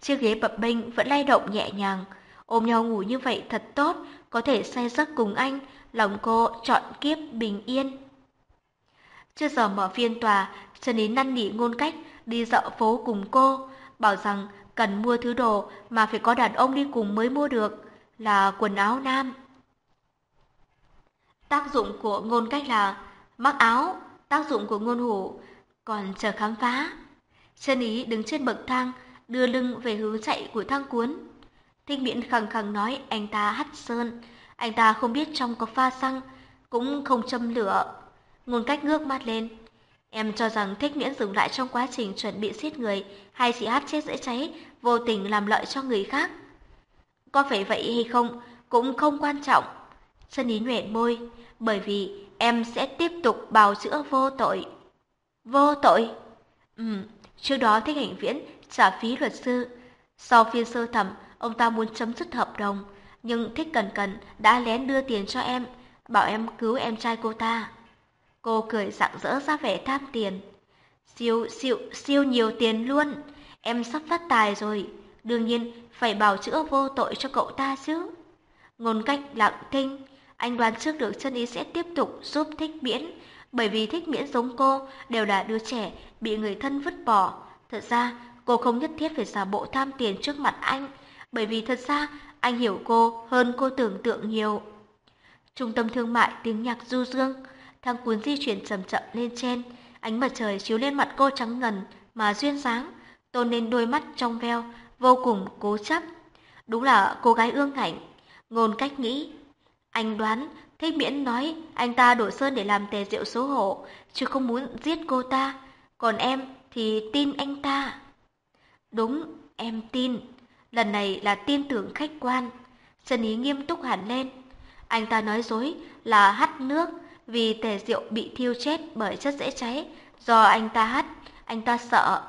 Chiếc ghế bập bênh vẫn lay động nhẹ nhàng, ôm nhau ngủ như vậy thật tốt, có thể say giấc cùng anh, lòng cô chọn kiếp bình yên. Chưa giờ mở phiên tòa, Trần Ý năn nỉ ngôn cách đi dạo phố cùng cô, bảo rằng cần mua thứ đồ mà phải có đàn ông đi cùng mới mua được, là quần áo nam. Tác dụng của ngôn cách là mắc áo, tác dụng của ngôn hủ còn chờ khám phá. Chân ý đứng trên bậc thang, đưa lưng về hướng chạy của thang cuốn. Thích miễn khẳng khẳng nói anh ta hắt sơn, anh ta không biết trong có pha xăng, cũng không châm lửa. Ngôn cách ngước mắt lên. Em cho rằng thích miễn dừng lại trong quá trình chuẩn bị giết người hay chỉ hát chết dễ cháy, vô tình làm lợi cho người khác. Có phải vậy hay không, cũng không quan trọng. Chân ý nhuện môi, bởi vì em sẽ tiếp tục bào chữa vô tội. Vô tội? Ừ, trước đó thích hành viễn trả phí luật sư. Sau phiên sơ thẩm, ông ta muốn chấm dứt hợp đồng, nhưng thích cần cần đã lén đưa tiền cho em, bảo em cứu em trai cô ta. Cô cười rạng rỡ ra vẻ tham tiền. Siêu, siêu, siêu nhiều tiền luôn. Em sắp phát tài rồi. Đương nhiên phải bảo chữa vô tội cho cậu ta chứ. Ngôn cách lặng thinh, anh đoán trước được chân ý sẽ tiếp tục giúp thích miễn, bởi vì thích miễn giống cô đều là đứa trẻ bị người thân vứt bỏ. Thật ra, cô không nhất thiết phải giả bộ tham tiền trước mặt anh, bởi vì thật ra anh hiểu cô hơn cô tưởng tượng nhiều. Trung tâm thương mại tiếng nhạc du dương, thang cuốn di chuyển chậm chậm lên trên, ánh mặt trời chiếu lên mặt cô trắng ngần mà duyên dáng, tôn lên đôi mắt trong veo, vô cùng cố chấp. Đúng là cô gái ương ngạnh. Ngôn cách nghĩ. Anh đoán Thích Miễn nói anh ta đổ sơn để làm tề rượu xấu hổ, chứ không muốn giết cô ta. Còn em thì tin anh ta. Đúng, em tin. Lần này là tin tưởng khách quan. Trần Ý nghiêm túc hẳn lên. Anh ta nói dối là hắt nước vì tề rượu bị thiêu chết bởi chất dễ cháy. Do anh ta hắt, anh ta sợ.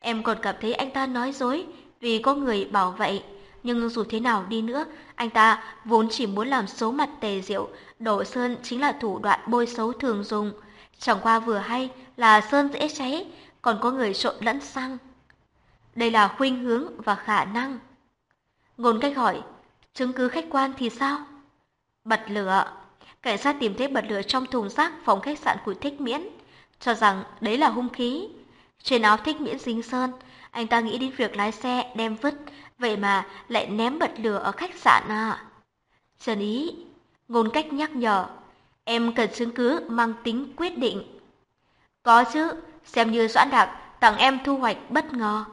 Em còn cảm thấy anh ta nói dối vì có người bảo vậy. Nhưng dù thế nào đi nữa, anh ta vốn chỉ muốn làm xấu mặt tề diệu, đổ sơn chính là thủ đoạn bôi xấu thường dùng. Chẳng qua vừa hay là sơn dễ cháy, còn có người trộn lẫn xăng. Đây là khuynh hướng và khả năng. Ngôn cách hỏi, chứng cứ khách quan thì sao? Bật lửa. Cảnh sát tìm thấy bật lửa trong thùng rác phòng khách sạn của Thích Miễn, cho rằng đấy là hung khí. Trên áo Thích Miễn dính sơn, anh ta nghĩ đến việc lái xe đem vứt, vậy mà lại ném bật lửa ở khách sạn à. Trần Ý, ngôn cách nhắc nhở, em cần chứng cứ mang tính quyết định. Có chứ, xem như Doãn Đạc tặng em thu hoạch bất ngờ.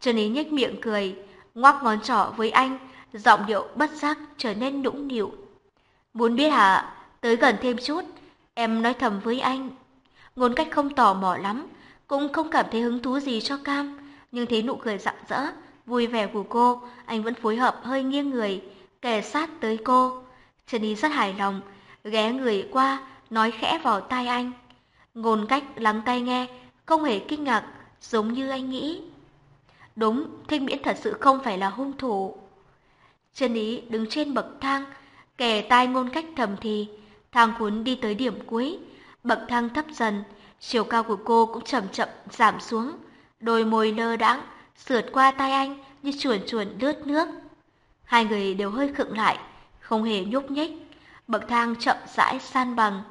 Trần Ý nhếch miệng cười, ngoắc ngón trỏ với anh, giọng điệu bất giác trở nên nũng nịu. Muốn biết hả? Tới gần thêm chút, em nói thầm với anh. Ngôn cách không tò mò lắm, cũng không cảm thấy hứng thú gì cho Cam, nhưng thấy nụ cười rạng rỡ, vui vẻ của cô, anh vẫn phối hợp hơi nghiêng người, kề sát tới cô. Trần Ý rất hài lòng, ghé người qua, nói khẽ vào tai anh. Ngôn cách lắng tai nghe, không hề kinh ngạc, giống như anh nghĩ. Đúng, Thanh Miễn thật sự không phải là hung thủ. chân Ý đứng trên bậc thang, kẻ tai ngôn cách thầm thì, thang cuốn đi tới điểm cuối, bậc thang thấp dần, chiều cao của cô cũng chậm chậm giảm xuống, đôi môi lơ đãng sượt qua tay anh như chuồn chuồn lướt nước. Hai người đều hơi khựng lại, không hề nhúc nhích. Bậc thang chậm rãi san bằng,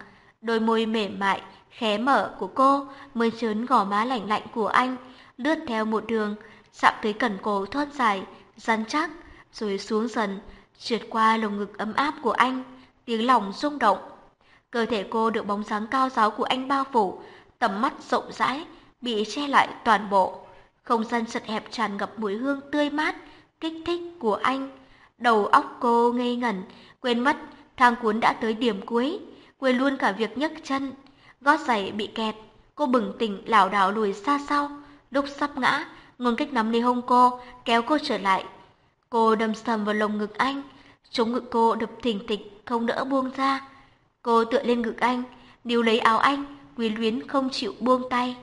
đôi môi mềm mại, khé mở của cô mới trớn gò má lạnh lạnh của anh, lướt theo một đường, chạm tới cần cổ thon dài, rắn chắc, rồi xuống dần, trượt qua lồng ngực ấm áp của anh, tiếng lòng rung động. Cơ thể cô được bóng dáng cao giáo của anh bao phủ, tầm mắt rộng rãi, bị che lại toàn bộ. Không gian chật hẹp tràn ngập mùi hương tươi mát, kích thích của anh. Đầu óc cô ngây ngẩn, quên mất thang cuốn đã tới điểm cuối, quên luôn cả việc nhấc chân. Gót giày bị kẹt, cô bừng tỉnh lảo đảo lùi xa sau, lúc sắp ngã, ngôn cách nắm lấy hông cô, kéo cô trở lại. Cô đâm sầm vào lồng ngực anh, chống ngực cô đập thình thịch, không đỡ buông ra. Cô tựa lên ngực anh, níu lấy áo anh, quyến luyến không chịu buông tay.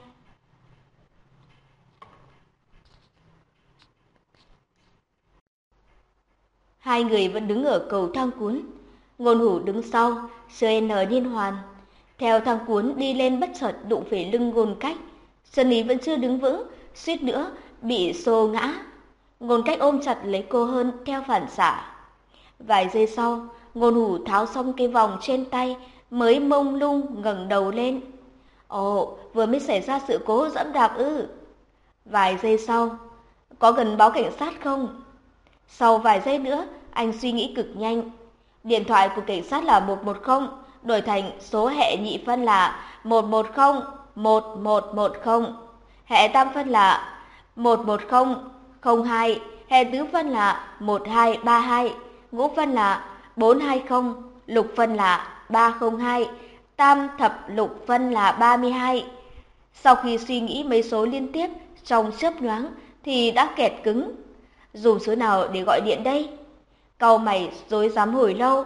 Hai người vẫn đứng ở cầu thang cuốn. Ngôn hủ đứng sau, CN liên hoàn. Theo thang cuốn đi lên bất chợt đụng phải lưng ngôn cách. Sơn Ý vẫn chưa đứng vững, suýt nữa bị xô ngã. Ngôn cách ôm chặt lấy cô hơn theo phản xạ. Vài giây sau, ngôn hủ tháo xong cái vòng trên tay, mới mông lung ngẩng đầu lên. Ồ, vừa mới xảy ra sự cố dẫm đạp ư. Vài giây sau, có cần báo cảnh sát không? Sau vài giây nữa, anh suy nghĩ cực nhanh. Điện thoại của cảnh sát là 110, đổi thành số hệ nhị phân là 110 1110. Hệ tam phân là 110 02, hệ tứ phân là 1232, ngũ phân là 420, lục phân là 302, tam thập lục phân là 32. Sau khi suy nghĩ mấy số liên tiếp trong chớp nhoáng thì đã kẹt cứng dùng số nào để gọi điện đây? Cau mày dối dám hồi lâu.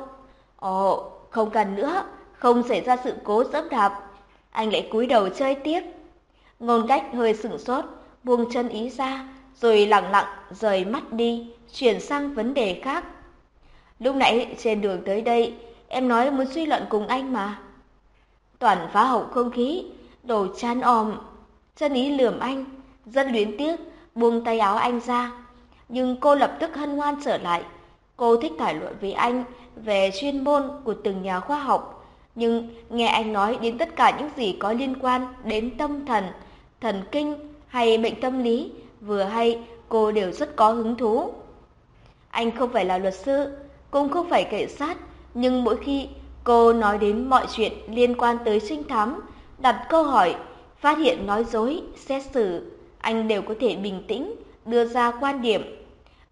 Ồ, không cần nữa, không xảy ra sự cố dẫm đạp. Anh lại cúi đầu chơi tiếp. Ngôn cách hơi sửng sốt, buông chân ý ra, rồi lặng lặng rời mắt đi, chuyển sang vấn đề khác. Lúc nãy trên đường tới đây, em nói muốn suy luận cùng anh mà. Toàn phá hậu không khí, đồ chán òm. Chân ý lườm anh, rất luyến tiếc, buông tay áo anh ra, nhưng cô lập tức hân hoan trở lại. Cô thích thảo luận với anh về chuyên môn của từng nhà khoa học, nhưng nghe anh nói đến tất cả những gì có liên quan đến tâm thần, thần kinh hay bệnh tâm lý, vừa hay cô đều rất có hứng thú. Anh không phải là luật sư, cũng không phải cảnh sát, nhưng mỗi khi cô nói đến mọi chuyện liên quan tới sinh thám, đặt câu hỏi, phát hiện nói dối, xét xử, anh đều có thể bình tĩnh đưa ra quan điểm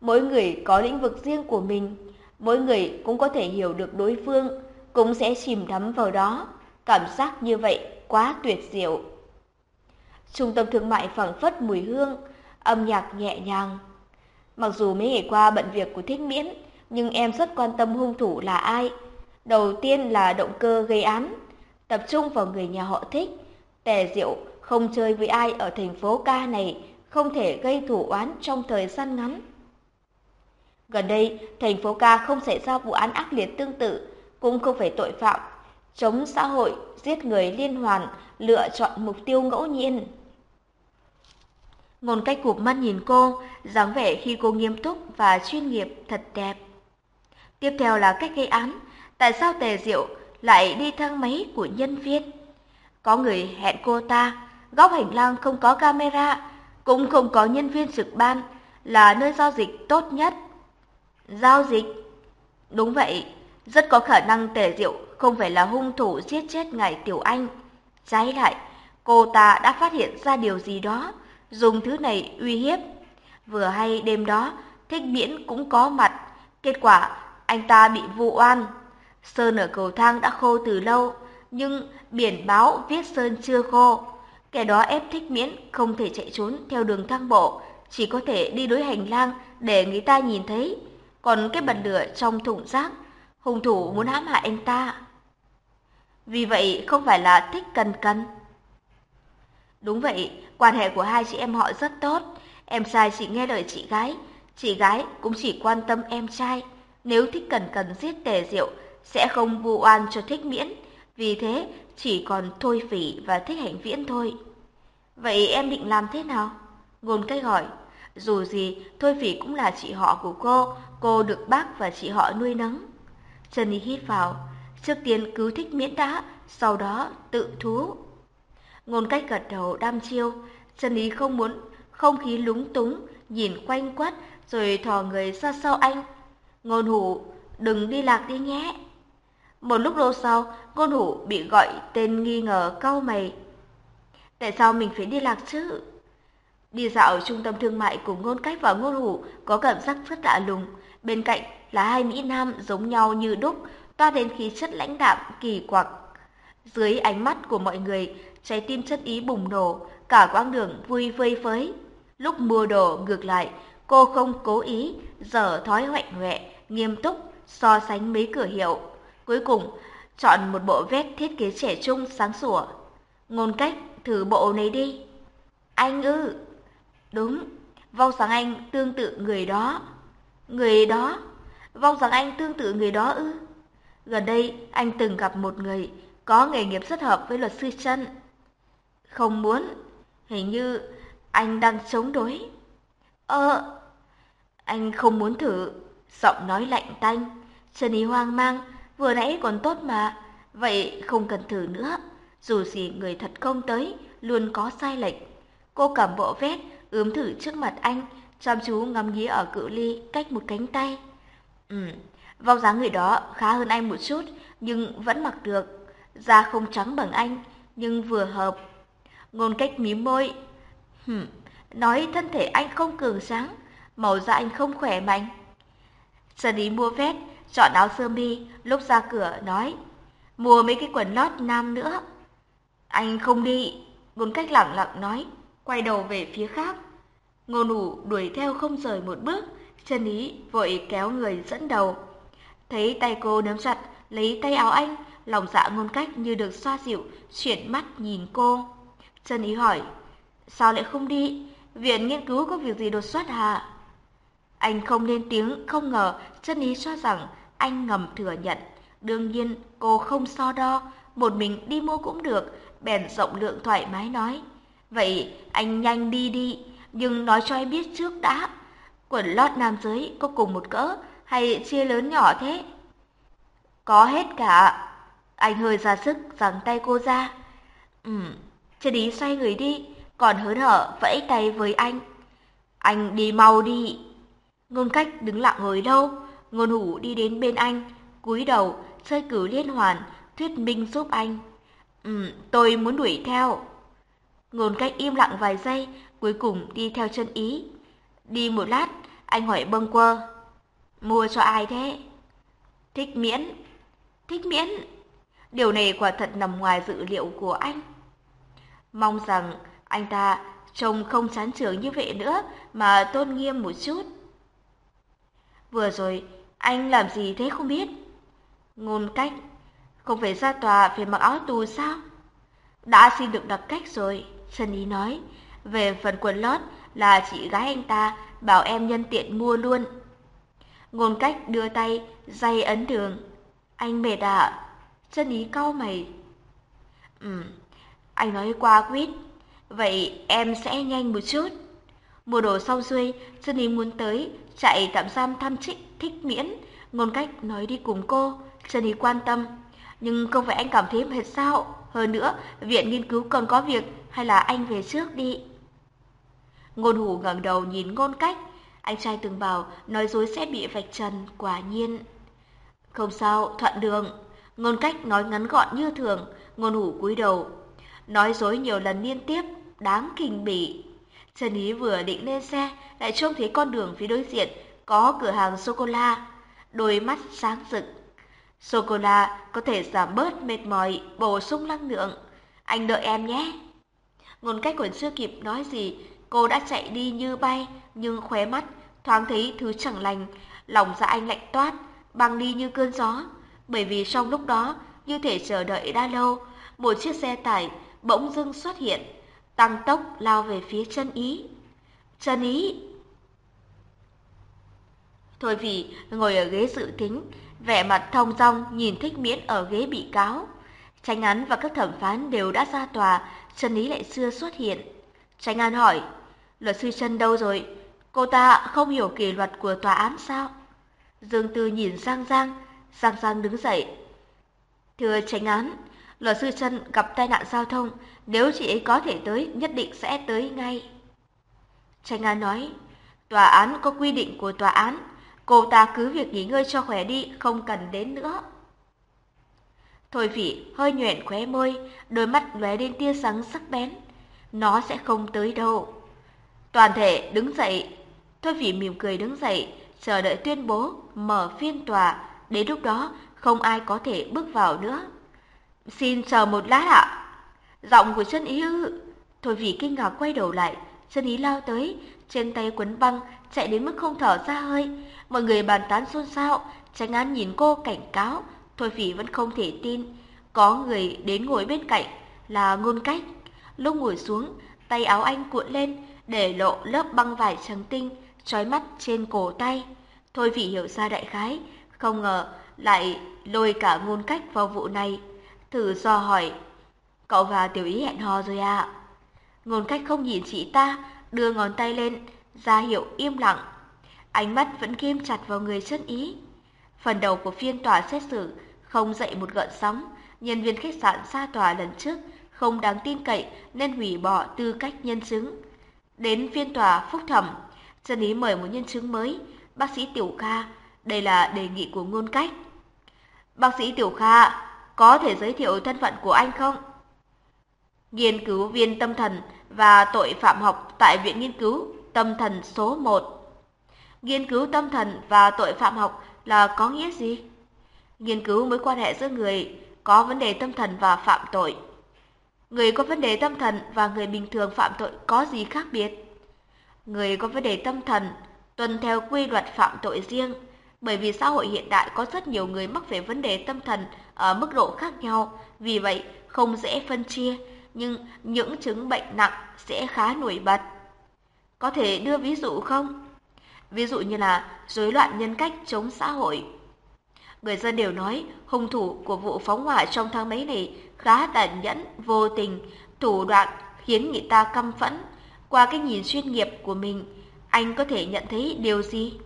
Mỗi người có lĩnh vực riêng của mình, mỗi người cũng có thể hiểu được đối phương, cũng sẽ chìm đắm vào đó. Cảm giác như vậy quá tuyệt diệu. Trung tâm thương mại phảng phất mùi hương, âm nhạc nhẹ nhàng. Mặc dù mấy ngày qua bận việc của Thích Miễn, nhưng em rất quan tâm hung thủ là ai. Đầu tiên là động cơ gây án, tập trung vào người nhà họ Thích. Tề Diệu không chơi với ai ở thành phố ca này, không thể gây thủ oán trong thời gian ngắn. Gần đây, thành phố ca không xảy ra vụ án ác liệt tương tự, cũng không phải tội phạm, chống xã hội, giết người liên hoàn, lựa chọn mục tiêu ngẫu nhiên. Ngôn cách cụp mắt nhìn cô, dáng vẻ khi cô nghiêm túc và chuyên nghiệp thật đẹp. Tiếp theo là cách gây án. Tại sao Tề Diệu lại đi thang máy của nhân viên? Có người hẹn cô ta, góc hành lang không có camera, cũng không có nhân viên trực ban, là nơi giao dịch tốt nhất. Giao dịch? Đúng vậy, rất có khả năng Tề Diệu không phải là hung thủ giết chết ngài Tiểu Anh. Trái lại, cô ta đã phát hiện ra điều gì đó, dùng thứ này uy hiếp. Vừa hay đêm đó, Thích Miễn cũng có mặt, kết quả anh ta bị vụ oan. Sơn ở cầu thang đã khô từ lâu, nhưng biển báo viết sơn chưa khô. Kẻ đó ép Thích Miễn không thể chạy trốn theo đường thang bộ, chỉ có thể đi đối hành lang để người ta nhìn thấy. Còn cái bật lửa trong thùng rác, hung thủ muốn hãm hại anh ta. Vì vậy không phải là thích cần cần. Đúng vậy, quan hệ của hai chị em họ rất tốt. Em trai chỉ nghe lời chị gái, chị gái cũng chỉ quan tâm em trai. Nếu thích cần cần giết tề diệu, sẽ không vu oan cho thích miễn. Vì thế, chỉ còn thôi phỉ và thích hành viễn thôi. Vậy em định làm thế nào? Ngôn cách hỏi. Dù gì, thôi phỉ cũng là chị họ của cô, cô được bác và chị họ nuôi nấng. Trần Ý hít vào, trước tiên cứu thích miễn đã, sau đó tự thú. Ngôn cách gật đầu đam chiêu, chân Ý không muốn không khí lúng túng, nhìn quanh quất rồi thò người ra sau anh. Ngôn hủ, đừng đi lạc đi nhé. Một lúc lâu sau, ngôn hủ bị gọi tên nghi ngờ cau mày. Tại sao mình phải đi lạc chứ? Đi dạo ở trung tâm thương mại của ngôn cách và ngôn hủ có cảm giác rất lạ lùng. Bên cạnh là hai Mỹ Nam giống nhau như đúc, toa đến khí chất lãnh đạm, kỳ quặc. Dưới ánh mắt của mọi người, trái tim chất ý bùng nổ, cả quãng đường vui vơi phới. Lúc mua đồ ngược lại, cô không cố ý, dở thói hoạnh huệ, nghiêm túc, so sánh mấy cửa hiệu. Cuối cùng, chọn một bộ vest thiết kế trẻ trung sáng sủa. Ngôn cách, thử bộ này đi. Anh ư? Đúng, vong sáng anh tương tự người đó. Người đó? Vong rằng anh tương tự người đó ư? Gần đây, anh từng gặp một người có nghề nghiệp rất hợp với luật sư chân. Không muốn, hình như anh đang chống đối. Ơ, anh không muốn thử, giọng nói lạnh tanh. Trần Ý hoang mang, vừa nãy còn tốt mà, vậy không cần thử nữa. Dù gì người thật không tới, luôn có sai lệch. Cô cầm bộ vét, ướm thử trước mặt anh, chăm chú ngắm nghía ở cự ly cách một cánh tay. Ừ, vóc dáng người đó khá hơn anh một chút, nhưng vẫn mặc được. Da không trắng bằng anh, nhưng vừa hợp. Ngôn cách mí môi. Hừm, nói thân thể anh không cường sáng, màu da anh không khỏe mạnh. Sơn Ý mua vét, chọn áo sơ mi, lúc ra cửa nói. Mua mấy cái quần lót nam nữa. Anh không đi, ngôn cách lặng lặng nói, quay đầu về phía khác. Ngôn ủ đuổi theo không rời một bước, chân ý vội kéo người dẫn đầu. Thấy tay cô nắm chặt, lấy tay áo anh, lòng dạ ngôn cách như được xoa dịu, chuyển mắt nhìn cô. Trần ý hỏi, sao lại không đi? Viện nghiên cứu có việc gì đột xuất hả? Anh không lên tiếng, không ngờ chân ý cho rằng anh ngầm thừa nhận. Đương nhiên cô không so đo, một mình đi mua cũng được, bèn rộng lượng thoải mái nói. Vậy anh nhanh đi đi, nhưng nói cho em biết trước đã. Quần lót nam giới có cùng một cỡ hay chia lớn nhỏ thế? Có hết cả. Anh hơi ra sức giằng tay cô ra. Ừ, chân ý xoay người đi, còn hớn hở vẫy tay với anh. Anh đi mau đi. Ngôn cách đứng lặng ngồi đâu, ngôn hủ đi đến bên anh, cúi đầu, chơi cử liên hoàn, thuyết minh giúp anh. Ừ, tôi muốn đuổi theo. Ngôn cách im lặng vài giây, cuối cùng đi theo chân ý. Đi một lát, Anh hỏi bâng quơ. Mua cho ai thế? Thích miễn. Thích miễn. Điều này quả thật nằm ngoài dự liệu của anh. Mong rằng anh ta trông không chán trường như vậy nữa mà tôn nghiêm một chút. Vừa rồi, anh làm gì thế không biết? Ngôn cách, không phải ra tòa phải mặc áo tù sao? Đã xin được đặc cách rồi, Trần Ý nói. Về phần quần lót là chị gái anh ta bảo em nhân tiện mua luôn. Ngôn cách đưa tay, dây ấn đường. Anh mệt à? Trần Ý cau mày. Ừ, anh nói qua quýt. Vậy em sẽ nhanh một chút. Mua đồ xong xuôi, sơn Ý muốn tới, chạy tạm giam thăm trích thích miễn. Ngôn cách nói đi cùng cô, sơn Ý quan tâm. Nhưng không phải anh cảm thấy mệt sao? Hơn nữa, viện nghiên cứu còn có việc, hay là anh về trước đi? Ngôn hủ ngẩng đầu nhìn ngôn cách. Anh trai từng bảo nói dối sẽ bị vạch trần, quả nhiên. Không sao, thuận đường. Ngôn cách nói ngắn gọn như thường, ngôn hủ cúi đầu. Nói dối nhiều lần liên tiếp, đáng kinh bỉ. Trần Ý vừa định lên xe, lại trông thấy con đường phía đối diện có cửa hàng sô-cô-la. Đôi mắt sáng rực. Sô-cô-la có thể giảm bớt mệt mỏi, bổ sung năng lượng. Anh đợi em nhé. Ngôn cách còn chưa kịp nói gì, cô đã chạy đi như bay, nhưng khóe mắt thoáng thấy thứ chẳng lành, lòng dạ anh lạnh toát, băng đi như cơn gió. Bởi vì trong lúc đó, như thể chờ đợi đã lâu, một chiếc xe tải bỗng dưng xuất hiện, tăng tốc lao về phía chân ý. Chân ý! Thôi vì ngồi ở ghế dự tính, vẻ mặt thông dong nhìn thích miễn ở ghế bị cáo. Tranh án và các thẩm phán đều đã ra tòa, chân ý lại xưa xuất hiện. Tranh án hỏi, luật sư chân đâu rồi? Cô ta không hiểu kỷ luật của tòa án sao? Dương Tư nhìn Giang Giang, Giang Giang đứng dậy. Thưa tranh án, luật sư chân gặp tai nạn giao thông, nếu chị ấy có thể tới, nhất định sẽ tới ngay. Tranh án nói, tòa án có quy định của tòa án, cô ta cứ việc nghỉ ngơi cho khỏe đi, không cần đến nữa. Thôi vị hơi nhuyễn khóe môi, đôi mắt lóe lên tia sáng sắc bén. Nó sẽ không tới đâu. Toàn thể đứng dậy. Thôi vị mỉm cười đứng dậy, chờ đợi tuyên bố mở phiên tòa. Đến lúc đó, không ai có thể bước vào nữa. Xin chờ một lát ạ. Giọng của chân ý ư. Thôi vị kinh ngạc quay đầu lại, chân ý lao tới, trên tay quấn băng, chạy đến mức không thở ra hơi. Mọi người bàn tán xôn xao, tránh án nhìn cô cảnh cáo, Thôi vì vẫn không thể tin, có người đến ngồi bên cạnh là ngôn cách. Lúc ngồi xuống, tay áo anh cuộn lên, để lộ lớp băng vải trắng tinh, trói mắt trên cổ tay. Thôi vì hiểu ra đại khái, không ngờ lại lôi cả ngôn cách vào vụ này. Thử do hỏi, cậu và tiểu ý hẹn hò rồi à? Ngôn cách không nhìn chị ta, đưa ngón tay lên, ra hiệu im lặng. Ánh mắt vẫn ghim chặt vào người chân ý. Phần đầu của phiên tòa xét xử không dậy một gợn sóng. Nhân viên khách sạn xa tòa lần trước không đáng tin cậy nên hủy bỏ tư cách nhân chứng. Đến phiên tòa phúc thẩm, chân ý mời một nhân chứng mới, bác sĩ Tiểu Kha. Đây là đề nghị của ngôn cách. Bác sĩ Tiểu Kha, có thể giới thiệu thân phận của anh không? Nghiên cứu viên tâm thần và tội phạm học tại Viện Nghiên cứu Tâm thần số 1. Nghiên cứu tâm thần và tội phạm học là có nghĩa gì? nghiên cứu mối quan hệ giữa người có vấn đề tâm thần và phạm tội. Người có vấn đề tâm thần và người bình thường phạm tội có gì khác biệt? Người có vấn đề tâm thần tuân theo quy luật phạm tội riêng, bởi vì xã hội hiện đại có rất nhiều người mắc về vấn đề tâm thần ở mức độ khác nhau, vì vậy không dễ phân chia, nhưng những chứng bệnh nặng sẽ khá nổi bật. Có thể đưa ví dụ không? Ví dụ như là rối loạn nhân cách chống xã hội, Người dân đều nói hung thủ của vụ phóng hỏa trong tháng mấy này khá tàn nhẫn, vô tình, thủ đoạn khiến người ta căm phẫn. Qua cái nhìn chuyên nghiệp của mình, anh có thể nhận thấy điều gì?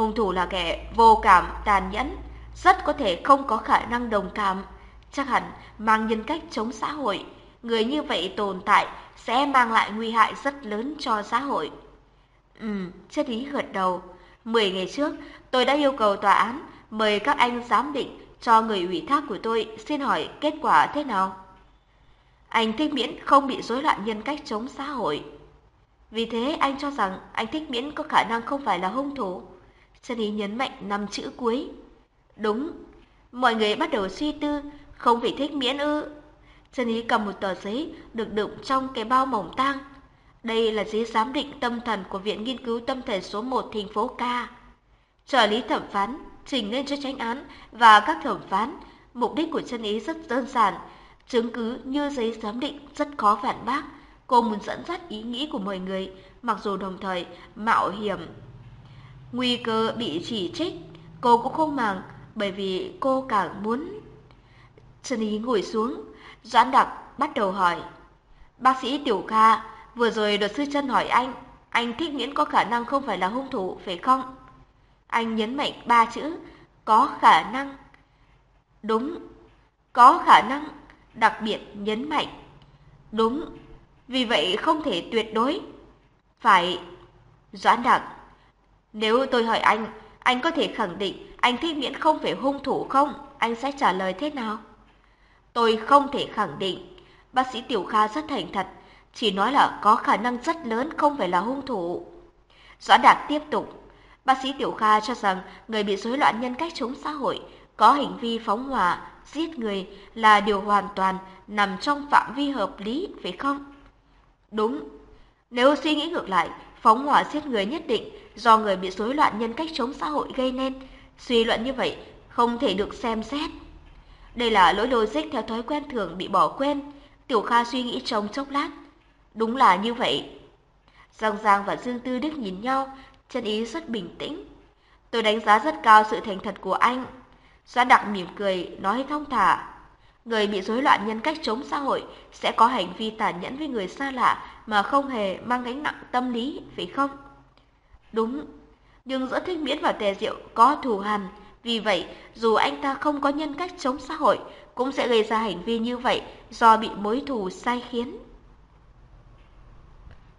Hung thủ là kẻ vô cảm, tàn nhẫn, rất có thể không có khả năng đồng cảm, chắc hẳn mang nhân cách chống xã hội. Người như vậy tồn tại sẽ mang lại nguy hại rất lớn cho xã hội. Ừ, chất ý gật đầu. Mười ngày trước, tôi đã yêu cầu tòa án mời các anh giám định cho người ủy thác của tôi xin hỏi kết quả thế nào. Anh thích miễn không bị rối loạn nhân cách chống xã hội. Vì thế anh cho rằng anh thích miễn có khả năng không phải là hung thủ. Chân ý nhấn mạnh năm chữ cuối. Đúng, mọi người bắt đầu suy tư, không phải thích miễn ư. Chân ý cầm một tờ giấy được đựng trong cái bao mỏng tang. Đây là giấy giám định tâm thần của Viện Nghiên cứu Tâm thần số 1 thành phố Ca. Trợ lý thẩm phán trình lên cho tránh án và các thẩm phán. Mục đích của chân ý rất đơn giản, chứng cứ như giấy giám định rất khó phản bác. Cô muốn dẫn dắt ý nghĩ của mọi người, mặc dù đồng thời mạo hiểm. Nguy cơ bị chỉ trích, cô cũng không màng, bởi vì cô càng muốn. Trần Ý ngồi xuống, Doãn Đặc bắt đầu hỏi. Bác sĩ Tiểu Kha, vừa rồi luật sư chân hỏi anh, anh thích nghiễn có khả năng không phải là hung thủ, phải không? Anh nhấn mạnh ba chữ, có khả năng. Đúng, có khả năng, đặc biệt nhấn mạnh. Đúng, vì vậy không thể tuyệt đối. Phải, Doãn Đặc, nếu tôi hỏi anh, anh có thể khẳng định anh thích miễn không phải hung thủ không? Anh sẽ trả lời thế nào? Tôi không thể khẳng định. Bác sĩ Tiểu Kha rất thành thật, chỉ nói là có khả năng rất lớn không phải là hung thủ. Doãn Đạt tiếp tục. Bác sĩ Tiểu Kha cho rằng người bị rối loạn nhân cách chống xã hội có hành vi phóng hỏa, giết người là điều hoàn toàn nằm trong phạm vi hợp lý, phải không? Đúng. Nếu suy nghĩ ngược lại, phóng hỏa giết người nhất định do người bị rối loạn nhân cách chống xã hội gây nên, suy luận như vậy không thể được xem xét. Đây là lỗi logic theo thói quen thường bị bỏ quên. Tiểu Kha suy nghĩ trong chốc lát. Đúng là như vậy. Giang Giang và Dương Tư Đức nhìn nhau, chân ý rất bình tĩnh. Tôi đánh giá rất cao sự thành thật của anh. Doãn Đặc mỉm cười, nói thông thả. Người bị rối loạn nhân cách chống xã hội sẽ có hành vi tàn nhẫn với người xa lạ mà không hề mang gánh nặng tâm lý, phải không? Đúng, nhưng giữa Thích Miễn và Tề Diệu có thù hằn, vì vậy dù anh ta không có nhân cách chống xã hội cũng sẽ gây ra hành vi như vậy do bị mối thù sai khiến.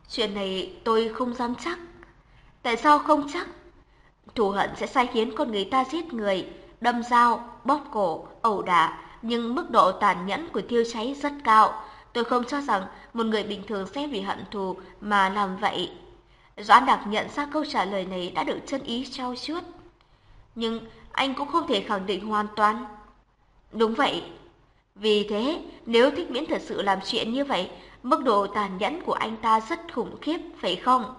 Chuyện này tôi không dám chắc. Tại sao không chắc? Thù hận sẽ sai khiến con người ta giết người, đâm dao, bóp cổ, ẩu đả, nhưng mức độ tàn nhẫn của thiêu cháy rất cao. Tôi không cho rằng một người bình thường sẽ vì hận thù mà làm vậy. Doãn Đặc nhận ra câu trả lời này đã được chân ý trao chuốt. Nhưng anh cũng không thể khẳng định hoàn toàn. Đúng vậy. Vì thế, nếu thích miễn thật sự làm chuyện như vậy, mức độ tàn nhẫn của anh ta rất khủng khiếp, phải không?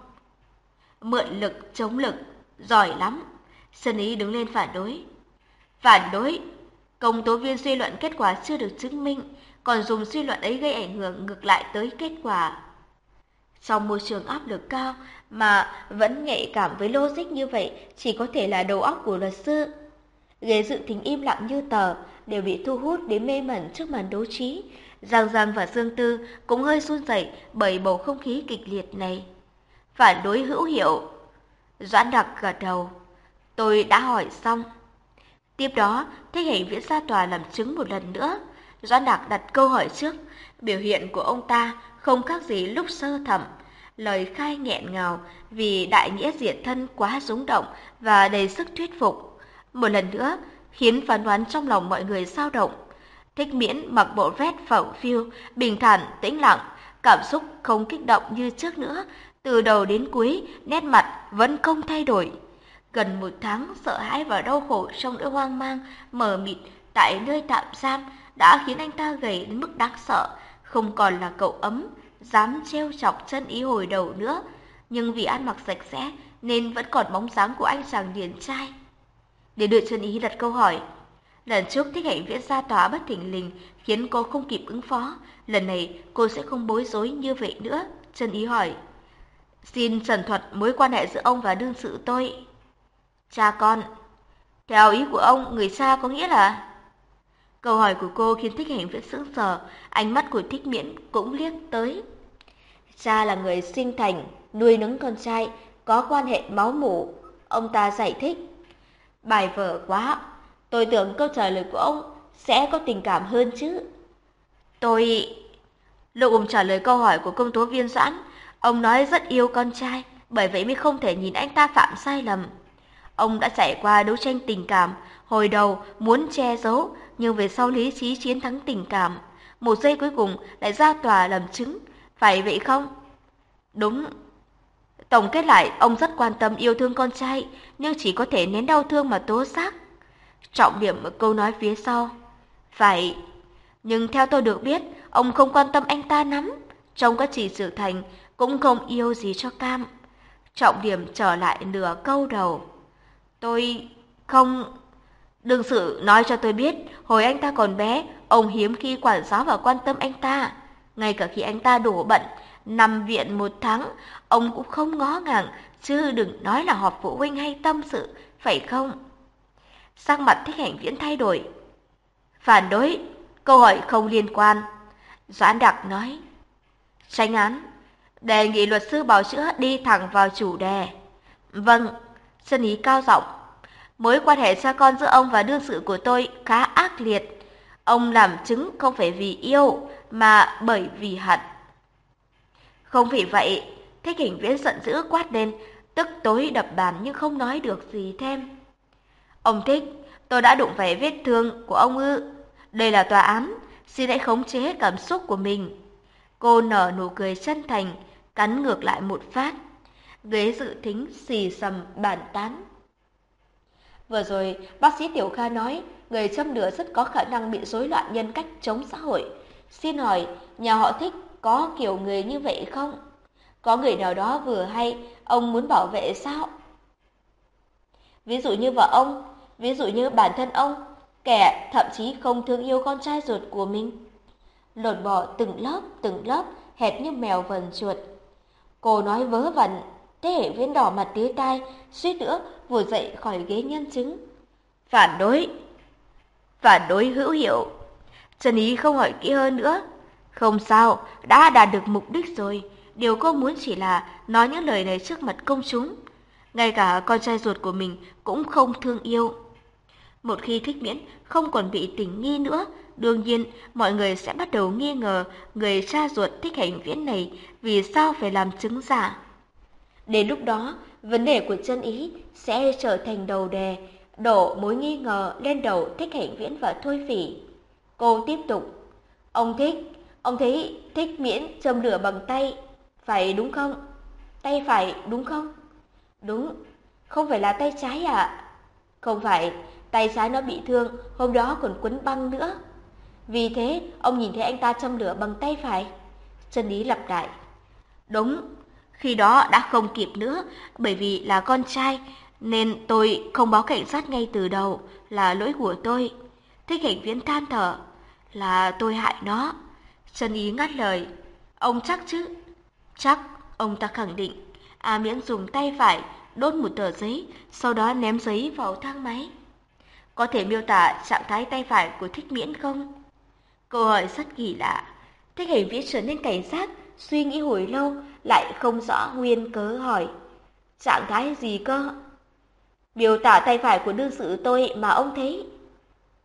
Mượn lực, chống lực, giỏi lắm. Sơn ý đứng lên phản đối. Phản đối? Công tố viên suy luận kết quả chưa được chứng minh, còn dùng suy luận ấy gây ảnh hưởng ngược lại tới kết quả. Trong môi trường áp lực cao mà vẫn nhạy cảm với logic như vậy chỉ có thể là đầu óc của luật sư. Ghế dự tính im lặng như tờ, đều bị thu hút đến mê mẩn trước màn đấu trí. Giang Giang và Dương Tư cũng hơi run rẩy bởi bầu không khí kịch liệt này. Phản đối hữu hiệu. Doãn đặc gật đầu. Tôi đã hỏi xong. Tiếp đó, Thích Hành Viễn ra tòa làm chứng một lần nữa. Doãn đặc đặt câu hỏi trước. Biểu hiện của ông ta không khác gì lúc sơ thẩm. Lời khai nghẹn ngào vì đại nghĩa diệt thân quá rúng động và đầy sức thuyết phục. Một lần nữa, khiến phán đoán trong lòng mọi người dao động. Thích miễn mặc bộ vest phẩu phiêu, bình thản, tĩnh lặng, cảm xúc không kích động như trước nữa, từ đầu đến cuối, nét mặt vẫn không thay đổi. Gần một tháng sợ hãi và đau khổ trong nỗi hoang mang, mờ mịt tại nơi tạm giam đã khiến anh ta gầy đến mức đáng sợ, không còn là cậu ấm, dám treo chọc chân ý hồi đầu nữa. Nhưng vì ăn mặc sạch sẽ nên vẫn còn bóng dáng của anh chàng điển trai. Để đợi chân ý đặt câu hỏi, lần trước thích hạnh viễn ra tòa bất thình lình khiến cô không kịp ứng phó, lần này cô sẽ không bối rối như vậy nữa. Chân ý hỏi, xin trần thuật mối quan hệ giữa ông và đương sự tôi. Cha con, theo ý của ông, người cha có nghĩa là... Câu hỏi của cô khiến Thích Hành Viễn sững sờ, ánh mắt của Thích Miễn cũng liếc tới. Cha là người sinh thành, nuôi nấng con trai, có quan hệ máu mủ. Ông ta giải thích. Bài vở quá, tôi tưởng câu trả lời của ông sẽ có tình cảm hơn chứ. Tôi... Lộ ủng trả lời câu hỏi của công tố viên Doãn, ông nói rất yêu con trai, bởi vậy mới không thể nhìn anh ta phạm sai lầm. Ông đã trải qua đấu tranh tình cảm, hồi đầu muốn che giấu, nhưng về sau lý trí chiến thắng tình cảm. Một giây cuối cùng lại ra tòa làm chứng, phải vậy không? Đúng, Tổng kết lại, ông rất quan tâm yêu thương con trai, nhưng chỉ có thể nén đau thương mà tố giác. Trọng điểm ở câu nói phía sau. Phải, nhưng theo tôi được biết, ông không quan tâm anh ta lắm. Trong quá trình trưởng thành, cũng không yêu gì cho Cam. Trọng điểm trở lại nửa câu đầu. Tôi không... Đừng sự nói cho tôi biết, hồi anh ta còn bé, ông hiếm khi quản giáo và quan tâm anh ta. Ngay cả khi anh ta đổ bận, nằm viện một tháng, ông cũng không ngó ngàng, chứ đừng nói là họp phụ huynh hay tâm sự, phải không? Sắc mặt thích hành viễn thay đổi. Phản đối, câu hỏi không liên quan. Doãn đặc nói. Tranh án, đề nghị luật sư bảo chữa đi thẳng vào chủ đề. Vâng, chân ý cao giọng. Mối quan hệ cha con giữa ông và đương sự của tôi khá ác liệt. Ông làm chứng không phải vì yêu, mà bởi vì hận. Không vì vậy, Thích Hình Viễn giận dữ quát lên, tức tối đập bàn nhưng không nói được gì thêm. Ông Thích, tôi đã đụng phải vết thương của ông ư. Đây là tòa án, xin hãy khống chế cảm xúc của mình. Cô nở nụ cười chân thành, cắn ngược lại một phát. Ghế dự thính xì sầm bàn tán. Vừa rồi, bác sĩ Tiểu Kha nói, người châm lửa rất có khả năng bị rối loạn nhân cách chống xã hội. Xin hỏi, nhà họ thích có kiểu người như vậy không? Có người nào đó vừa hay, ông muốn bảo vệ sao? Ví dụ như vợ ông, ví dụ như bản thân ông, kẻ thậm chí không thương yêu con trai ruột của mình. Lột bỏ từng lớp, từng lớp, hẹp như mèo vần chuột. Cô nói vớ vẩn, thế hệ viễn đỏ mặt tía tai, suýt nữa vừa dậy khỏi ghế nhân chứng. Phản đối, phản đối hữu hiệu. Trần Ý không hỏi kỹ hơn nữa. Không sao, đã đạt được mục đích rồi. Điều cô muốn chỉ là nói những lời này trước mặt công chúng. Ngay cả con trai ruột của mình cũng không thương yêu. Một khi thích miễn không còn bị tình nghi nữa, đương nhiên mọi người sẽ bắt đầu nghi ngờ người cha ruột thích hành viễn này vì sao phải làm chứng giả. Đến lúc đó, vấn đề của chân ý sẽ trở thành đầu đề, đổ mối nghi ngờ lên đầu thích hạnh viễn và thôi phỉ. Cô tiếp tục. Ông thích, ông thấy thích miễn châm lửa bằng tay, phải đúng không? Tay phải đúng không? Đúng, không phải là tay trái à? Không phải, tay trái nó bị thương, hôm đó còn quấn băng nữa. Vì thế, ông nhìn thấy anh ta châm lửa bằng tay phải. Chân lý lặp lại. Đúng, khi đó đã không kịp nữa, bởi vì là con trai, nên tôi không báo cảnh sát ngay từ đầu, là lỗi của tôi. Thích cảnh viễn than thở, là tôi hại nó. Trần Ý ngắt lời, ông chắc chứ? Chắc, ông ta khẳng định. A Miễn dùng tay phải đốt một tờ giấy, sau đó ném giấy vào thang máy. Có thể miêu tả trạng thái tay phải của Thích Miễn không? Câu hỏi rất kỳ lạ. Thích Hành Viễn trở nên cảnh giác, suy nghĩ hồi lâu, lại không rõ nguyên cớ hỏi. Trạng thái gì cơ? Miêu tả tay phải của đương sự tôi mà ông thấy.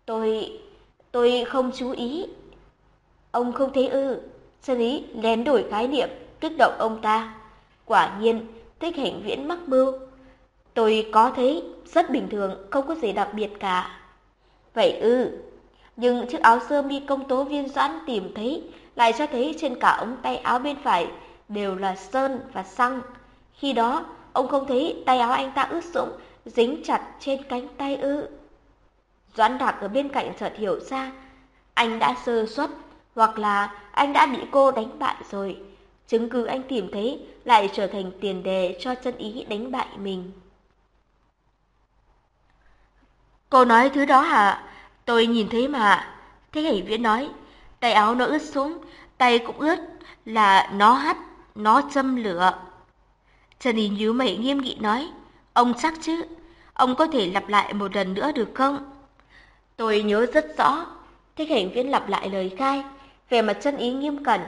Tôi... tôi không chú ý. Ông không thấy ư. Chân ý lén đổi khái niệm, kích động ông ta. Quả nhiên, thích hành viễn mắc mưu. Tôi có thấy, rất bình thường, không có gì đặc biệt cả. Vậy ư, nhưng chiếc áo sơ mi công tố viên doãn tìm thấy lại cho thấy trên cả ống tay áo bên phải đều là sơn và xăng. Khi đó, ông không thấy tay áo anh ta ướt sũng, dính chặt trên cánh tay ư. Doãn đặc ở bên cạnh chợt hiểu ra, anh đã sơ suất, hoặc là anh đã bị cô đánh bại rồi. Chứng cứ anh tìm thấy lại trở thành tiền đề cho chân ý đánh bại mình. Cô nói thứ đó hả? Tôi nhìn thấy mà. Thế Hải Viễn nói, tay áo nó ướt xuống, tay cũng ướt, là nó hắt, nó châm lửa. Trần Ý nhíu mày nghiêm nghị nói, ông chắc chứ, ông có thể lặp lại một lần nữa được không? Tôi nhớ rất rõ, Thích Hành Viễn lặp lại lời khai, về mặt chân ý nghiêm cẩn.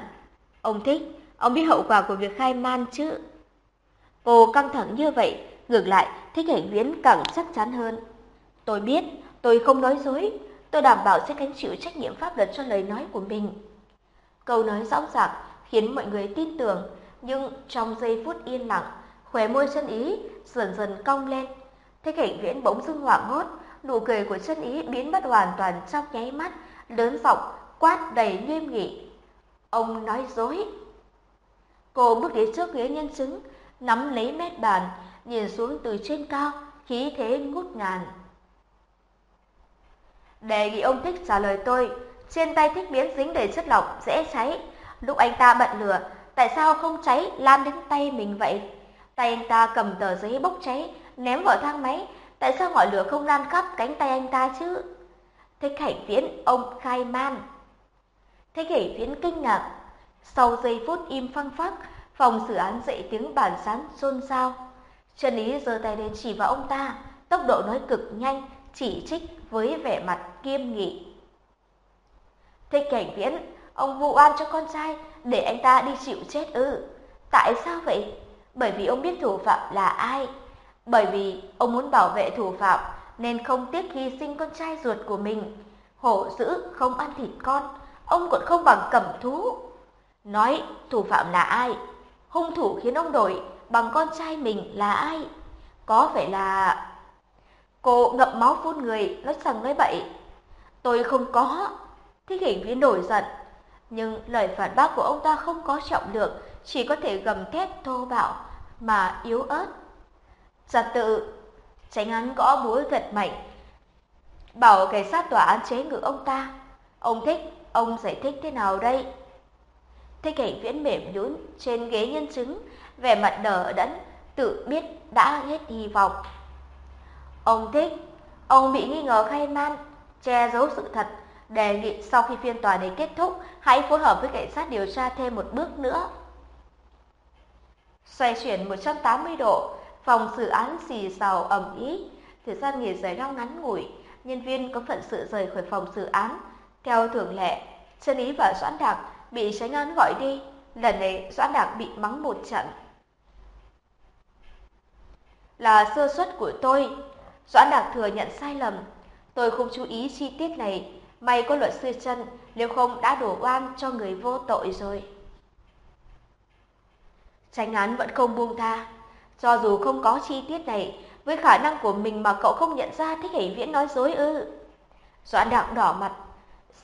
Ông thích, ông biết hậu quả của việc khai man chứ? Cô căng thẳng như vậy, ngược lại, Thích Hành Viễn càng chắc chắn hơn. Tôi biết, tôi không nói dối, tôi đảm bảo sẽ gánh chịu trách nhiệm pháp luật cho lời nói của mình. Câu nói rõ ràng khiến mọi người tin tưởng, nhưng trong giây phút yên lặng, khóe môi chân ý dần dần cong lên. Thế cảnh viễn bỗng dưng hoảng hốt, nụ cười của chân ý biến mất hoàn toàn trong nháy mắt, lớn giọng quát đầy nghiêm nghị. Ông nói dối. Cô bước đến trước ghế nhân chứng, nắm lấy mét bàn, nhìn xuống từ trên cao, khí thế ngút ngàn. Đề nghị ông thích trả lời tôi, trên tay thích biến dính đầy chất lỏng dễ cháy. Lúc anh ta bận lửa, tại sao không cháy lan đến tay mình vậy? Tay anh ta cầm tờ giấy bốc cháy, ném vào thang máy, tại sao ngọn lửa không lan khắp cánh tay anh ta chứ? Thích Hải Viễn, ông khai man. Thích Hải Viễn kinh ngạc. Sau giây phút im phăng phắc, phòng xử án dậy tiếng bản sán xôn xao. Trần Ý giơ tay lên chỉ vào ông ta, tốc độ nói cực nhanh, chỉ trích với vẻ mặt kiêm nghị. Thích Cảnh Viễn, ông vụ oan cho con trai để anh ta đi chịu chết ư? Tại sao vậy? Bởi vì ông biết thủ phạm là ai. Bởi vì ông muốn bảo vệ thủ phạm nên không tiếc hy sinh con trai ruột của mình. Hổ dữ không ăn thịt con, ông còn không bằng cẩm thú. Nói thủ phạm là ai? Hung thủ khiến ông đổi bằng con trai mình là ai? Có phải là... Cô ngậm máu phun người, nói rằng nói bậy. Tôi không có. Thích hình viên nổi giận. Nhưng lời phản bác của ông ta không có trọng lượng, chỉ có thể gầm thét thô bạo mà yếu ớt. Giật tự, tránh án gõ búa gật mạnh. Bảo cảnh sát tòa án chế ngự ông ta. Ông thích, ông giải thích thế nào đây? Thích cảnh viễn mềm nhũn trên ghế nhân chứng, vẻ mặt đờ đẫn, tự biết đã hết hy vọng. Ông thích, ông bị nghi ngờ khai man, che giấu sự thật, đề nghị sau khi phiên tòa này kết thúc, hãy phối hợp với cảnh sát điều tra thêm một bước nữa. Xoay chuyển 180 độ, phòng xử án xì xào ầm ĩ, thời gian nghỉ giải lao ngắn ngủi, nhân viên có phận sự rời khỏi phòng xử án. Theo thường lệ, Trân Ý và Doãn Đạc bị tránh án gọi đi, lần này Doãn Đạc bị mắng một trận. Là sơ suất của tôi, Doãn Đạc thừa nhận sai lầm, tôi không chú ý chi tiết này, may có luật sư chân, nếu không đã đổ oan cho người vô tội rồi. Tranh án vẫn không buông tha, cho dù không có chi tiết này, với khả năng của mình mà cậu không nhận ra thích hỷ viễn nói dối ư. Doãn đạo đỏ mặt,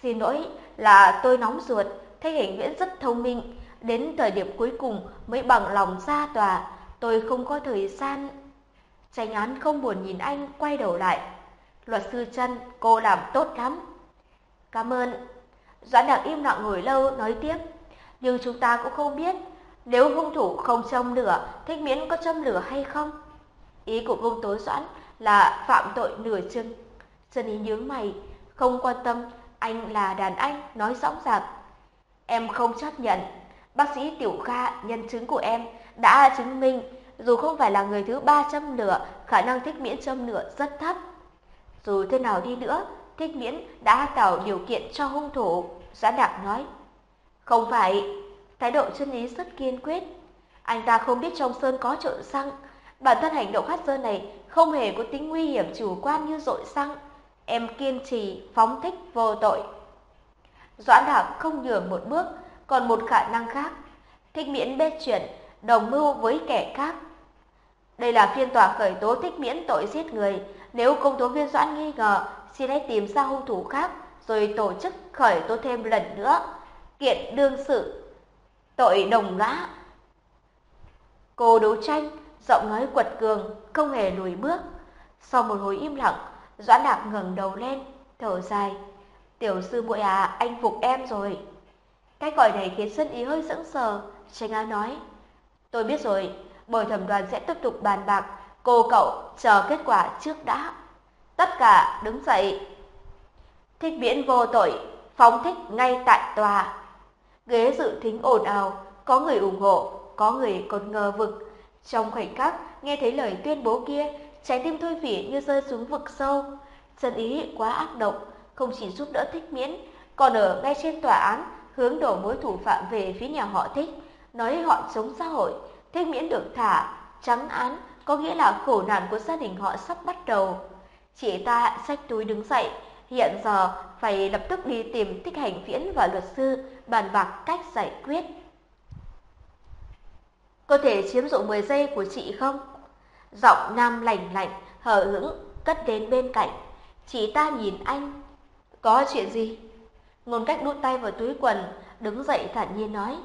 xin lỗi là tôi nóng ruột, thích hỷ viễn rất thông minh, đến thời điểm cuối cùng mới bằng lòng ra tòa, tôi không có thời gian Tranh án không buồn nhìn anh quay đầu lại. Luật sư chân, cô làm tốt lắm. Cảm ơn. Doãn đặc im lặng ngồi lâu nói tiếp. Nhưng chúng ta cũng không biết nếu hung thủ không châm lửa, thích miễn có châm lửa hay không. Ý của công tố Doãn là phạm tội nửa chừng. trần ý nhướng mày, không quan tâm anh là đàn anh, nói rõ ràng. Em không chấp nhận. Bác sĩ Tiểu Kha, nhân chứng của em, đã chứng minh dù không phải là người thứ ba châm lửa, khả năng thích miễn châm lửa rất thấp. Dù thế nào đi nữa, thích miễn đã tạo điều kiện cho hung thủ, giã đạc nói. Không phải, thái độ chân lý rất kiên quyết. Anh ta không biết trong sơn có trộn xăng, bản thân hành động hát sơn này không hề có tính nguy hiểm chủ quan như dội xăng. Em kiên trì, phóng thích vô tội. Doãn Đạc không nhường một bước, còn một khả năng khác. Thích miễn bê chuyển, đồng mưu với kẻ khác. Đây là phiên tòa khởi tố thích miễn tội giết người. Nếu công tố viên Doãn nghi ngờ, xin hãy tìm ra hung thủ khác, rồi tổ chức khởi tố thêm lần nữa. Kiện đương sự, tội đồng lõa Cô đấu tranh, giọng nói quật cường, không hề lùi bước. Sau một hồi im lặng, Doãn Đạc ngẩng đầu lên, thở dài. Tiểu sư muội à, anh phục em rồi. Cái gọi này khiến sân Ý hơi sững sờ, Tranh Á nói. Tôi biết rồi, bồi thẩm đoàn sẽ tiếp tục bàn bạc, cô cậu chờ kết quả trước đã. Tất cả đứng dậy. Thích viễn vô tội, phóng thích ngay tại tòa. Ghế dự thính ồn ào, có người ủng hộ, có người còn ngờ vực. Trong khoảnh khắc nghe thấy lời tuyên bố kia, trái tim thôi phỉ như rơi xuống vực sâu. Chân ý quá ác độc, không chỉ giúp đỡ thích miễn, còn ở ngay trên tòa án hướng đổ mối thủ phạm về phía nhà họ thích, nói họ chống xã hội, Thích miễn được thả, trắng án có nghĩa là khổ nạn của gia đình họ sắp bắt đầu. Chị ta xách túi đứng dậy, hiện giờ phải lập tức đi tìm thích hành viễn và luật sư bàn bạc cách giải quyết. Có thể chiếm dụng 10 giây của chị không? Giọng nam lành lạnh, hờ hững, cất đến bên cạnh. Chị ta nhìn anh. Có chuyện gì? Ngôn cách đút tay vào túi quần, đứng dậy thản nhiên nói.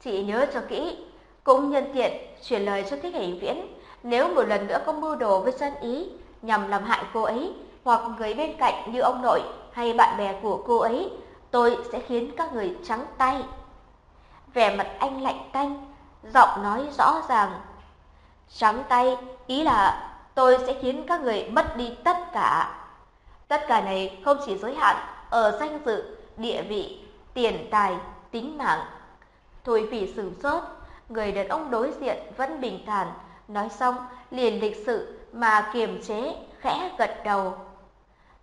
Chị nhớ cho kỹ, cũng nhân tiện chuyển lời cho Thích Hành Viễn, nếu một lần nữa có mưu đồ với dân ý nhằm làm hại cô ấy hoặc người bên cạnh như ông nội hay bạn bè của cô ấy, tôi sẽ khiến các người trắng tay. Vẻ mặt anh lạnh tanh, giọng nói rõ ràng. Trắng tay, ý là tôi sẽ khiến các người mất đi tất cả. Tất cả này không chỉ giới hạn ở danh dự, địa vị, tiền tài, tính mạng. Thôi vì sửng sốt, người đàn ông đối diện vẫn bình thản, nói xong liền lịch sự mà kiềm chế, khẽ gật đầu.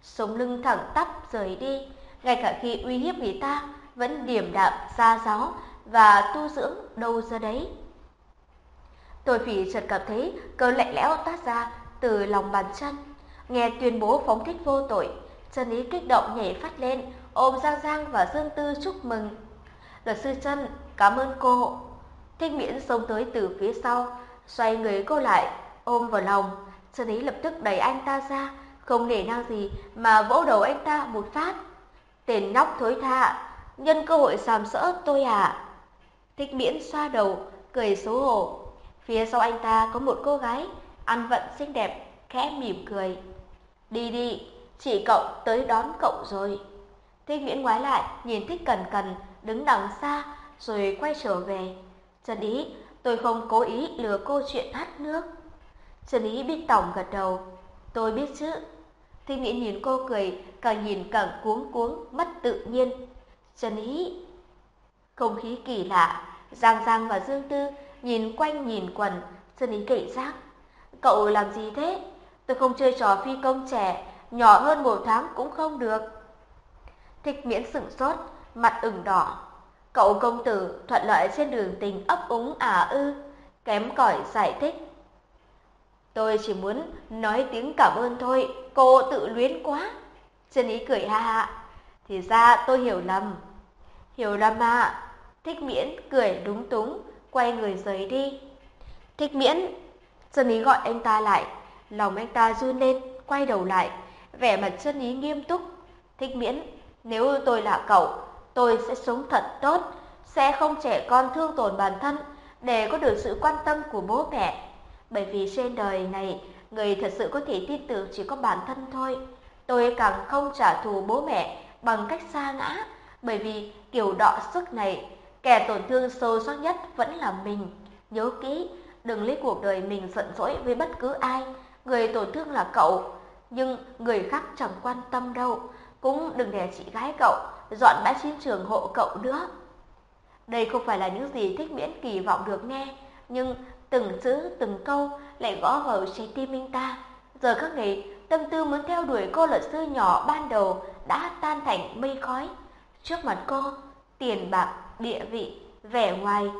Sống lưng thẳng tắp rời đi, ngay cả khi uy hiếp người ta vẫn điềm đạm xa giáo và tu dưỡng đâu ra đấy. Tôi phỉ chợt cảm thấy cơn lạnh lẽo toát ra từ lòng bàn chân. Nghe tuyên bố phóng thích vô tội, chân ý kích động nhảy phát lên, ôm Giang Giang và Dương Tư chúc mừng. Luật sư chân, cảm ơn cô. Thích miễn xông tới từ phía sau, xoay người cô lại, ôm vào lòng sơn ý lập tức đẩy anh ta ra, không nể nang gì mà vỗ đầu anh ta một phát. Tên nhóc thối tha, nhân cơ hội sàm sỡ tôi à. Thích miễn xoa đầu, cười xấu hổ. Phía sau anh ta có một cô gái, ăn vận xinh đẹp, khẽ mỉm cười. Đi đi, chị cậu tới đón cậu rồi. Thích miễn ngoái lại, nhìn thích cần cần, đứng đằng xa, rồi quay trở về. Trần Ý, tôi không cố ý lừa cô chuyện hát nước. Trần Ý biết tổng gật đầu. Tôi biết chứ. thì nghĩ nhìn cô cười, càng nhìn càng cuống cuống, mất tự nhiên. Trần Ý. Không khí kỳ lạ, Giang Giang và Dương Tư nhìn quanh nhìn quần, Trần Ý cảnh giác. Cậu làm gì thế? Tôi không chơi trò phi công trẻ, nhỏ hơn một tháng cũng không được. Thích miễn sửng sốt, mặt ửng đỏ. Cậu công tử thuận lợi trên đường tình ấp úng à ư, kém cỏi giải thích. Tôi chỉ muốn nói tiếng cảm ơn thôi, cô tự luyến quá. Chân Ý cười ha ha. Thì ra tôi hiểu lầm. Hiểu lầm à? Thích miễn cười đúng túng, quay người rời đi. Thích miễn, chân Ý gọi anh ta lại, lòng anh ta run lên, quay đầu lại, vẻ mặt chân Ý nghiêm túc. Thích miễn, nếu tôi là cậu, tôi sẽ sống thật tốt, sẽ không trẻ con thương tổn bản thân để có được sự quan tâm của bố mẹ. Bởi vì trên đời này, người thật sự có thể tin tưởng chỉ có bản thân thôi. Tôi càng không trả thù bố mẹ bằng cách xa ngã, bởi vì kiểu đọ sức này, kẻ tổn thương sâu sắc nhất vẫn là mình. Nhớ kỹ, đừng lấy cuộc đời mình giận dỗi với bất cứ ai, người tổn thương là cậu, nhưng người khác chẳng quan tâm đâu cũng đừng để chị gái cậu dọn bãi chiến trường hộ cậu nữa. Đây không phải là những gì thích miễn kỳ vọng được nghe, nhưng từng chữ từng câu lại gõ vào trái tim anh ta. Giờ các này tâm tư muốn theo đuổi cô luật sư nhỏ ban đầu đã tan thành mây khói. Trước mặt cô, tiền bạc, địa vị, vẻ ngoài,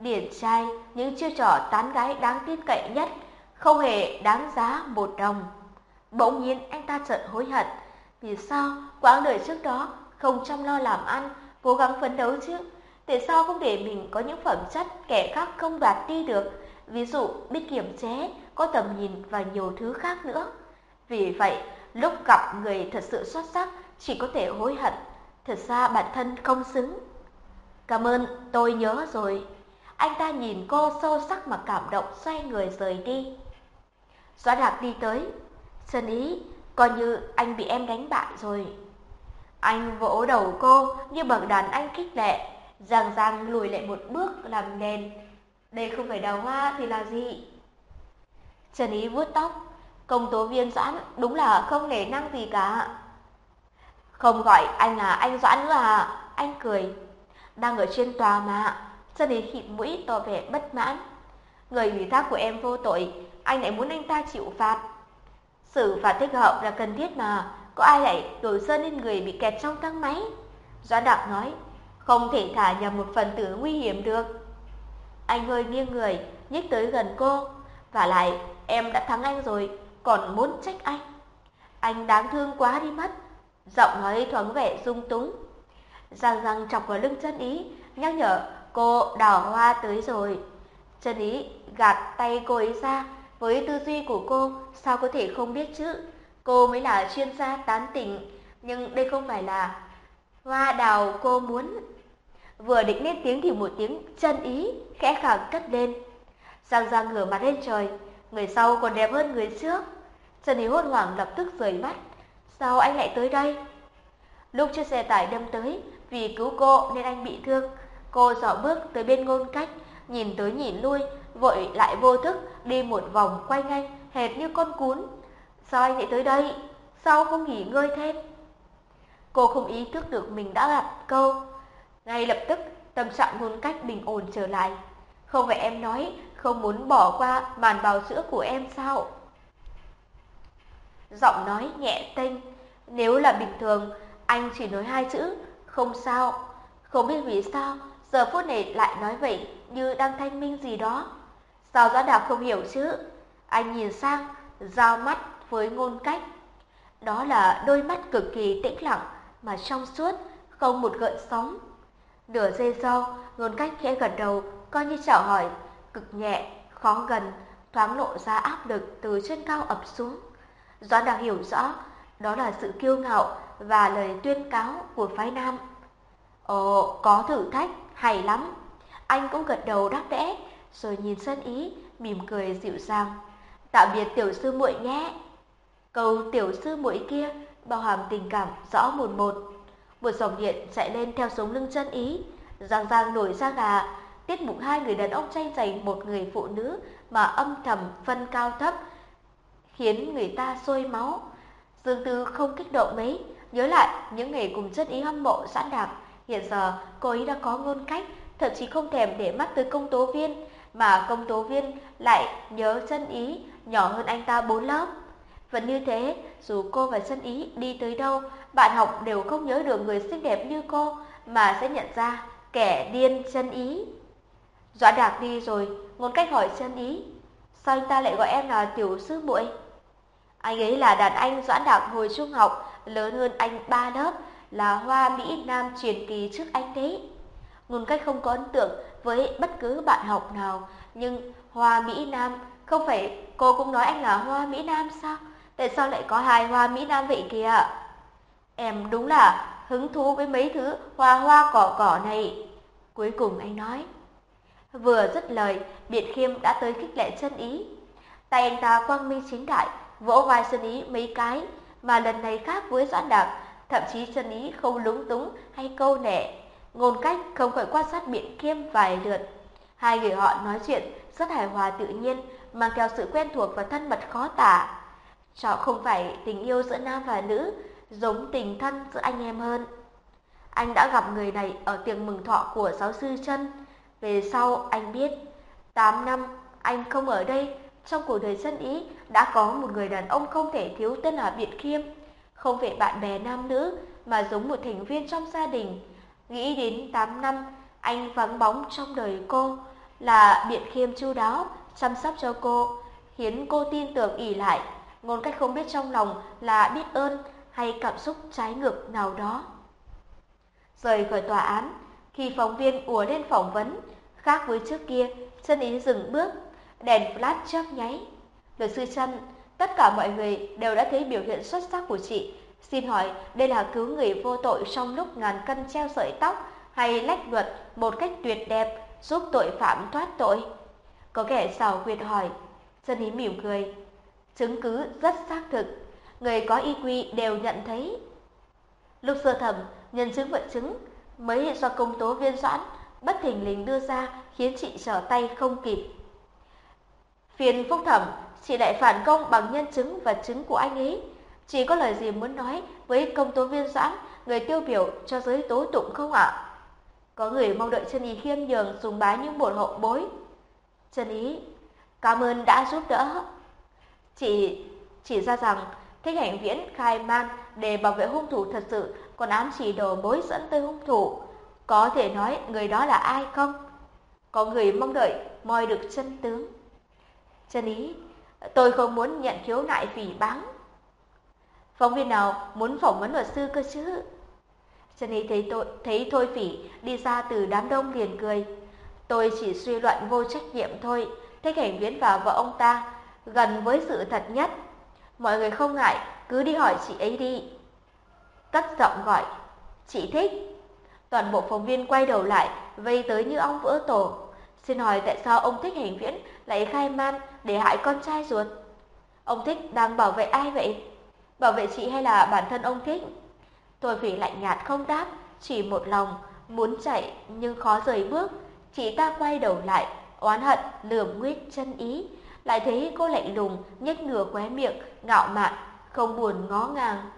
điển trai, những chiêu trò tán gái đáng tin cậy nhất, không hề đáng giá một đồng. Bỗng nhiên anh ta chợt hối hận, vì sao quãng đời trước đó không chăm lo làm ăn, cố gắng phấn đấu chứ? Tại sao không để mình có những phẩm chất kẻ khác không đoạt đi được? Ví dụ biết kiểm chế, có tầm nhìn và nhiều thứ khác nữa. Vì vậy, lúc gặp người thật sự xuất sắc, chỉ có thể hối hận. Thật ra bản thân không xứng. Cảm ơn, tôi nhớ rồi. Anh ta nhìn cô sâu sắc mà cảm động xoay người rời đi. Doãn Hạc đi tới. Sơn ý, coi như anh bị em đánh bại rồi. Anh vỗ đầu cô như bậc đàn anh khích lệ, Giang Giang lùi lại một bước làm nền. Đây không phải đào hoa thì là gì? Trần Ý vuốt tóc, công tố viên Doãn đúng là không nể năng gì cả. Không gọi anh là anh Doãn nữa à? Anh cười. Đang ở trên tòa mà. Trần Ý khịt mũi tỏ vẻ bất mãn. Người ủy thác của em vô tội, anh lại muốn anh ta chịu phạt. Xử phạt thích hợp là cần thiết mà, có ai lại đổi sơn lên người bị kẹt trong thang máy? Doãn Đạc nói, không thể thả nhầm một phần tử nguy hiểm được. Anh hơi nghiêng người, nhích tới gần cô, và lại em đã thắng anh rồi, còn muốn trách anh. Anh đáng thương quá đi mất. Giọng nói thoáng vẻ rung túng. Giang răng chọc vào lưng chân ý, nhắc nhở cô đào hoa tới rồi. Chân ý gạt tay cô ấy ra, với tư duy của cô, sao có thể không biết chứ? Cô mới là chuyên gia tán tỉnh, nhưng đây không phải là hoa đào cô muốn. Vừa định lên tiếng thì một tiếng chân ý khẽ khàng cất lên. Giang Giang ngửa mặt lên trời, người sau còn đẹp hơn người trước. Chân ý hốt hoảng lập tức rời mắt. Sao anh lại tới đây? Lúc chiếc xe tải đâm tới, vì cứu cô nên anh bị thương. Cô dạo bước tới bên ngôn cách, nhìn tới nhìn lui, vội lại vô thức đi một vòng quay anh, hệt như con cún. Sao anh lại tới đây? Sao không nghỉ ngơi thêm? Cô không ý thức được mình đã gặp câu. Ngay lập tức, tâm trạng ngôn cách bình ổn trở lại. Không phải em nói không muốn bỏ qua màn bào sữa của em sao? Giọng nói nhẹ tênh, nếu là bình thường, anh chỉ nói hai chữ, không sao. Không biết vì sao, giờ phút này lại nói vậy như đang thanh minh gì đó. Sao Doãn Đạc không hiểu chứ? Anh nhìn sang, giao mắt với ngôn cách. Đó là đôi mắt cực kỳ tĩnh lặng mà trong suốt, không một gợn sóng. Nửa giây sau, ngôn cách khẽ gật đầu, coi như chào hỏi, cực nhẹ, khó gần, thoáng lộ ra áp lực từ trên cao ập xuống. Doãn đào hiểu rõ, đó là sự kiêu ngạo và lời tuyên cáo của phái nam. Ồ, có thử thách, hay lắm. Anh cũng gật đầu đáp đẽ, rồi nhìn sân ý, mỉm cười dịu dàng. Tạm biệt tiểu sư muội nhé. Câu tiểu sư muội kia bao hàm tình cảm rõ một một. Một dòng điện chạy lên theo sống lưng chân ý, giang giang nổi ra gà, tiết mục hai người đàn ông tranh giành một người phụ nữ mà âm thầm phân cao thấp, khiến người ta sôi máu. Dương Tư không kích động mấy, nhớ lại những ngày cùng chân ý hâm mộ sẵn đạp. Hiện giờ cô ấy đã có ngôn cách, thậm chí không thèm để mắt tới công tố viên, mà công tố viên lại nhớ chân ý nhỏ hơn anh ta bốn lớp. Vẫn như thế, dù cô và chân ý đi tới đâu, bạn học đều không nhớ được người xinh đẹp như cô, mà sẽ nhận ra kẻ điên chân ý. Dọa đạc đi rồi, ngôn cách hỏi chân ý, sao anh ta lại gọi em là tiểu sư muội? Anh ấy là đàn anh Doãn Đạc hồi trung học, lớn hơn anh ba lớp, là hoa Mỹ Nam truyền kỳ trước anh đấy. Ngôn cách không có ấn tượng với bất cứ bạn học nào, nhưng hoa Mỹ Nam, không phải cô cũng nói anh là hoa Mỹ Nam sao? Tại sao lại có hai hoa Mỹ Nam vậy kìa? Em đúng là hứng thú với mấy thứ hoa hoa cỏ cỏ này. Cuối cùng anh nói. Vừa dứt lời, Biện Khiêm đã tới khích lệ chân ý. Tay anh ta quang minh chính đại, vỗ vai chân ý mấy cái, mà lần này khác với Doãn Đạc, thậm chí chân ý không lúng túng hay câu nệ. Ngôn cách không khỏi quan sát Biện Khiêm vài lượt. Hai người họ nói chuyện rất hài hòa tự nhiên, mang theo sự quen thuộc và thân mật khó tả. Đó không phải tình yêu giữa nam và nữ, giống tình thân giữa anh em hơn. Anh đã gặp người này ở tiệc mừng thọ của giáo sư chân. Về sau anh biết, 8 năm anh không ở đây, trong cuộc đời dân ý đã có một người đàn ông không thể thiếu tên là Biện Khiêm. Không phải bạn bè nam nữ, mà giống một thành viên trong gia đình. Nghĩ đến 8 năm, anh vắng bóng trong đời cô, là Biện Khiêm chu đáo, chăm sóc cho cô, khiến cô tin tưởng ỉ lại ngôn cách không biết trong lòng là biết ơn hay cảm xúc trái ngược nào đó. Rời khỏi tòa án, khi phóng viên ùa lên phỏng vấn, khác với trước kia, chân ý dừng bước, đèn flash chớp nháy. Luật sư chân, tất cả mọi người đều đã thấy biểu hiện xuất sắc của chị. Xin hỏi, đây là cứu người vô tội trong lúc ngàn cân treo sợi tóc hay lách luật một cách tuyệt đẹp giúp tội phạm thoát tội? Có kẻ xảo quyệt hỏi. Chân ý mỉm cười, chứng cứ rất xác thực, người có y quy đều nhận thấy. Lúc sơ thẩm, nhân chứng vật chứng mới do công tố viên Doãn bất thình lình đưa ra khiến chị trở tay không kịp. Phiên phúc thẩm, chị lại phản công bằng nhân chứng và chứng của anh ấy. Chị có lời gì muốn nói với công tố viên Doãn, người tiêu biểu cho giới tố tụng không ạ? Có người mong đợi chân ý khiêm nhường sùng bái những một hậu bối. Chân ý, cảm ơn đã giúp đỡ. Chị chỉ ra rằng Thích Hành Viễn khai man để bảo vệ hung thủ thật sự, còn ám chỉ đầu mối dẫn tới hung thủ. Có thể nói người đó là ai không? Có người mong đợi moi được chân tướng. Chân ý, tôi không muốn nhận khiếu nại phỉ báng. Phóng viên nào muốn phỏng vấn luật sư cơ chứ? Chân ý thấy tôi thấy Thôi Phỉ đi ra từ đám đông liền cười. Tôi chỉ suy luận vô trách nhiệm thôi. Thích Hành Viễn và vợ ông ta gần với sự thật nhất. Mọi người không ngại, cứ đi hỏi chị ấy đi. Cất giọng gọi, chị thích. Toàn bộ phóng viên quay đầu lại, vây tới như ong vỡ tổ. Xin hỏi tại sao ông thích hành viễn lại khai man để hại con trai ruột? Ông thích đang bảo vệ ai vậy? Bảo vệ chị hay là bản thân ông thích? Tôi phỉ lạnh nhạt không đáp, chỉ một lòng, muốn chạy nhưng khó rời bước. Chị ta quay đầu lại, oán hận lườm nguyết chân ý, lại thấy cô lạnh lùng nhếch nửa khóe miệng, ngạo mạn, không buồn ngó ngàng,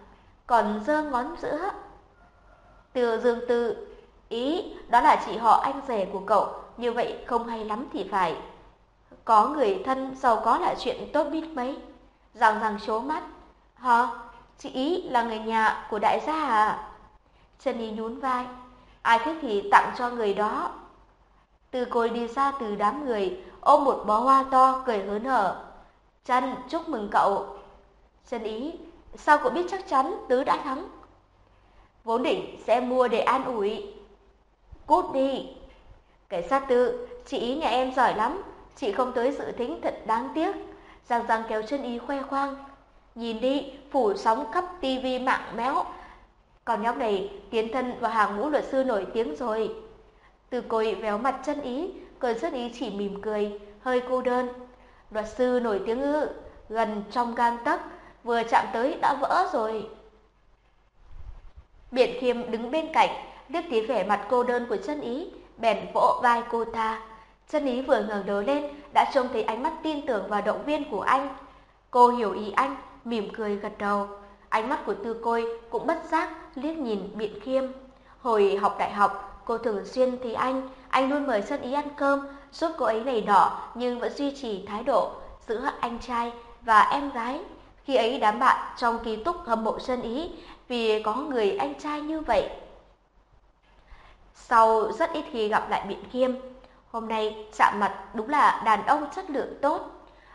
còn giơ ngón giữa. Từ Dương Tư, ý đó là chị họ anh rể của cậu, như vậy không hay lắm thì phải. Có người thân giàu có là chuyện tốt biết mấy. Rằng rằng chố mắt. Hả? Chị ý là người nhà của đại gia à? Trần Ý nhún vai. Ai thích thì tặng cho người đó. Từ côi đi ra từ đám người, ôm một bó hoa to, cười hớn hở. chân chúc mừng cậu. chân Ý, sao cậu biết chắc chắn Tứ đã thắng? Vốn định sẽ mua để an ủi. Cút đi. Cảnh sát tư, chị Ý nhà em giỏi lắm, chị không tới dự thính thật đáng tiếc. Giang Giang kéo chân Ý khoe khoang. Nhìn đi, phủ sóng khắp tivi mạng méo. Còn nhóc này tiến thân vào hàng ngũ luật sư nổi tiếng rồi. Từ côi véo mặt chân Ý, cơn xuất Ý chỉ mỉm cười, hơi cô đơn. Luật sư nổi tiếng ư, gần trong gang tấc, vừa chạm tới đã vỡ rồi. Biện Khiêm đứng bên cạnh, liếc tí vẻ mặt cô đơn của chân Ý, bèn vỗ vai cô ta. Chân Ý vừa ngẩng đầu lên, đã trông thấy ánh mắt tin tưởng và động viên của anh. Cô hiểu ý anh, mỉm cười gật đầu. Ánh mắt của Tư Côi cũng bất giác liếc nhìn Biện Khiêm. Hồi học đại học, cô thường xuyên thấy anh, anh luôn mời Sơn Ý ăn cơm, giúp cô ấy nảy đỏ nhưng vẫn duy trì thái độ giữa anh trai và em gái. Khi ấy đám bạn trong ký túc hâm mộ Sơn Ý vì có người anh trai như vậy. Sau rất ít khi gặp lại Biện Khiêm, hôm nay chạm mặt đúng là đàn ông chất lượng tốt.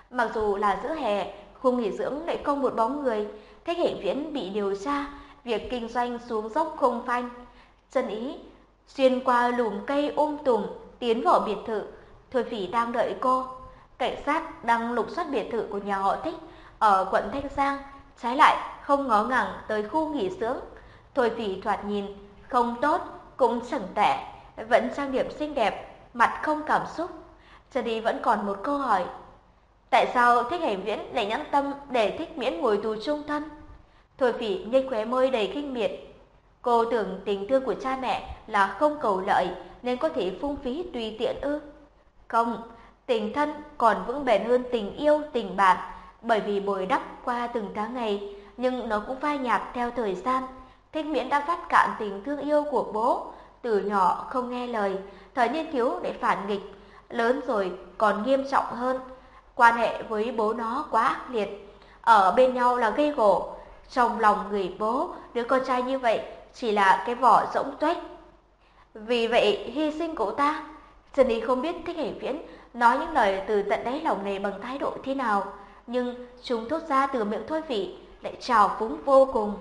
Mặc dù là giữa hè, khu nghỉ dưỡng lại không một bóng người, Thích Hệ Viễn bị điều tra, việc kinh doanh xuống dốc không phanh. Chân ý, xuyên qua lùm cây ôm um tùm, tiến vào biệt thự, Thôi Phỉ đang đợi cô. Cảnh sát đang lục soát biệt thự của nhà họ Thích ở quận Thanh Giang, trái lại không ngó ngàng tới khu nghỉ dưỡng. Thôi Phỉ thoạt nhìn không tốt, cũng chẳng tệ, vẫn trang điểm xinh đẹp, mặt không cảm xúc. Trần đi vẫn còn một câu hỏi. Tại sao Thích Hành Viễn lại nhẫn tâm để Thích Miễn ngồi tù trung thân? Thôi Phỉ nhếch khóe môi đầy kinh miệt. Cô tưởng tình thương của cha mẹ là không cầu lợi nên có thể phung phí tùy tiện ư? Không, tình thân còn vững bền hơn tình yêu, tình bạn, bởi vì bồi đắp qua từng tháng ngày, nhưng nó cũng phai nhạt theo thời gian. Thích Miễn đã phát cạn tình thương yêu của bố, từ nhỏ không nghe lời, thời niên thiếu để phản nghịch, lớn rồi còn nghiêm trọng hơn. Quan hệ với bố nó quá ác liệt, ở bên nhau là gây gổ. Trong lòng người bố, đứa con trai như vậy chỉ là cái vỏ rỗng tuếch. Vì vậy hy sinh cậu ta, Trần Ý không biết Thích Hải Viễn nói những lời từ tận đáy lòng này bằng thái độ thế nào, nhưng chúng thốt ra từ miệng Thôi Vị lại trào phúng vô cùng.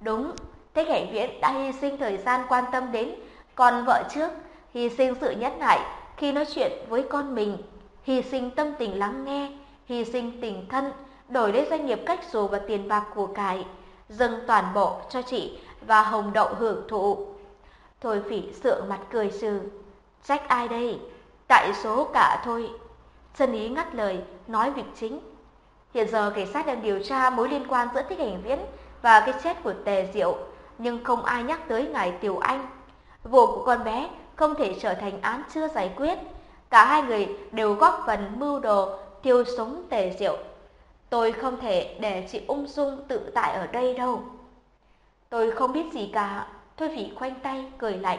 Đúng, Thích Hải Viễn đã hy sinh thời gian quan tâm đến con vợ trước, hy sinh sự nhẫn nại khi nói chuyện với con mình, hy sinh tâm tình lắng nghe, hy sinh tình thân, đổi lấy doanh nghiệp cách dù và tiền bạc của cải, dâng toàn bộ cho chị và Hồng Đậu hưởng thụ. Thôi phỉ sượng mặt cười sừ. Trách ai đây? Tại số cả thôi. Chân ý ngắt lời, nói việc chính. Hiện giờ cảnh sát đang điều tra mối liên quan giữa Thích Hành Viễn và cái chết của Tề Diệu, nhưng không ai nhắc tới ngài Tiểu Anh. Vụ của con bé không thể trở thành án chưa giải quyết. Cả hai người đều góp phần mưu đồ thiêu sống Tề Diệu. Tôi không thể để chị ung dung tự tại ở đây đâu. Tôi không biết gì cả. Thôi vị khoanh tay, cười lạnh.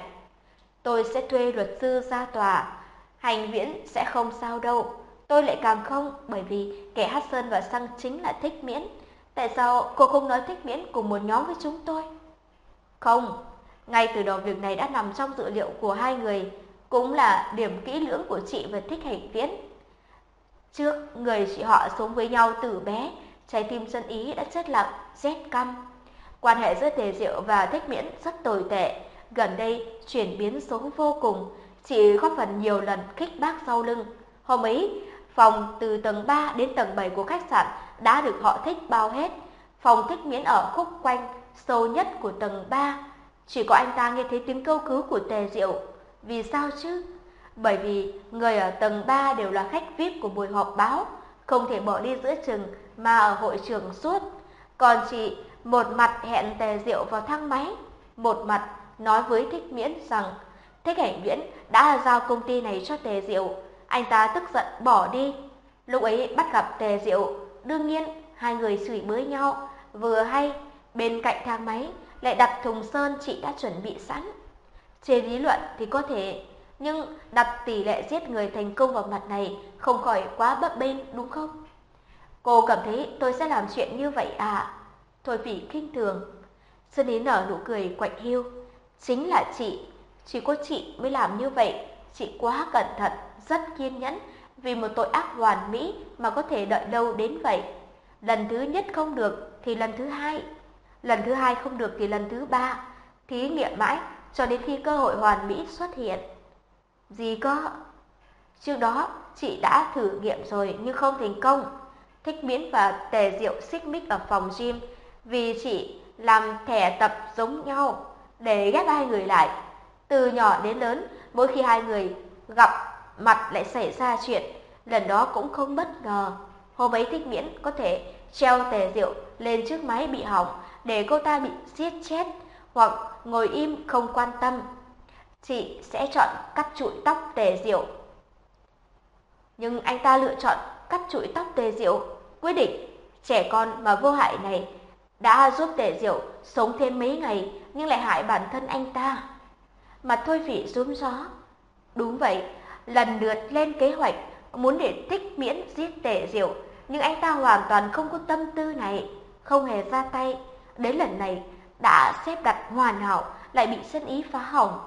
Tôi sẽ thuê luật sư ra tòa. Hành viễn sẽ không sao đâu. Tôi lại càng không, bởi vì kẻ hát sơn và xăng chính là thích miễn. Tại sao cô không nói thích miễn cùng một nhóm với chúng tôi? Không, ngay từ đầu việc này đã nằm trong dự liệu của hai người, cũng là điểm kỹ lưỡng của chị và thích hành viễn. Trước, người chị họ sống với nhau từ bé, trái tim dân ý đã chất lặng, rét căm. Quan hệ giữa Tề Diệu và Thích Miễn rất tồi tệ, gần đây chuyển biến xấu vô cùng, chị góp phần nhiều lần khích bác sau lưng. Hôm ấy, phòng từ tầng 3 đến tầng 7 của khách sạn đã được họ thích bao hết. Phòng Thích Miễn ở khúc quanh, sâu nhất của tầng 3. Chỉ có anh ta nghe thấy tiếng câu cứu của Tề Diệu. Vì sao chứ? Bởi vì người ở tầng 3 đều là khách VIP của buổi họp báo, không thể bỏ đi giữa chừng mà ở hội trường suốt. Còn chị một mặt hẹn Tề Diệu vào thang máy, một mặt nói với Thích Miễn rằng Thích Hải Miễn đã giao công ty này cho Tề Diệu, anh ta tức giận bỏ đi. Lúc ấy bắt gặp Tề Diệu, đương nhiên hai người chửi bới nhau, vừa hay bên cạnh thang máy lại đặt thùng sơn chị đã chuẩn bị sẵn. Trên lý luận thì có thể, nhưng đặt tỷ lệ giết người thành công vào mặt này không khỏi quá bấp bênh đúng không? Cô cảm thấy tôi sẽ làm chuyện như vậy à? Thôi vị kinh thường. Sơn Ý nở nụ cười quạnh hiu. Chính là chị, chỉ có chị mới làm như vậy. Chị quá cẩn thận, rất kiên nhẫn, vì một tội ác hoàn mỹ mà có thể đợi lâu đến vậy. Lần thứ nhất không được thì lần thứ hai, lần thứ hai không được thì lần thứ ba. Thí nghiệm mãi cho đến khi cơ hội hoàn mỹ xuất hiện. Gì có? Trước đó chị đã thử nghiệm rồi nhưng không thành công. Thích Miễn và Tề Diệu xích mích ở phòng gym vì chị làm thẻ tập giống nhau để ghép hai người lại. Từ nhỏ đến lớn, mỗi khi hai người gặp mặt lại xảy ra chuyện, lần đó cũng không bất ngờ. Hôm ấy Thích Miễn có thể treo tề rượu lên chiếc máy bị hỏng để cô ta bị giết chết hoặc ngồi im không quan tâm. Chị sẽ chọn cắt trụi tóc tề diệu. Nhưng anh ta lựa chọn cắt trụi tóc tề diệu, quyết định trẻ con mà vô hại này đã giúp Tề Diệu sống thêm mấy ngày nhưng lại hại bản thân anh ta. Mặt Thôi vị rúm gió. Đúng vậy, lần lượt lên kế hoạch muốn để thích miễn giết Tề Diệu, nhưng anh ta hoàn toàn không có tâm tư này, không hề ra tay. Đến lần này đã xếp đặt hoàn hảo lại bị sân ý phá hỏng.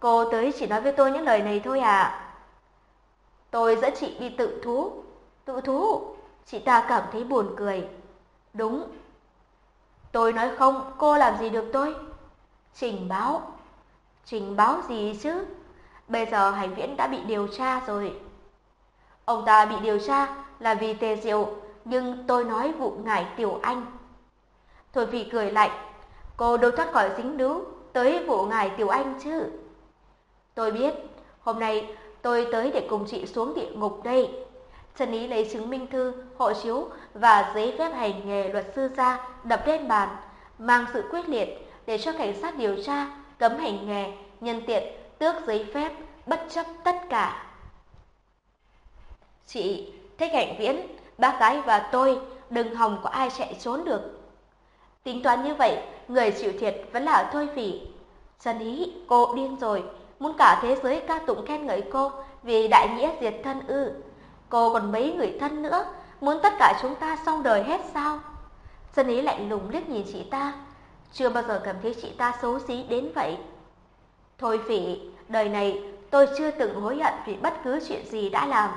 Cô tới chỉ nói với tôi những lời này thôi à? Tôi dẫn chị đi tự thú. Tự thú? Chị ta cảm thấy buồn cười. Đúng. Tôi nói không, cô làm gì được tôi? Trình báo. Trình báo gì chứ? Bây giờ hành viễn đã bị điều tra rồi. Ông ta bị điều tra là vì tề diệu, nhưng tôi nói vụ ngải tiểu anh. Thôi vì cười lạnh, cô đâu thoát khỏi dính đú tới vụ ngải tiểu anh chứ. Tôi biết, hôm nay tôi tới để cùng chị xuống địa ngục đây. Trần Ý lấy chứng minh thư, hộ chiếu và giấy phép hành nghề luật sư ra đập lên bàn, mang sự quyết liệt để cho cảnh sát điều tra cấm hành nghề, nhân tiện tước giấy phép, bất chấp tất cả. Chị, Thích Hạnh Viễn, bác gái và tôi đừng hòng có ai chạy trốn được. Tính toán như vậy, người chịu thiệt vẫn là Thôi Phỉ. Trần Ý, cô điên rồi, muốn cả thế giới ca tụng khen ngợi cô vì đại nghĩa diệt thân ư. Cô còn mấy người thân nữa, muốn tất cả chúng ta xong đời hết sao? Dân ý lạnh lùng liếc nhìn chị ta, chưa bao giờ cảm thấy chị ta xấu xí đến vậy. Thôi phỉ, đời này tôi chưa từng hối hận vì bất cứ chuyện gì đã làm.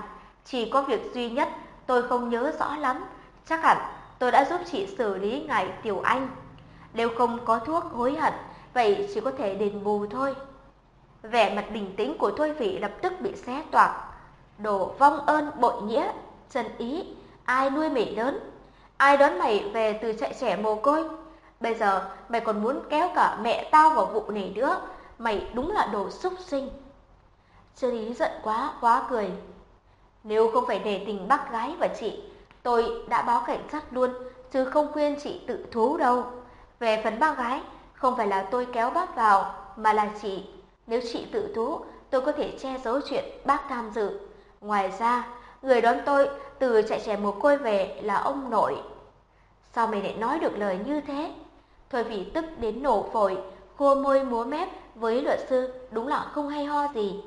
Chỉ có việc duy nhất tôi không nhớ rõ lắm, chắc hẳn tôi đã giúp chị xử lý ngài Tiểu Anh. Nếu không có thuốc hối hận, vậy chỉ có thể đền bù thôi. Vẻ mặt bình tĩnh của Thôi Phỉ lập tức bị xé toạc. Đồ vong ơn bội nghĩa, chân ý, ai nuôi mày lớn, ai đón mày về từ trại trẻ mồ côi. Bây giờ mày còn muốn kéo cả mẹ tao vào vụ này nữa, mày đúng là đồ xúc sinh. Chân ý giận quá, quá cười. Nếu không phải để tình bác gái và chị, tôi đã báo cảnh sát luôn, chứ không khuyên chị tự thú đâu. Về phần bác gái, không phải là tôi kéo bác vào, mà là chị. Nếu chị tự thú, tôi có thể che giấu chuyện bác tham dự. Ngoài ra, người đón tôi từ chạy trẻ mồ côi về là ông nội. Sao mày lại nói được lời như thế? Thôi vì tức đến nổ phổi, khô môi múa mép với luật sư đúng là không hay ho gì.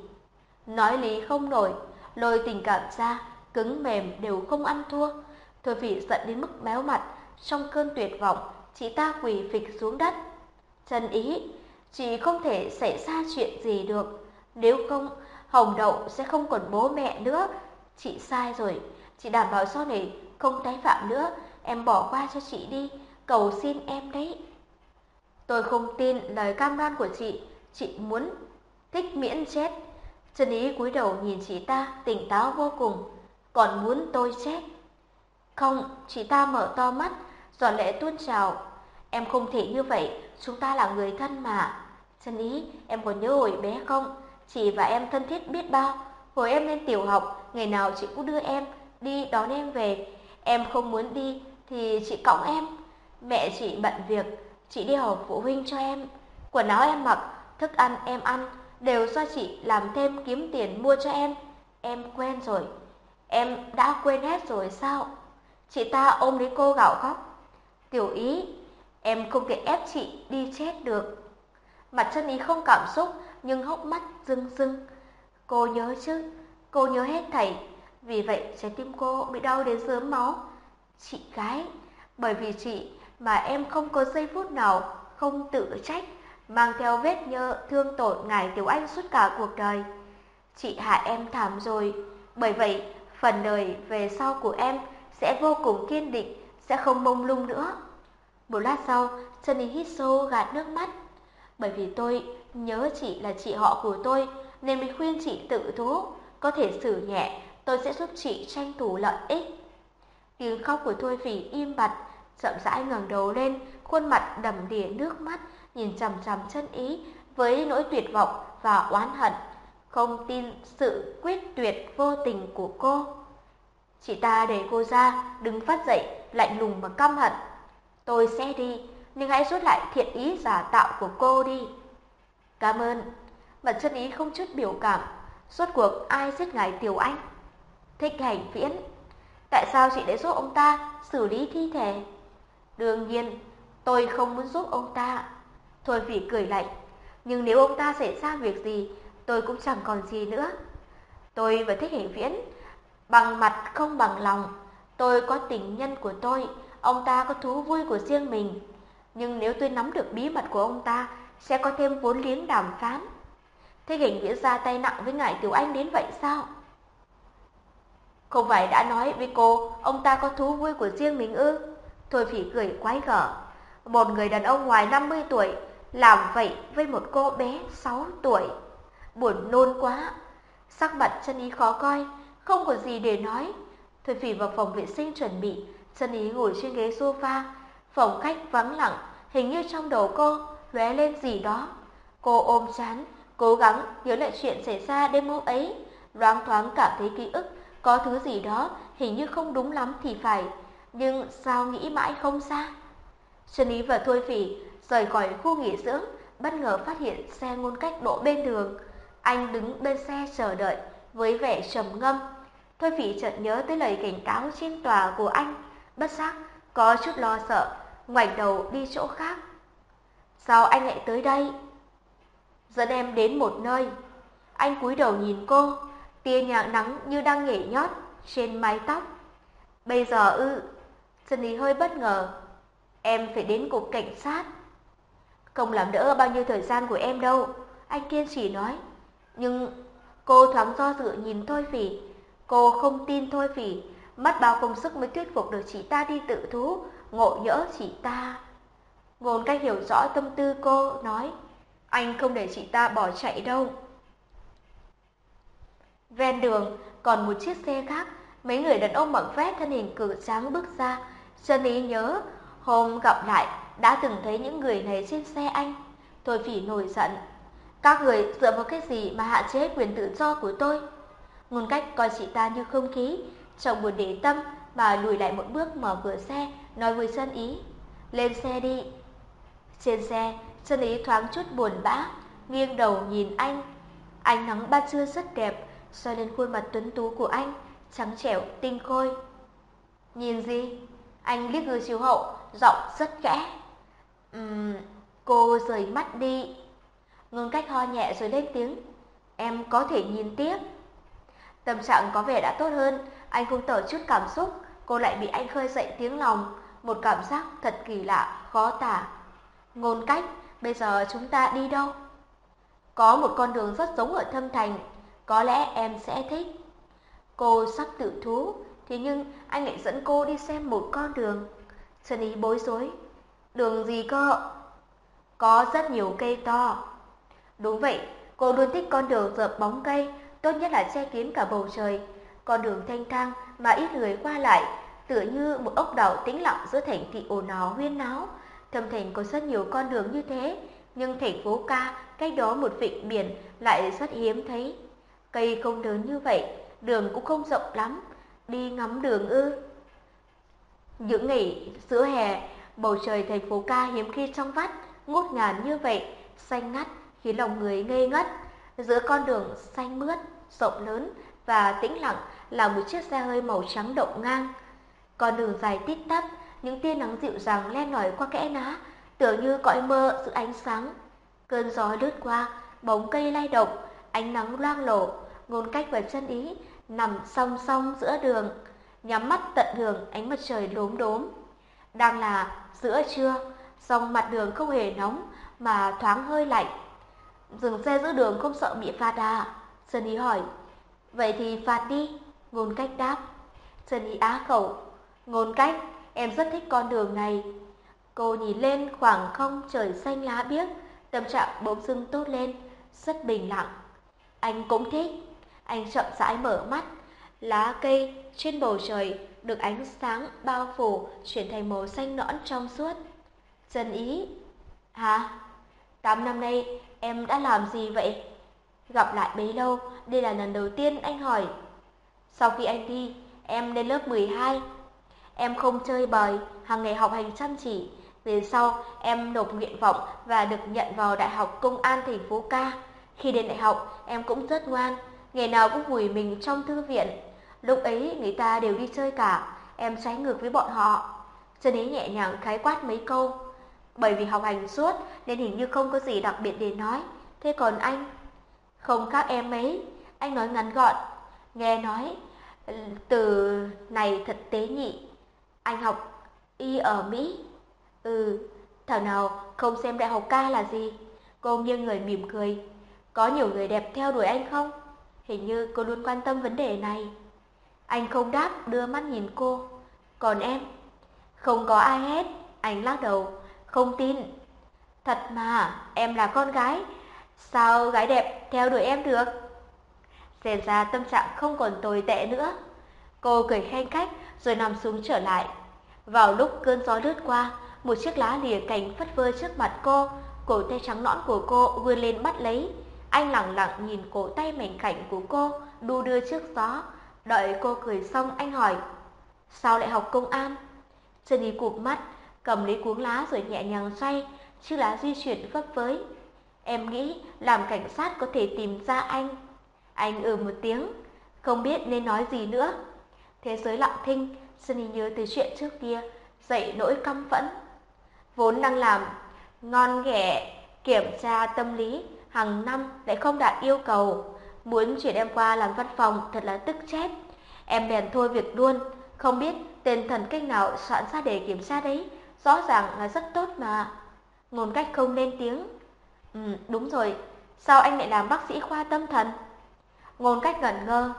Nói lý không nổi, lôi tình cảm ra, cứng mềm đều không ăn thua. Thôi vì giận đến mức béo mặt, trong cơn tuyệt vọng, chị ta quỳ phịch xuống đất. Chân ý, chị không thể xảy ra chuyện gì được, nếu không Hồng Đậu sẽ không còn bố mẹ nữa. Chị sai rồi, chị đảm bảo sau này không tái phạm nữa, em bỏ qua cho chị đi, cầu xin em đấy. Tôi không tin lời cam đoan của chị, chị muốn thích miễn chết. Trần Ý cúi đầu nhìn chị ta, tỉnh táo vô cùng, còn muốn tôi chết. Không, chị ta mở to mắt, giọt lệ tuôn trào. Em không thể như vậy, chúng ta là người thân mà. Trần ý, em còn nhớ hồi bé không? Chị và em thân thiết biết bao. Hồi em lên tiểu học, ngày nào chị cũng đưa em đi đón em về. Em không muốn đi thì chị cõng em. Mẹ chị bận việc, chị đi họp phụ huynh cho em. Quần áo em mặc, thức ăn em ăn đều do chị làm thêm kiếm tiền mua cho em. Em quen rồi. Em đã quên hết rồi sao? Chị ta ôm lấy cô gạo khóc. Tiểu ý, em không thể ép chị đi chết được. Mặt chân ý không cảm xúc nhưng hốc mắt rưng rưng. Cô nhớ chứ, cô nhớ hết thảy. Vì vậy trái tim cô bị đau đến rớm máu. Chị gái, bởi vì chị mà em không có giây phút nào không tự trách, mang theo vết nhơ thương tổn ngài Tiểu Anh suốt cả cuộc đời. Chị hại em thảm rồi, bởi vậy phần đời về sau của em sẽ vô cùng kiên định, sẽ không mông lung nữa. Một lát sau, chân đi hít sâu gạt nước mắt. Bởi vì tôi nhớ chị là chị họ của tôi, nên mới khuyên chị tự thú. Có thể xử nhẹ, tôi sẽ giúp chị tranh thủ lợi ích. Tiếng khóc của Thôi Phỉ im bặt, chậm rãi ngẩng đầu lên, khuôn mặt đầm đìa nước mắt, nhìn chằm chằm chân ý với nỗi tuyệt vọng và oán hận, không tin sự quyết tuyệt vô tình của cô. Chị ta để cô ra, đứng phát dậy, lạnh lùng và căm hận. Tôi sẽ đi, nhưng hãy rút lại thiện ý giả tạo của cô đi. Cảm ơn. Mặt chân ý không chút biểu cảm. Suốt cuộc ai giết ngài Tiểu Anh? Thích hành viễn. Tại sao chị lại giúp ông ta xử lý thi thể? Đương nhiên, tôi không muốn giúp ông ta. Thôi vì cười lạnh. Nhưng nếu ông ta xảy ra việc gì, tôi cũng chẳng còn gì nữa. Tôi và thích hành viễn bằng mặt không bằng lòng. Tôi có tình nhân của tôi, ông ta có thú vui của riêng mình. Nhưng nếu tôi nắm được bí mật của ông ta, sẽ có thêm vốn liếng đàm phán. Thế hình nghĩa ra tay nặng với ngài Tiểu Anh đến vậy sao? Không phải đã nói với cô, ông ta có thú vui của riêng mình ư? Thôi phỉ cười quái gở. Một người đàn ông ngoài 50 tuổi, làm vậy với một cô bé 6 tuổi. Buồn nôn quá. Sắc mặt chân ý khó coi, không có gì để nói. Thôi phỉ vào phòng vệ sinh chuẩn bị, chân ý ngồi trên ghế sofa. Phòng khách vắng lặng, hình như trong đầu cô lóe lên gì đó. Cô ôm chán, cố gắng nhớ lại chuyện xảy ra đêm hôm ấy. Loáng thoáng cảm thấy ký ức, có thứ gì đó hình như không đúng lắm thì phải. Nhưng sao nghĩ mãi không xa. Trần Ý và Thôi Phỉ rời khỏi khu nghỉ dưỡng, bất ngờ phát hiện xe ngôn cách đỗ bên đường. Anh đứng bên xe chờ đợi với vẻ trầm ngâm. Thôi Phỉ chợt nhớ tới lời cảnh cáo trên tòa của anh, bất giác có chút lo sợ, ngoảnh đầu đi chỗ khác. Sao anh lại tới đây? Dẫn em đến một nơi. Anh cúi đầu nhìn cô, tia nhạc nắng như đang nhảy nhót trên mái tóc. Bây giờ ư, Trần Ý hơi bất ngờ. Em phải đến cục cảnh sát. Không làm đỡ bao nhiêu thời gian của em đâu, anh kiên trì nói. Nhưng cô thoáng do dự nhìn Thôi Phỉ. Cô không tin Thôi Phỉ, mất bao công sức mới thuyết phục được chị ta đi tự thú, ngộ nhỡ chị ta. Ngôn cách hiểu rõ tâm tư cô, nói, anh không để chị ta bỏ chạy đâu. Ven đường, còn một chiếc xe khác, mấy người đàn ông mặc vest thân hình cử tráng bước ra. sơn ý nhớ, hôm gặp lại, đã từng thấy những người này trên xe anh. Thôi phỉ nổi giận. Các người dựa vào cái gì mà hạn chế quyền tự do của tôi? Ngôn cách coi chị ta như không khí, chồng buồn để tâm mà lùi lại một bước mở cửa xe, nói với sơn ý. Lên xe đi. Trên xe, chân ý thoáng chút buồn bã, nghiêng đầu nhìn anh. Ánh nắng ban trưa rất đẹp, soi lên khuôn mặt tuấn tú của anh, trắng trẻo, tinh khôi. Nhìn gì? Anh liếc gương chiếu hậu, giọng rất khẽ. Ừm, cô rời mắt đi. Ngưng cách ho nhẹ rồi lên tiếng. Em có thể nhìn tiếp. Tâm trạng có vẻ đã tốt hơn, anh không tỏ chút cảm xúc, cô lại bị anh khơi dậy tiếng lòng, một cảm giác thật kỳ lạ, khó tả. Ngôn cách, bây giờ chúng ta đi đâu? Có một con đường rất giống ở thâm thành, có lẽ em sẽ thích. Cô sắp tự thú, thế nhưng anh lại dẫn cô đi xem một con đường. Trần Ý bối rối. Đường gì cơ? Có rất nhiều cây to. Đúng vậy, cô luôn thích con đường dợp bóng cây, tốt nhất là che kín cả bầu trời. Con đường thanh thang mà ít người qua lại, tựa như một ốc đảo tĩnh lặng giữa thành thị ồn ào huyên náo. Thâm Thành có rất nhiều con đường như thế, nhưng thành phố ca cách đó một vịnh biển lại rất hiếm thấy. Cây không lớn như vậy, đường cũng không rộng lắm, đi ngắm đường ư. Những ngày giữa hè, bầu trời thành phố ca hiếm khi trong vắt, ngút ngàn như vậy, xanh ngắt khiến lòng người ngây ngất. Giữa con đường xanh mướt, rộng lớn và tĩnh lặng là một chiếc xe hơi màu trắng động ngang. Con đường dài tít tắp, những tia nắng dịu dàng len lỏi qua kẽ lá, tưởng như cõi mơ sự ánh sáng. Cơn gió lướt qua, bóng cây lay động, ánh nắng loang lổ, ngôn cách và chân ý nằm song song giữa đường, nhắm mắt tận hưởng ánh mặt trời lốm đốm. Đang là giữa trưa, song mặt đường không hề nóng mà thoáng hơi lạnh. Dừng xe giữa đường không sợ bị phạt à? Sơn Ý hỏi. Vậy thì phạt đi, ngôn cách đáp. Sơn Ý á khẩu. Ngôn cách, em rất thích con đường này. Cô nhìn lên khoảng không trời xanh lá biếc, tâm trạng bỗng dưng tốt lên, rất bình lặng. Anh cũng thích. Anh chậm rãi mở mắt, lá cây trên bầu trời được ánh sáng bao phủ chuyển thành màu xanh nõn trong suốt. Dân ý. Hả? Tám năm nay em đã làm gì vậy? Gặp lại bấy lâu, đây là lần đầu tiên anh hỏi. Sau khi anh đi, em lên lớp 12. Em không chơi bời, hàng ngày học hành chăm chỉ. Về sau, em nộp nguyện vọng và được nhận vào Đại học Công an thành phố Ca. Khi đến đại học, em cũng rất ngoan, ngày nào cũng vùi mình trong thư viện. Lúc ấy người ta đều đi chơi cả, em trái ngược với bọn họ. Chân ấy nhẹ nhàng khái quát mấy câu. Bởi vì học hành suốt nên hình như không có gì đặc biệt để nói. Thế còn anh? Không khác em mấy, anh nói ngắn gọn. Nghe nói, ừ, từ này thật tế nhị. Anh học y ở Mỹ. Ừ, thảo nào không xem đại học ca là gì. Cô nghiêng người mỉm cười. Có nhiều người đẹp theo đuổi anh không? Hình như cô luôn quan tâm vấn đề này. Anh không đáp, đưa mắt nhìn cô. Còn em? Không có ai hết. Anh lắc đầu. Không tin. Thật mà, em là con gái. Sao gái đẹp theo đuổi em được? Xem ra tâm trạng không còn tồi tệ nữa. Cô cười khen khách rồi nằm xuống trở lại. Vào lúc cơn gió lướt qua, một chiếc lá lìa cành phất phơ trước mặt cô, cổ tay trắng nõn của cô vươn lên bắt lấy. Anh lặng lặng nhìn cổ tay mảnh khảnh của cô đu đưa trước gió. Đợi cô cười xong anh hỏi, sao lại học công an? Chân đi cụp mắt, cầm lấy cuống lá rồi nhẹ nhàng xoay, chiếc lá di chuyển gấp với Em nghĩ làm cảnh sát có thể tìm ra anh. Anh ừ một tiếng, không biết nên nói gì nữa. Thế giới lặng thinh, Sunny nhớ tới chuyện trước kia, dậy nỗi căm phẫn. Vốn đang làm, ngon ghẻ, kiểm tra tâm lý, hàng năm lại không đạt yêu cầu. Muốn chuyển em qua làm văn phòng thật là tức chết. Em bèn thôi việc luôn, không biết tên thần cách nào soạn ra để kiểm tra đấy, rõ ràng là rất tốt mà. Ngôn cách không lên tiếng. Ừ, đúng rồi, sao anh lại làm bác sĩ khoa tâm thần? Ngôn cách ngẩn ngơ,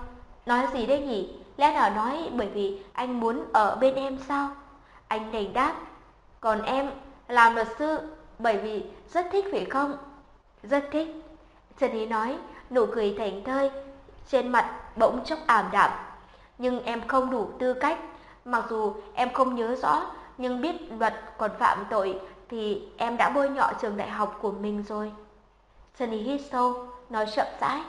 nói gì đây nhỉ? Lẽ nào nói bởi vì anh muốn ở bên em sao? Anh đành đáp, còn em làm luật sư bởi vì rất thích phải không? Rất thích. Trần Ý nói, nụ cười thảnh thơi, trên mặt bỗng chốc ảm đạm. Nhưng em không đủ tư cách, mặc dù em không nhớ rõ, nhưng biết luật còn phạm tội thì em đã bôi nhọ trường đại học của mình rồi. Trần Ý hít sâu, nói chậm rãi.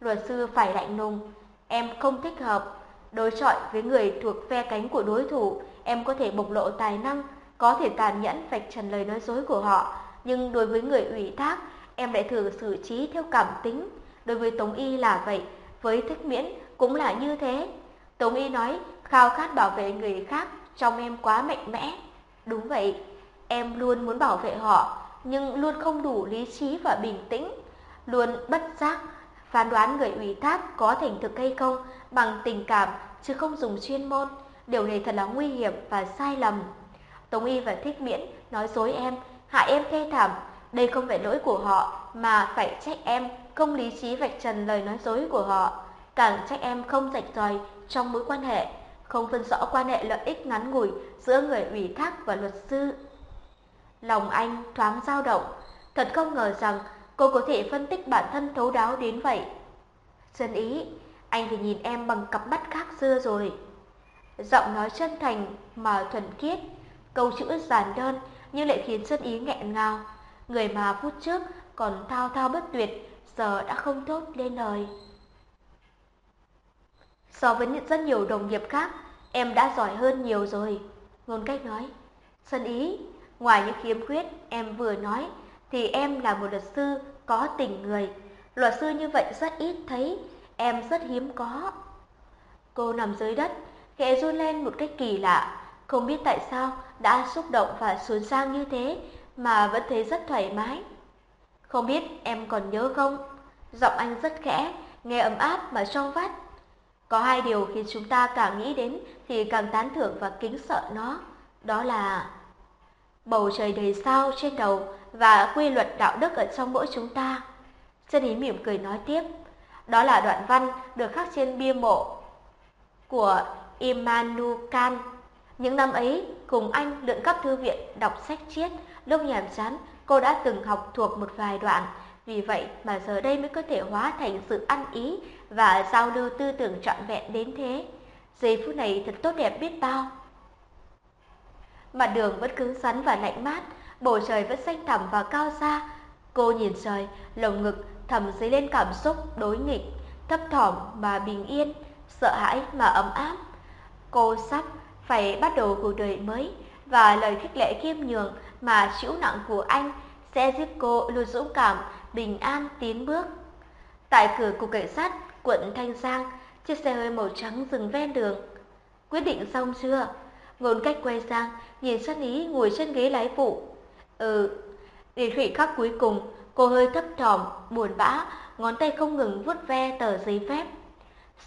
Luật sư phải lạnh lùng, em không thích hợp. Đối chọi với người thuộc phe cánh của đối thủ, em có thể bộc lộ tài năng, có thể tàn nhẫn vạch trần lời nói dối của họ. Nhưng đối với người ủy thác, em lại thường xử trí theo cảm tính. Đối với Tống Y là vậy, với Thích Miễn cũng là như thế. Tống Y nói khao khát bảo vệ người khác trong em quá mạnh mẽ. Đúng vậy, em luôn muốn bảo vệ họ, nhưng luôn không đủ lý trí và bình tĩnh, luôn bất giác phán đoán người ủy thác có thành thực hay không bằng tình cảm chứ không dùng chuyên môn. Điều này thật là nguy hiểm và sai lầm. Tống Y và Thích Miễn nói dối em, hại em thê thảm, đây không phải lỗi của họ mà phải trách em không lý trí vạch trần lời nói dối của họ, càng trách em không rạch ròi trong mối quan hệ, không phân rõ quan hệ lợi ích ngắn ngủi giữa người ủy thác và luật sư. Lòng anh thoáng dao động, thật không ngờ rằng cô có thể phân tích bản thân thấu đáo đến vậy. Dân ý, anh thì nhìn em bằng cặp mắt khác xưa rồi. Giọng nói chân thành mà thuần khiết, câu chữ giản đơn nhưng lại khiến xuân ý nghẹn ngào. Người mà phút trước còn thao thao bất tuyệt, giờ đã không thốt lên lời. So với rất nhiều đồng nghiệp khác, em đã giỏi hơn nhiều rồi. Ngôn cách nói. Xuân ý, ngoài những khiếm khuyết em vừa nói, thì em là một luật sư có tình người. Luật sư như vậy rất ít thấy, em rất hiếm có. Cô nằm dưới đất, khẽ run lên một cách kỳ lạ, không biết tại sao đã xúc động và xuống sang như thế mà vẫn thấy rất thoải mái. Không biết em còn nhớ không? Giọng anh rất khẽ, nghe ấm áp mà trong vắt. Có hai điều khiến chúng ta càng nghĩ đến thì càng tán thưởng và kính sợ nó. Đó là bầu trời đầy sao trên đầu và quy luật đạo đức ở trong mỗi chúng ta. Chân ý mỉm cười nói tiếp. Đó là đoạn văn được khắc trên bia mộ của Immanuel Kant. Những năm ấy, cùng anh lượn khắp thư viện đọc sách triết, lúc nhàm chán, cô đã từng học thuộc một vài đoạn. Vì vậy mà giờ đây mới có thể hóa thành sự ăn ý và giao lưu tư tưởng trọn vẹn đến thế. Giây phút này thật tốt đẹp biết bao. Mặt đường vẫn cứng rắn và lạnh mát, bầu trời vẫn xanh thẳm và cao xa. Cô nhìn trời, lồng ngực thầm dấy lên cảm xúc đối nghịch, thấp thỏm mà bình yên, sợ hãi mà ấm áp. Cô sắp phải bắt đầu cuộc đời mới và lời khích lệ khiêm nhường mà chịu nặng của anh sẽ giúp cô luôn dũng cảm, bình an tiến bước. Tại cửa cục cảnh sát quận Thanh Giang, chiếc xe hơi màu trắng dừng ven đường. Quyết định xong chưa? Ngôn cách quay sang, nhìn Sơn Ý ngồi trên ghế lái phụ. Ừ, để thủy khắc cuối cùng, cô hơi thấp thỏm, buồn bã, ngón tay không ngừng vuốt ve tờ giấy phép.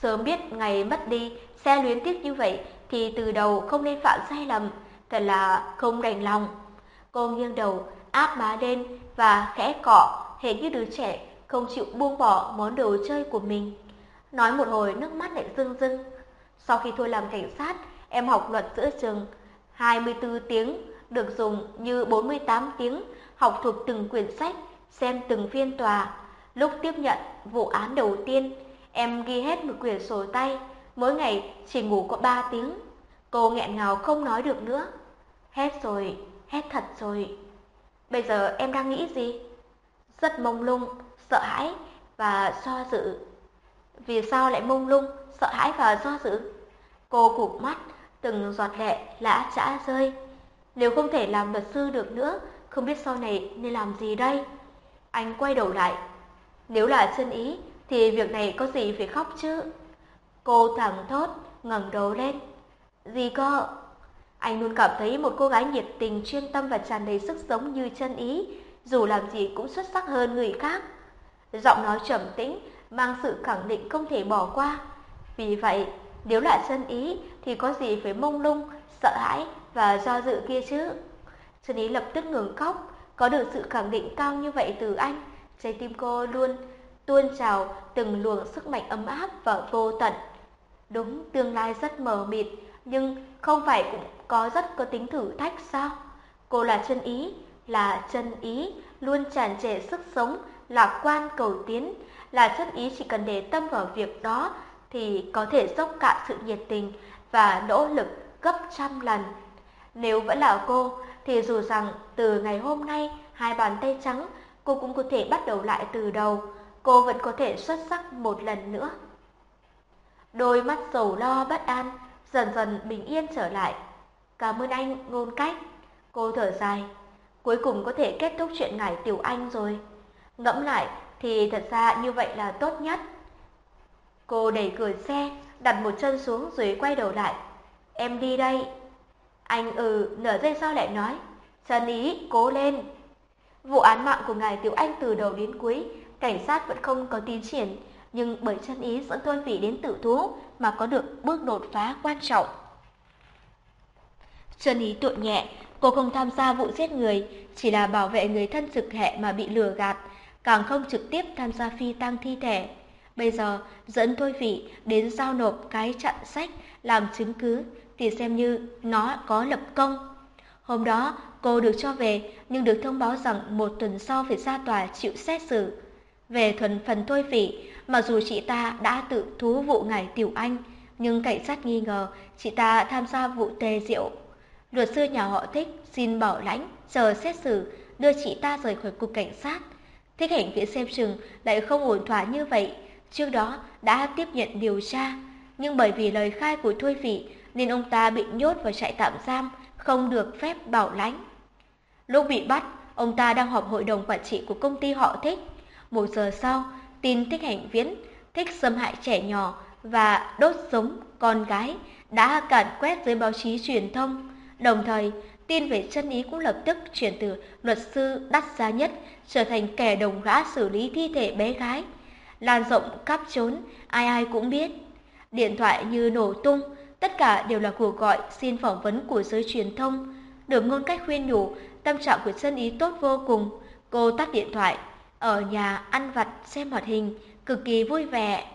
Sớm biết ngày mất đi, xe luyến tiếc như vậy thì từ đầu không nên phạm sai lầm, thật là không đành lòng. Cô nghiêng đầu, áp má lên và khẽ cọ, hệt như đứa trẻ không chịu buông bỏ món đồ chơi của mình. Nói một hồi nước mắt lại rưng rưng. Sau khi thôi làm cảnh sát, em học luật giữa trường 24 tiếng được dùng như 48 tiếng học thuộc từng quyển sách, xem từng phiên tòa. Lúc tiếp nhận vụ án đầu tiên, em ghi hết một quyển sổ tay, mỗi ngày chỉ ngủ có 3 tiếng. Cô nghẹn ngào không nói được nữa. Hết rồi, hết thật rồi. Bây giờ em đang nghĩ gì? Rất mông lung, sợ hãi và do dự. Vì sao lại mông lung, sợ hãi và do dự? Cô cụp mắt, từng giọt lệ lã chã rơi. Nếu không thể làm luật sư được nữa, không biết sau này nên làm gì đây? Anh quay đầu lại. Nếu là chân ý, thì việc này có gì phải khóc chứ? Cô thẳng thốt, ngẩng đầu lên. Gì cơ? Anh luôn cảm thấy một cô gái nhiệt tình, chuyên tâm và tràn đầy sức sống như chân ý, dù làm gì cũng xuất sắc hơn người khác. Giọng nói trầm tĩnh, mang sự khẳng định không thể bỏ qua. Vì vậy, nếu là chân ý thì có gì phải mông lung, sợ hãi và do dự kia chứ. Chân ý lập tức ngừng khóc, có được sự khẳng định cao như vậy từ anh, trái tim cô luôn tuôn trào từng luồng sức mạnh ấm áp và vô tận. Đúng, tương lai rất mờ mịt, nhưng không phải cũng có rất có tính thử thách sao? Cô là chân ý, là chân ý, luôn tràn trề sức sống, lạc quan cầu tiến, là chân ý chỉ cần để tâm vào việc đó thì có thể dốc cạn sự nhiệt tình và nỗ lực gấp trăm lần. Nếu vẫn là cô, thì dù rằng từ ngày hôm nay hai bàn tay trắng, cô cũng có thể bắt đầu lại từ đầu, cô vẫn có thể xuất sắc một lần nữa. Đôi mắt sầu lo bất an, dần dần bình yên trở lại. Cảm ơn anh, ngôn cách. Cô thở dài, cuối cùng có thể kết thúc chuyện ngải tiểu anh rồi. Ngẫm lại thì thật ra như vậy là tốt nhất. Cô đẩy cửa xe, đặt một chân xuống rồi quay đầu lại. Em đi đây. Anh ừ, nửa giây sau lại nói. Trần ý, cố lên. Vụ án mạng của ngài Tiểu Anh từ đầu đến cuối, cảnh sát vẫn không có tiến triển, nhưng bởi chân ý dẫn Thôi Vị đến tử thú mà có được bước đột phá quan trọng. Chân ý tội nhẹ, cô không tham gia vụ giết người, chỉ là bảo vệ người thân trực hệ mà bị lừa gạt, càng không trực tiếp tham gia phi tang thi thể. Bây giờ dẫn Thôi Vị đến giao nộp cái chặn sách làm chứng cứ thì xem như nó có lập công. Hôm đó cô được cho về nhưng được thông báo rằng một tuần sau phải ra tòa chịu xét xử. Về thuần phần Thôi Vị, mặc dù chị ta đã tự thú vụ ngài Tiểu Anh, nhưng cảnh sát nghi ngờ chị ta tham gia vụ tề rượu. Luật sư nhà họ thích xin bảo lãnh chờ xét xử đưa chị ta rời khỏi cục cảnh sát. Thích hành viện xem chừng lại không ổn thỏa như vậy, trước đó đã tiếp nhận điều tra, nhưng bởi vì lời khai của Thôi Vị nên ông ta bị nhốt vào trại tạm giam, không được phép bảo lãnh. Lúc bị bắt, ông ta đang họp hội đồng quản trị của công ty họ thích. Một giờ sau, tin thích hành viễn, thích xâm hại trẻ nhỏ và đốt sống con gái đã càn quét dưới báo chí truyền thông. Đồng thời, tin về chân ý cũng lập tức chuyển từ luật sư đắt giá nhất trở thành kẻ đồng gã xử lý thi thể bé gái. Lan rộng cắp trốn, ai ai cũng biết. Điện thoại như nổ tung, tất cả đều là cuộc gọi xin phỏng vấn của giới truyền thông. Được ngôn cách khuyên nhủ, tâm trạng của chân ý tốt vô cùng. Cô tắt điện thoại, ở nhà ăn vặt xem hoạt hình, cực kỳ vui vẻ.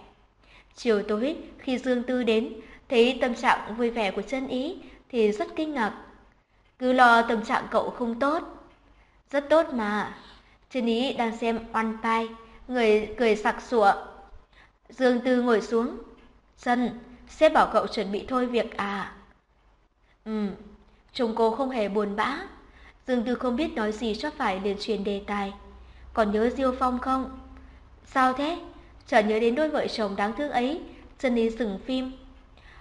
Chiều tối, khi Dương Tư đến, thấy tâm trạng vui vẻ của chân ý thì rất kinh ngạc. Cứ lo tâm trạng cậu không tốt. Rất tốt mà. Chân ý đang xem One Pie, người cười sặc sụa. Dương Tư ngồi xuống. Chân, sếp bảo cậu chuẩn bị thôi việc à? Ừ, chồng cô không hề buồn bã. Dương Tư không biết nói gì cho phải liền truyền đề tài. Còn nhớ Diêu Phong không? Sao thế? Chợt nhớ đến đôi vợ chồng đáng thương ấy, chân đi dừng phim.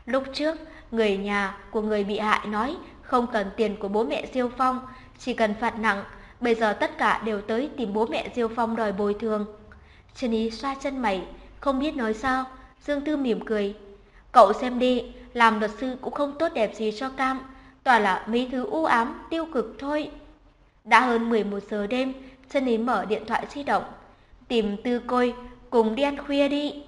Lúc trước, người nhà của người bị hại nói không cần tiền của bố mẹ Diêu Phong, chỉ cần phạt nặng, bây giờ tất cả đều tới tìm bố mẹ Diêu Phong đòi bồi thường. chân Ý xoa chân mày, không biết nói sao, Dương Tư mỉm cười. Cậu xem đi, làm luật sư cũng không tốt đẹp gì cho Cam, toàn là mấy thứ u ám, tiêu cực thôi. Đã hơn 11 giờ đêm, chân Ý mở điện thoại di động, tìm Tư Côi, cùng đi ăn khuya đi.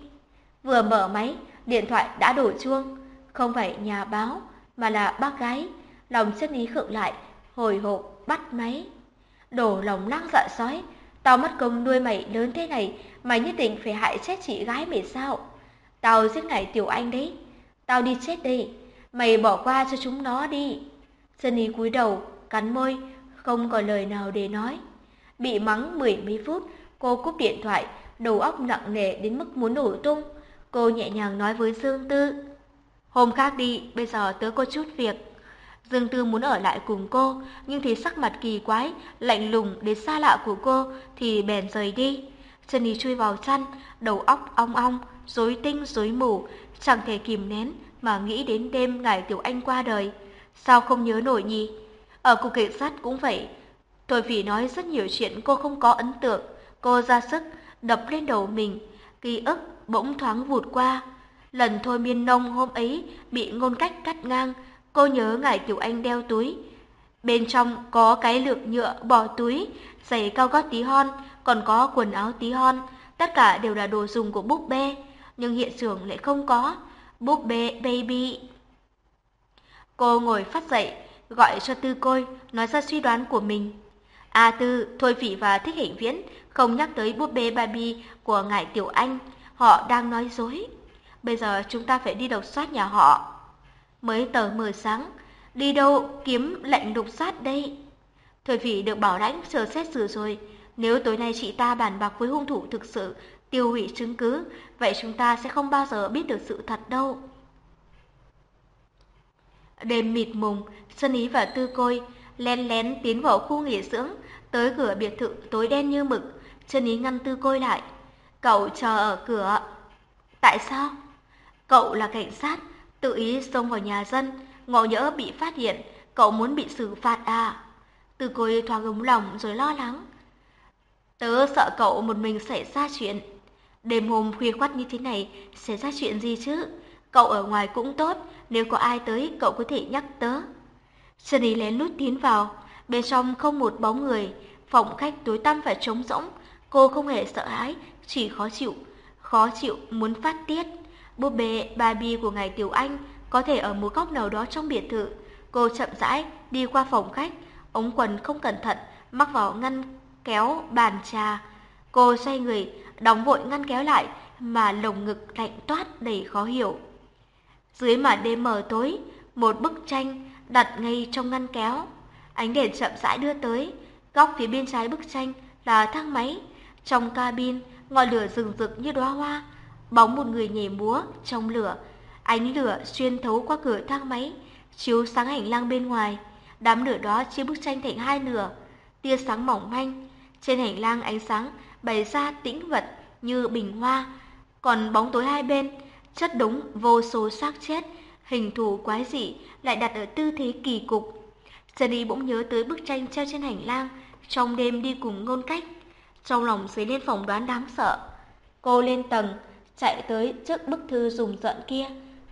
Vừa mở máy, điện thoại đã đổ chuông, không phải nhà báo, mà là bác gái. Lòng chân ý khựng lại, hồi hộp bắt máy. Đổ lòng lăng dạ sói, tao mất công nuôi mày lớn thế này, mày nhất định phải hại chết chị gái mày sao? Tao giết ngại tiểu anh đấy, tao đi chết đây, mày bỏ qua cho chúng nó đi. Chân ý cúi đầu, cắn môi, không có lời nào để nói. Bị mắng mười mấy phút, cô cúp điện thoại, đầu óc nặng nề đến mức muốn nổ tung. Cô nhẹ nhàng nói với Dương Tư. Hôm khác đi, bây giờ tớ có chút việc. Dương Tư muốn ở lại cùng cô, nhưng thấy sắc mặt kỳ quái, lạnh lùng đến xa lạ của cô thì bèn rời đi. Chân ý chui vào chăn, đầu óc ong ong, rối tinh rối mù, chẳng thể kìm nén mà nghĩ đến đêm ngài Tiểu Anh qua đời. Sao không nhớ nổi nhỉ? Ở cục cảnh sát cũng vậy. Thôi vì nói rất nhiều chuyện cô không có ấn tượng, cô ra sức đập lên đầu mình, ký ức bỗng thoáng vụt qua. Lần thôi miên nông hôm ấy bị ngôn cách cắt ngang, cô nhớ ngài Tiểu Anh đeo túi. Bên trong có cái lược nhựa bỏ túi, giày cao gót tí hon, còn có quần áo tí hon, tất cả đều là đồ dùng của búp bê, nhưng hiện trường lại không có. Búp bê baby. Cô ngồi phát dậy, gọi cho Tư Côi, nói ra suy đoán của mình. A Tư, Thôi Phỉ và Thích Hạnh Viễn không nhắc tới búp bê Barbie của ngài Tiểu Anh, họ đang nói dối. Bây giờ chúng ta phải đi đột soát nhà họ. Mới tờ mờ sáng, đi đâu kiếm lệnh đột soát đây? Thôi Phỉ được bảo lãnh chờ xét xử rồi, nếu tối nay chị ta bàn bạc với hung thủ thực sự, tiêu hủy chứng cứ, vậy chúng ta sẽ không bao giờ biết được sự thật đâu. Đêm mịt mùng, Sơn Ý và Tư Côi lén lén tiến vào khu nghỉ dưỡng, tới cửa biệt thự tối đen như mực, chân Ý ngăn Tư Côi lại. Cậu chờ ở cửa. Tại sao? Cậu là cảnh sát, tự ý xông vào nhà dân, ngộ nhỡ bị phát hiện, cậu muốn bị xử phạt à? Tư Côi thoáng ống lòng rồi lo lắng. Tớ sợ cậu một mình xảy ra chuyện. Đêm hôm khuya khoắt như thế này, xảy ra chuyện gì chứ? Cậu ở ngoài cũng tốt, nếu có ai tới cậu có thể nhắc tớ. Trần Ý lén lút tiến vào, bên trong không một bóng người, phòng khách tối tăm và trống rỗng. Cô không hề sợ hãi, chỉ khó chịu, khó chịu muốn phát tiết. Búp bê Barbie của ngài Tiểu Anh có thể ở một góc nào đó trong biệt thự. Cô chậm rãi đi qua phòng khách, ống quần không cẩn thận mắc vào ngăn kéo bàn trà. Cô xoay người, đóng vội ngăn kéo lại mà lồng ngực lạnh toát đầy khó hiểu. Dưới màn đêm mờ tối, một bức tranh đặt ngay trong ngăn kéo. Ánh đèn chậm rãi đưa tới, góc phía bên trái bức tranh là thang máy. Trong cabin, ngọn lửa rừng rực như đóa hoa, bóng một người nhảy múa trong lửa. Ánh lửa xuyên thấu qua cửa thang máy, chiếu sáng hành lang bên ngoài. đám lửa đó chia bức tranh thành hai nửa, tia sáng mỏng manh. Trên hành lang ánh sáng bày ra tĩnh vật như bình hoa, còn bóng tối hai bên chất đống vô số xác chết, hình thù quái dị lại đặt ở tư thế kỳ cục. Jenny bỗng nhớ tới bức tranh treo trên hành lang trong đêm đi cùng ngôn cách. Trong lòng dấy lên phỏng đoán đáng sợ. Cô lên tầng, chạy tới trước bức thư rùng rợn kia,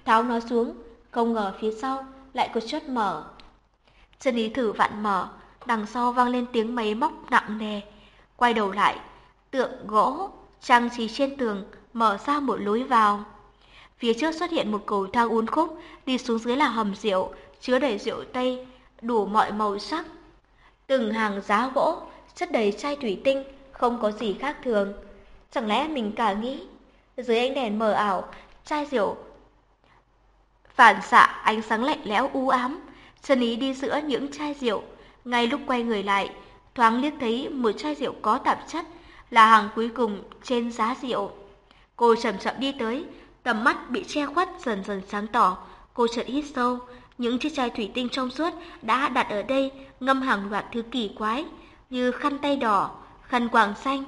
tháo nó xuống, không ngờ phía sau lại có chốt mở. Jenny thử vặn mở, đằng sau vang lên tiếng máy móc nặng nề. Quay đầu lại, tượng gỗ trang trí trên tường mở ra một lối vào. Phía trước xuất hiện một cầu thang uốn khúc, đi xuống dưới là hầm rượu, chứa đầy rượu tây, đủ mọi màu sắc. Từng hàng giá gỗ, chất đầy chai thủy tinh, không có gì khác thường. Chẳng lẽ mình cả nghĩ, dưới ánh đèn mờ ảo, chai rượu phản xạ ánh sáng lạnh lẽo u ám, chân ý đi giữa những chai rượu, ngay lúc quay người lại, thoáng liếc thấy một chai rượu có tạp chất là hàng cuối cùng trên giá rượu. Cô chậm chậm đi tới, tầm mắt bị che khuất dần dần sáng tỏ, cô chợt hít sâu, những chiếc chai thủy tinh trong suốt đã đặt ở đây ngâm hàng loạt thứ kỳ quái như khăn tay đỏ, khăn quàng xanh.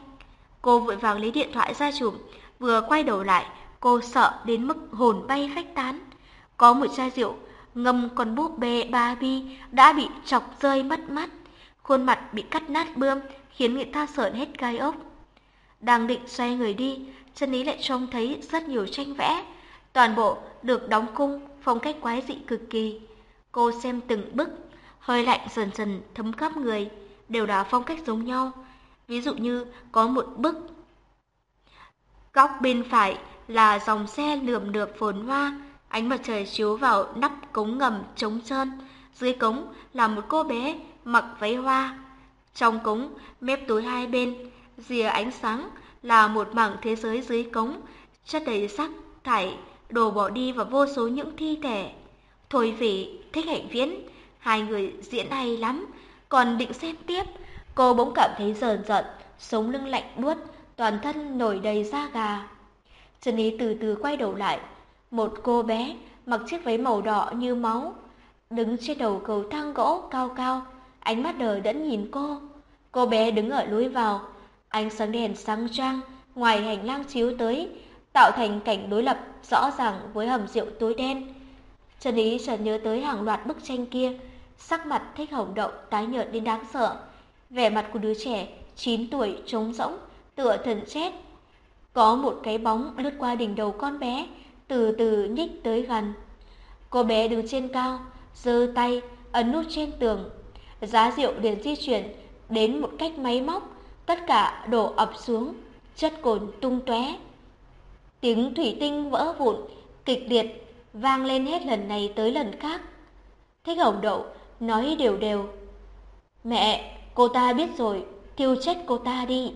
Cô vội vàng lấy điện thoại ra chụp, vừa quay đầu lại, cô sợ đến mức hồn bay phách tán. Có một chai rượu ngâm con búp bê Barbie đã bị chọc rơi mất mắt, khuôn mặt bị cắt nát bươm khiến người ta sợn hết gai ốc. Đang định xoay người đi, chân lý lại trông thấy rất nhiều tranh vẽ, toàn bộ được đóng cung phong cách quái dị cực kỳ. Cô xem từng bức, hơi lạnh dần dần thấm khắp người, đều là phong cách giống nhau. Ví dụ như có một bức góc bên phải là dòng xe lượm lượp phồn hoa, ánh mặt trời chiếu vào nắp cống ngầm trống trơn, dưới cống là một cô bé mặc váy hoa. Trong cống, mép tối hai bên, rìa ánh sáng là một mảng thế giới dưới cống, chất đầy sắc thải đổ bỏ đi và vô số những thi thể. Thôi vị, thích hạnh viễn, hai người diễn hay lắm, còn định xem tiếp. Cô bỗng cảm thấy rờn giận, sống lưng lạnh buốt, toàn thân nổi đầy da gà. Trần Ý từ từ quay đầu lại, một cô bé mặc chiếc váy màu đỏ như máu, đứng trên đầu cầu thang gỗ cao cao, ánh mắt đờ đẫn nhìn cô. Cô bé đứng ở lối vào, ánh sáng đèn sáng trang ngoài hành lang chiếu tới, tạo thành cảnh đối lập rõ ràng với hầm rượu tối đen. Trần Ý chợt nhớ tới hàng loạt bức tranh kia, sắc mặt thích hồng động tái nhợt đến đáng sợ. Vẻ mặt của đứa trẻ 9 tuổi trống rỗng, tựa thần chết. Có một cái bóng lướt qua đỉnh đầu con bé, từ từ nhích tới gần. Cô bé đứng trên cao, giơ tay ấn nút trên tường. Giá rượu liền di chuyển đến một cách máy móc, tất cả đổ ập xuống, chất cồn tung tóe. Tiếng thủy tinh vỡ vụn, kịch liệt, vang lên hết lần này tới lần khác. Thích hồng đậu nói đều đều. Mẹ, cô ta biết rồi, thiêu chết cô ta đi.